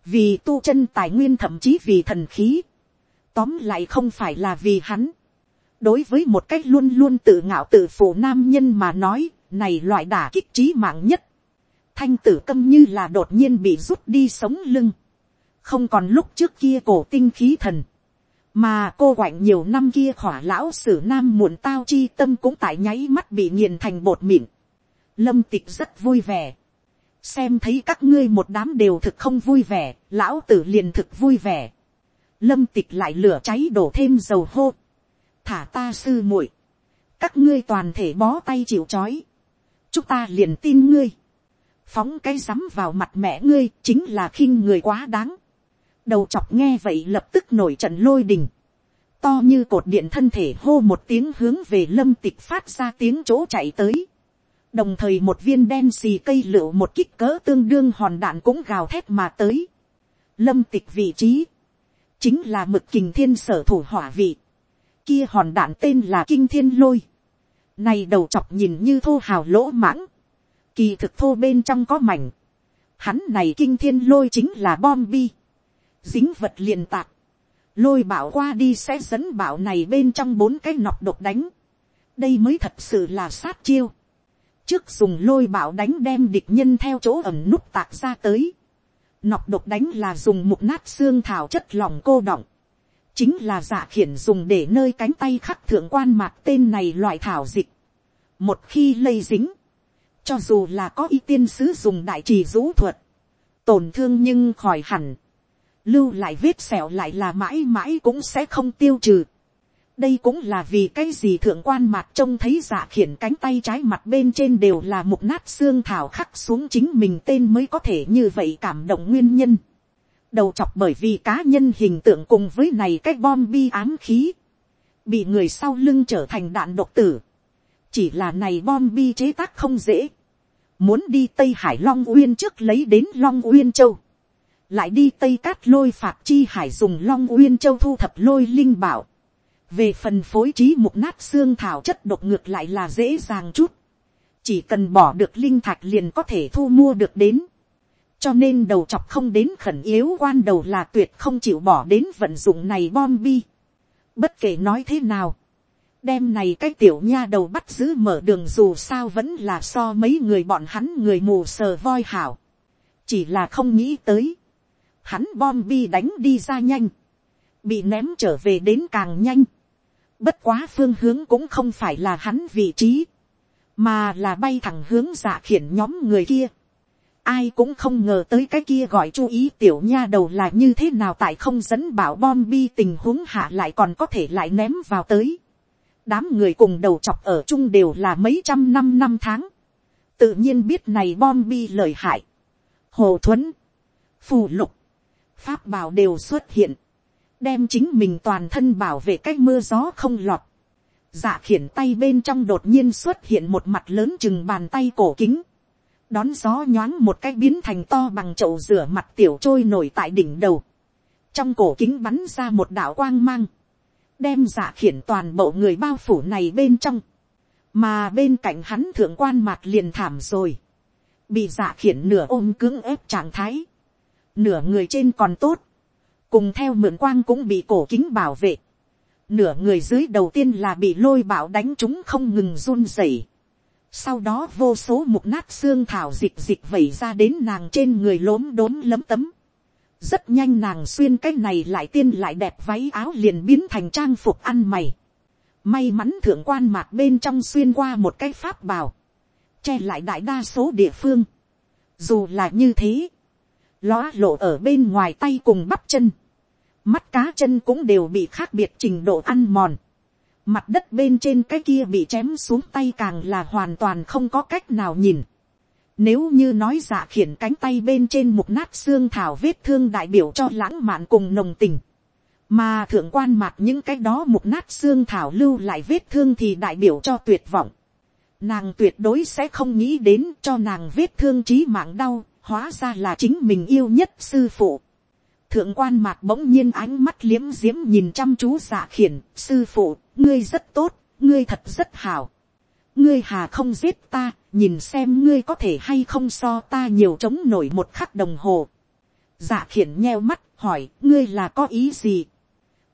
vì tu chân tài nguyên thậm chí vì thần khí, tóm lại không phải là vì hắn, đối với một cách luôn luôn tự ngạo tự phụ nam nhân mà nói, này loại đả kích trí mạng nhất, thanh tử câm như là đột nhiên bị rút đi sống lưng, không còn lúc trước kia cổ tinh khí thần, mà cô quạnh nhiều năm kia khỏa lão sử nam muộn tao chi tâm cũng tại nháy mắt bị nghiền thành bột mịn. lâm tịch rất vui vẻ. xem thấy các ngươi một đám đều thực không vui vẻ, lão tử liền thực vui vẻ lâm tịch lại lửa cháy đổ thêm dầu hô. thả ta sư muội. các ngươi toàn thể bó tay chịu c chúng ta liền tin ngươi. phóng cái rắm vào mặt mẹ ngươi chính là khinh người quá đáng đầu chọc nghe vậy lập tức nổi trận lôi đình, to như cột điện thân thể hô một tiếng hướng về lâm tịch phát ra tiếng chỗ chạy tới, đồng thời một viên đen xì cây lựu một kích cỡ tương đương hòn đạn cũng gào thét mà tới, lâm tịch vị trí, chính là mực kình thiên sở thủ hỏa vị, kia hòn đạn tên là kinh thiên lôi, này đầu chọc nhìn như thô hào lỗ mãng, kỳ thực thô bên trong có mảnh, hắn này kinh thiên lôi chính là bom bi, dính vật liền tạc, lôi bảo qua đi sẽ dẫn bảo này bên trong bốn cái nọc độc đánh, đây mới thật sự là sát chiêu, trước dùng lôi bảo đánh đem địch nhân theo chỗ ẩm nút tạc ra tới, nọc độc đánh là dùng mục nát xương thảo chất lòng cô động, chính là dạ khiển dùng để nơi cánh tay khắc thượng quan mạc tên này loại thảo dịch, một khi lây dính, cho dù là có y tiên sứ dùng đại trì rũ thuật, tổn thương nhưng khỏi hẳn, lưu lại vết sẹo lại là mãi mãi cũng sẽ không tiêu trừ đây cũng là vì cái gì thượng quan mạc trông thấy dạ khiển cánh tay trái mặt bên trên đều là một nát xương thảo khắc xuống chính mình tên mới có thể như vậy cảm động nguyên nhân. đầu chọc bởi vì cá nhân hình tượng cùng với này cái bom bi ám khí, bị người sau lưng trở thành đạn độc tử. chỉ là này bom bi chế tác không dễ. muốn đi tây hải long uyên trước lấy đến long uyên châu lại đi tây cát lôi phạt chi hải dùng long uyên châu thu thập lôi linh bảo về phần phối trí mục nát xương thảo chất độc ngược lại là dễ dàng chút. chỉ cần bỏ được linh thạch liền có thể thu mua được đến. cho nên đầu chọc không đến khẩn yếu quan đầu là tuyệt không chịu bỏ đến vận dụng này bom bi. bất kể nói thế nào. đem này cái tiểu nha đầu bắt giữ mở đường dù sao vẫn là so mấy người bọn hắn người mù sờ voi hảo. chỉ là không nghĩ tới hắn bom bi đánh đi ra nhanh, bị ném trở về đến càng nhanh. Bất quá phương hướng cũng không phải là hắn vị trí, mà là bay thẳng hướng giả khiển nhóm người kia. Ai cũng không ngờ tới cái kia gọi chú ý tiểu nha đầu là như thế nào tại không dẫn bảo bom bi tình huống hạ lại còn có thể lại ném vào tới. đám người cùng đầu chọc ở chung đều là mấy trăm năm năm tháng, tự nhiên biết này bom bi lợi hại, hồ thuấn, phù lục, pháp bảo đều xuất hiện, đem chính mình toàn thân bảo vệ cách mưa gió không lọt, dạ khiển tay bên trong đột nhiên xuất hiện một mặt lớn chừng bàn tay cổ kính, đón gió nhoáng một cái biến thành to bằng chậu rửa mặt tiểu trôi nổi tại đỉnh đầu, trong cổ kính bắn ra một đạo quang mang, đem dạ khiển toàn bộ người bao phủ này bên trong, mà bên cạnh hắn thượng quan mặt liền thảm rồi, bị dạ khiển nửa ôm cứng ép trạng thái, nửa người trên còn tốt, cùng theo mượn quang cũng bị cổ kính bảo vệ, nửa người dưới đầu tiên là bị lôi bạo đánh chúng không ngừng run rẩy, sau đó vô số mục nát xương thảo dịch dịch vẩy ra đến nàng trên người lốm đốm lấm tấm, rất nhanh nàng xuyên cái này lại tiên lại đẹp váy áo liền biến thành trang phục ăn mày. May mắn thượng quan mạc bên trong xuyên qua một cái pháp bào. Che lại đại đa số địa phương. Dù là như thế. Lóa lộ ở bên ngoài tay cùng bắp chân. Mắt cá chân cũng đều bị khác biệt trình độ ăn mòn. Mặt đất bên trên cái kia bị chém xuống tay càng là hoàn toàn không có cách nào nhìn nếu như nói giả khiển cánh tay bên trên mục nát xương thảo vết thương đại biểu cho lãng mạn cùng nồng tình. Mà thượng quan mạc những cái đó mục nát xương thảo lưu lại vết thương thì đại biểu cho tuyệt vọng. Nàng tuyệt đối sẽ không nghĩ đến cho nàng vết thương trí mạng đau, hóa ra là chính mình yêu nhất sư phụ. Thượng quan mạc bỗng nhiên ánh mắt liếm diễm nhìn chăm chú dạ khiển, sư phụ, ngươi rất tốt, ngươi thật rất hảo ngươi hà không giết ta, nhìn xem ngươi có thể hay không so ta nhiều chống nổi một khắc đồng hồ. dạ khiển nheo mắt hỏi ngươi là có ý gì.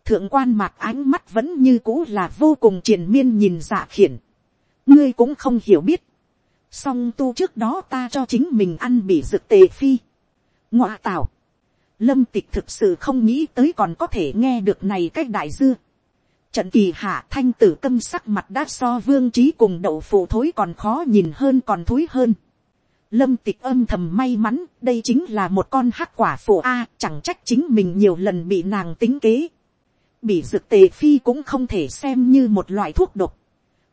thượng quan mạc ánh mắt vẫn như cũ là vô cùng triền miên nhìn dạ khiển. ngươi cũng không hiểu biết. song tu trước đó ta cho chính mình ăn bị rực tề phi. ngoạ tào lâm tịch thực sự không nghĩ tới còn có thể nghe được này cách đại dư. Trận kỳ hạ thanh tử câm sắc mặt đã so vương trí cùng đậu phụ thối còn khó nhìn hơn còn thối hơn. Lâm tịch âm thầm may mắn, đây chính là một con hắc quả phổ A, chẳng trách chính mình nhiều lần bị nàng tính kế. Bị dược tề phi cũng không thể xem như một loại thuốc độc.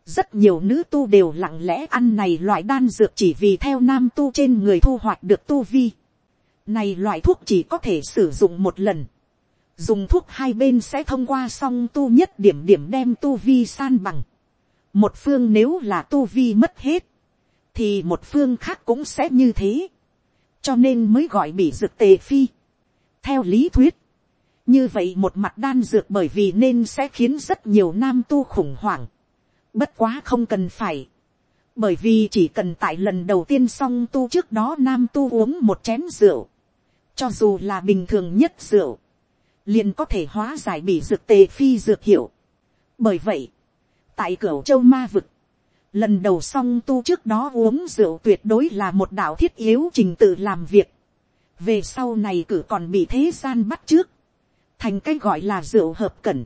Rất nhiều nữ tu đều lặng lẽ ăn này loại đan dược chỉ vì theo nam tu trên người thu hoạch được tu vi. Này loại thuốc chỉ có thể sử dụng một lần dùng thuốc hai bên sẽ thông qua song tu nhất điểm điểm đem tu vi san bằng. một phương nếu là tu vi mất hết, thì một phương khác cũng sẽ như thế. cho nên mới gọi bị dược tề phi. theo lý thuyết, như vậy một mặt đan dược bởi vì nên sẽ khiến rất nhiều nam tu khủng hoảng. bất quá không cần phải. bởi vì chỉ cần tại lần đầu tiên song tu trước đó nam tu uống một chén rượu cho dù là bình thường nhất rượu liền có thể hóa giải bị dược tề phi dược hiệu. bởi vậy, tại cửa châu ma vực, lần đầu song tu trước đó uống rượu tuyệt đối là một đạo thiết yếu trình tự làm việc. về sau này cử còn bị thế gian bắt trước, thành cái gọi là rượu hợp cẩn.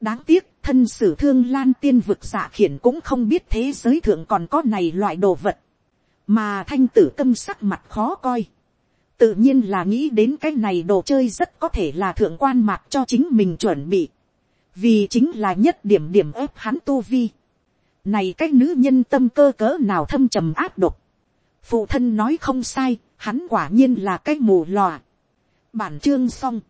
đáng tiếc thân sử thương lan tiên vực dạ khiển cũng không biết thế giới thượng còn có này loại đồ vật, mà thanh tử câm sắc mặt khó coi tự nhiên là nghĩ đến cái này đồ chơi rất có thể là thượng quan mạc cho chính mình chuẩn bị, vì chính là nhất điểm điểm ép hắn tu vi. này cái nữ nhân tâm cơ cỡ nào thâm trầm áp độc, phụ thân nói không sai, hắn quả nhiên là cái mù lòa. bản chương xong,